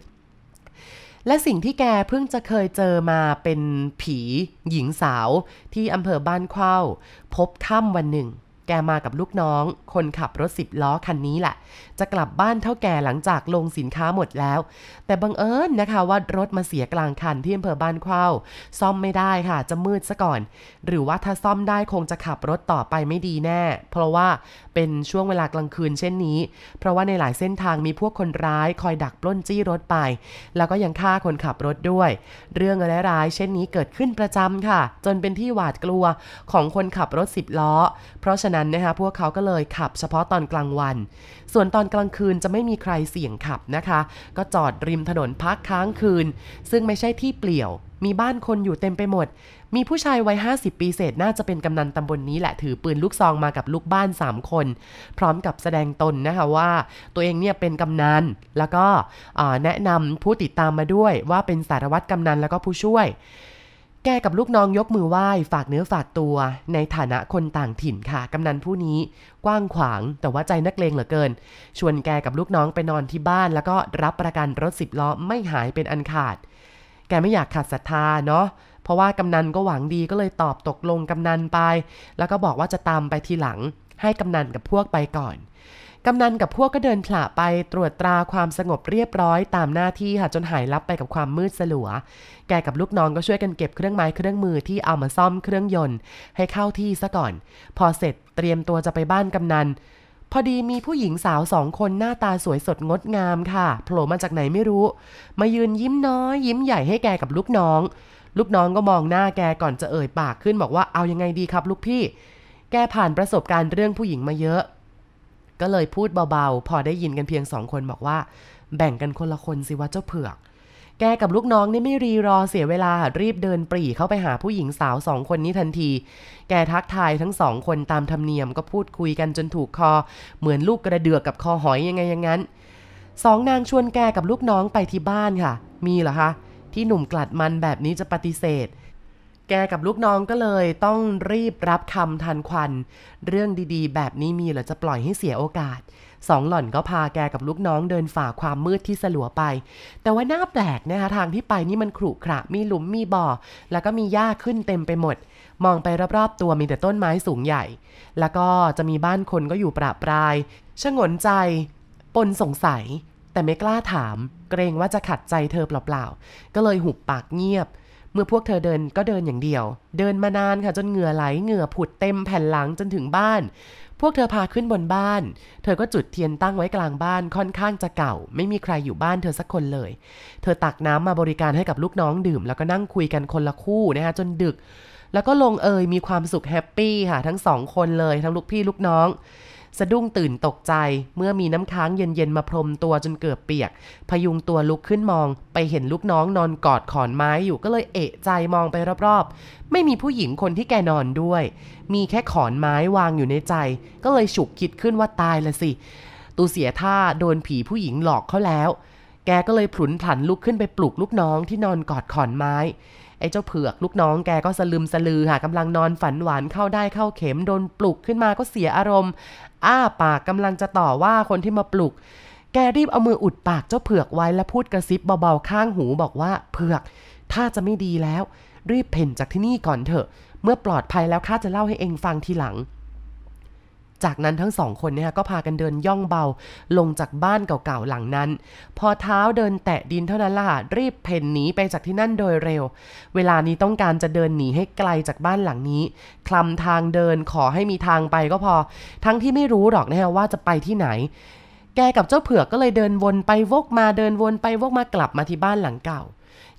[SPEAKER 2] และสิ่งที่แกเพิ่งจะเคยเจอมาเป็นผีหญิงสาว ที่อำเภอบ้านเข้าพบค่ำวันหนึ่งแกมากับลูกน้อง คนขับรถสิบล้อคันนี้แหละ จะกลับบ้านเท่าแก่หลังจากลงสินค้าหมดแล้ว แต่บังเอิญนะคะว่ารถมาเสียกลางคันที่อำเภอบ้านเข้า ซ่อมไม่ได้ค่ะ จะมืดซะก่อน หรือว่าถ้าซ่อมได้คงจะขับรถต่อไปไม่ดีแน่ เพราะว่าเป็นช่วงเวลากลางคืนเช่นนี้ เพราะว่าในหลายเส้นทางมีพวกคนร้ายคอยดักปล้นจี้รถไป แล้วก็ยังฆ่าคนขับรถด้วย เรื่องร้ายๆเช่นนี้เกิดขึ้นประจำค่ะ จนเป็นที่หวาดกลัวของคนขับรถสิบล้อ เพราะฉะนั้นนะคะพวกเขาก็เลยขับเฉพาะตอนกลางวัน ส่วนตอนกลางคืนจะไม่มีใครเสี่ยงขับนะคะ ก็จอดริมถนนพักค้างคืน ซึ่งไม่ใช่ที่เปลี่ยว มีบ้านคนอยู่เต็มไปหมด มีผู้ชายวัย 50 ปีเศษน่าจะเป็นกำนันตำบลนนี้แหละถือปืนลูกซองมากับลูกบ้าน 3 คน พร้อมกับแสดงตนนะคะว่า ตัวเองเนี่ยเป็นกำนันแล้วก็แนะนำผู้ติดตามมาด้วยว่าเป็นสารวัตรกำนันแล้วก็ผู้ช่วย แกกับลูกน้องยกมือไหว้ฝากเนื้อฝากตัว ในฐานะคนต่างถิ่นค่ะ กำนันผู้นี้กว้างขวาง แต่ว่าใจนักเลงเหลือเกิน ชวนแกกับลูกน้องไปนอนที่บ้าน แล้วก็รับประกันรถสิบล้อไม่หายเป็นอันขาด แกไม่อยากขาดศรัทธาเนาะเพราะว่ากำนันก็หวังดีก็เลยตอบตกลงกำนันไป แล้วก็บอกว่าจะตามไปทีหลัง ให้กำนันกับพวกไปก่อน กำนันกับพวกก็เดินผละไปตรวจตราความสงบเรียบร้อยตามหน้าที่ค่ะจนหายลับไปกับความมืดสลัว แกกับลูกน้องก็ช่วยกันเก็บเครื่องไม้เครื่องมือที่เอามาซ่อมเครื่องยนต์ ให้เข้าที่ซะก่อน พอเสร็จเตรียมตัวจะไปบ้านกำนัน พอดีมีผู้หญิงสาวสองคนหน้าตาสวยสดงดงามค่ะโผล่มาจากไหนไม่รู้ มายืนยิ้มน้อย ยิ้มใหญ่ให้แกกับลูกน้อง ลูกน้องก็มองหน้าแกก่อนจะเอ่ยปากขึ้นบอกว่าเอายังไงดีครับ ลูกพี่ แกผ่านประสบการณ์เรื่องผู้หญิงมาเยอะ ก็เลยพูดเบาๆ พอได้ยินกันเพียงสองคนบอกว่า แบ่งกันคนละคนสิว่าเจ้าเผือก แกกับลูกน้องนี่ไม่รีรอเสียเวลารีบเดินปรีเข้าไปหาผู้หญิงสาวสองคนนี้ทันที แกทักทายทั้งสองคนตามธรรมเนียมก็พูดคุยกันจนถูกคอ เหมือนลูกกระเดือกกับคอหอยยังไงอย่างนั้นสองนางชวนแกกับลูกน้องไปที่บ้านค่ะ มีเหรอคะที่หนุ่มกลัดมันแบบนี้จะปฏิเสธ แกกับลูกน้องก็เลยต้องรีบรับคำทันควัน เรื่องดีๆ แบบนี้มีหรือจะปล่อยให้เสียโอกาสสองหล่อนก็พาแกกับลูกน้องเดินฝ่าความมืดที่สลัวไป แต่ว่าน่าแปลกนะคะทางที่ไปนี่มันขรุขระมีหลุมมีบ่อ แล้วก็มีหญ้าขึ้นเต็มไปหมด มองไปรอบๆตัวมีแต่ต้นไม้สูงใหญ่ แล้วก็จะมีบ้านคนก็อยู่ประปรายชะงนใจ ปนสงสัย แต่ไม่กล้าถาม เกรงว่าจะขัดใจเธอเปล่าๆ ก็เลยหุบปากเงียบ เมื่อพวกเธอเดินก็เดินอย่างเดียว เดินมานานค่ะจนเหงื่อไหลเหงื่อผุดเต็มแผ่นหลังจนถึงบ้าน พวกเธอพาขึ้นบนบ้าน เธอก็จุดเทียนตั้งไว้กลางบ้านค่อนข้างจะเก่า ไม่มีใครอยู่บ้านเธอสักคนเลย เธอตักน้ำมาบริการให้กับลูกน้องดื่ม แล้วก็นั่งคุยกันคนละคู่นะคะจนดึก แล้วก็ลงเอยมีความสุขแฮปปี้ค่ะทั้งสองคนเลยทั้งลูกพี่ลูกน้อง สะดุ้งตื่นตกใจ เมื่อมีน้ำค้างเย็นๆมาพรมตัวจนเกือบเปียก พยุงตัวลุกขึ้นมอง ไปเห็นลูกน้องนอนกอดขอนไม้อยู่ก็เลยเอะใจมองไปรอบๆ ไม่มีผู้หญิงคนที่แกนอนด้วย มีแค่ขอนไม้วางอยู่ในใจ ก็เลยฉุกคิดขึ้นว่าตายละสิ ตูเสียท่าโดนผีผู้หญิงหลอกเขาแล้ว แกก็เลยผลุนผันลุกขึ้นไปปลุกลูกน้องที่นอนกอดขอนไม้ไอ้เจ้าเผือกลูกน้องแกก็สลืมสลือค่ะกำลังนอนฝันหวานเข้าได้เข้าเข็มโดนปลุกขึ้นมาก็เสียอารมณ์ อ้าปากกำลังจะต่อว่าคนที่มาปลุก แกรีบเอามืออุดปากเจ้าเผือกไว้และพูดกระซิบเบาๆข้างหูบอกว่าเผือกถ้าจะไม่ดีแล้ว รีบเพ่นจากที่นี่ก่อนเถอะ เมื่อปลอดภัยแล้วข้าจะเล่าให้เองฟังทีหลัง จากนั้นทั้งสองคนเนี่ยก็พากันเดินย่องเบา ลงจากบ้านเก่าๆหลังนั้น พอเท้าเดินแตะดินเท่านั้นล่ะรีบเพ่นหนีไปจากที่นั่นโดยเร็ว เวลานี้ต้องการจะเดินหนีให้ไกลจากบ้านหลังนี้คลำทางเดินขอให้มีทางไปก็พอ ทั้งที่ไม่รู้หรอกนะฮะว่าจะไปที่ไหน แกกับเจ้าเผือกก็เลยเดินวนไปวกมาเดินวนไปวกมากลับมาที่บ้านหลังเก่า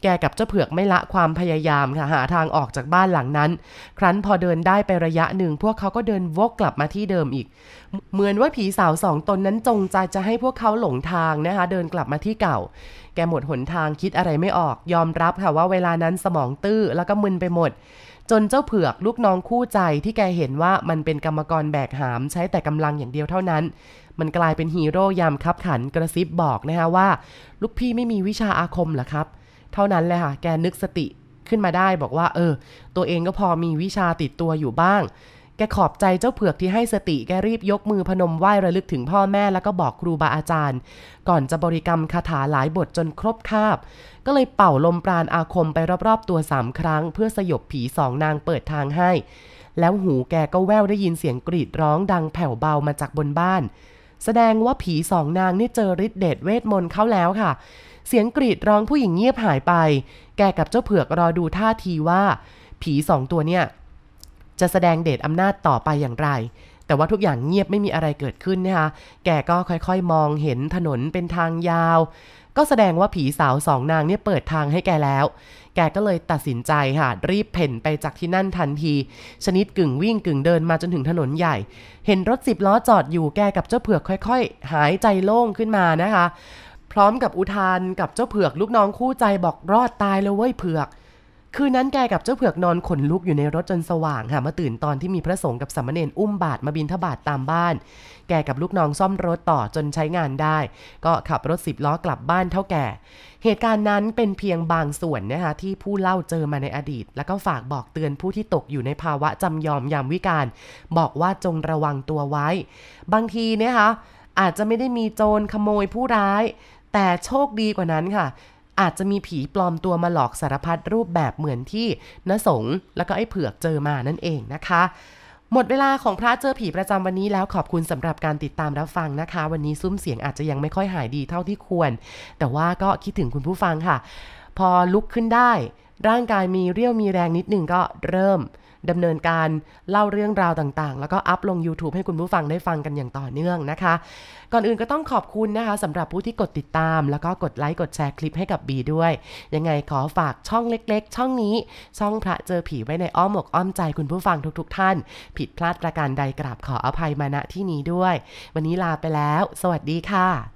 [SPEAKER 2] แกกับเจ้าเผือกไม่ละความพยายามค่ะหาทางออกจากบ้านหลังนั้น ครั้นพอเดินได้ไประยะหนึ่ง พวกเขาก็เดินวกกลับมาที่เดิมอีก เหมือนว่าผีสาวสองตนนั้นจงใจจะให้พวกเขาหลงทางนะคะ เดินกลับมาที่เก่า แกหมดหนทางคิดอะไรไม่ออก ยอมรับค่ะว่าเวลานั้นสมองตื้อแล้วก็มึนไปหมดจนเจ้าเผือกลูกน้องคู่ใจที่แกเห็นว่ามันเป็นกรรมกรแบกหามใช้แต่กำลังอย่างเดียวเท่านั้น มันกลายเป็นฮีโร่ยามคับขันกระซิบบอกนะคะว่า ลูกพี่ไม่มีวิชาอาคมเหรอครับ เท่านั้นเลยค่ะ แกนึกสติขึ้นมาได้บอกว่า เออ ตัวเองก็พอมีวิชาติดตัวอยู่บ้าง แกขอบใจเจ้าเผือกที่ให้สติ แกรีบยกมือพนมไหว้ระลึกถึงพ่อแม่แล้วก็บอกครูบาอาจารย์ ก่อนจะบริกรรมคาถาหลายบทจนครบคาบ ก็เลยเป่าลมปราณอาคมไปรอบๆตัวสามครั้ง เพื่อสยบผีสองนางเปิดทางให้ แล้วหูแกก็แววได้ยินเสียงกรีดร้องดังแผ่วเบามาจากบนบ้าน แสดงว่าผีสองนางนี่เจอฤทธิเดชเวทมนต์เข้าแล้วค่ะ เสียงกรีดร้องผู้หญิงเงียบหายไป แกกับเจ้าเผือกรอดูท่าทีว่า ผีสองตัวเนี่ยจะแสดงเดชอำนาจต่อไปอย่างไร แต่ว่าทุกอย่างเงียบไม่มีอะไรเกิดขึ้นนะคะ แกก็ค่อยๆ มองเห็นถนนเป็นทางยาว ก็แสดงว่าผีสาวสองนางเนี่ยเปิดทางให้แกแล้ว แกก็เลยตัดสินใจค่ะ รีบเพ่นไปจากที่นั่นทันที ชนิดกึ่งวิ่งกึ่งเดินมาจนถึงถนนใหญ่ เห็นรถสิบล้อจอดอยู่ แกกับเจ้าเผือกค่อย ๆ หายใจโล่งขึ้นมานะคะ พร้อมกับอุทานกับเจ้าเผือกลูกน้องคู่ใจบอกรอดตายเลยเว้ยเผือก คืนนั้นแกกับเจ้าเผือกนอนขนลุกอยู่ในรถจนสว่างค่ะมาตื่นตอนที่มีพระสงฆ์กับสามเณรอุ้มบาตรมาบินทบาทตามบ้าน แกกับลูกน้องซ่อมรถต่อจนใช้งานได้ ก็ขับรถสิบล้อกลับบ้านเท่าแก่ เหตุการณ์นั้นเป็นเพียงบางส่วนนะคะที่ผู้เล่าเจอมาในอดีต แล้วก็ฝากบอกเตือนผู้ที่ตกอยู่ในภาวะจำยอมยามวิการ บอกว่าจงระวังตัวไว้ บางทีเนี่ยคะอาจจะไม่ได้มีโจรขโมยผู้ร้าย แต่โชคดีกว่านั้นค่ะ อาจจะมีผีปลอมตัวมาหลอกสารพัดรูปแบบเหมือนที่นสงแล้วก็ไอ้เผือกเจอมานั่นเองนะคะหมดเวลาของพระเจอผีประจำวันนี้แล้วขอบคุณสำหรับการติดตามรับฟังนะคะ วันนี้ซุ้มเสียงอาจจะยังไม่ค่อยหายดีเท่าที่ควร แต่ว่าก็คิดถึงคุณผู้ฟังค่ะ พอลุกขึ้นได้ ร่างกายมีเรี่ยวมีแรงนิดนึงก็เริ่ม ดำเนินการเล่าเรื่องราวต่างๆ แล้วก็อัพลง YouTube ให้คุณผู้ฟังได้ฟังกันอย่างต่อเนื่องนะคะ ก่อนอื่นก็ต้องขอบคุณนะคะสำหรับผู้ที่กดติดตาม แล้วก็กดไลค์กดแชร์คลิปให้กับบีด้วย ยังไงขอฝากช่องเล็ก ๆ ช่องนี้ ช่องพระเจอผีไว้ในอ้อมอกอ้อมใจคุณผู้ฟังทุก ๆ ท่าน ผิดพลาดประการใดกราบขออภัยมาณที่นี้ด้วย วันนี้ลาไปแล้ว สวัสดีค่ะ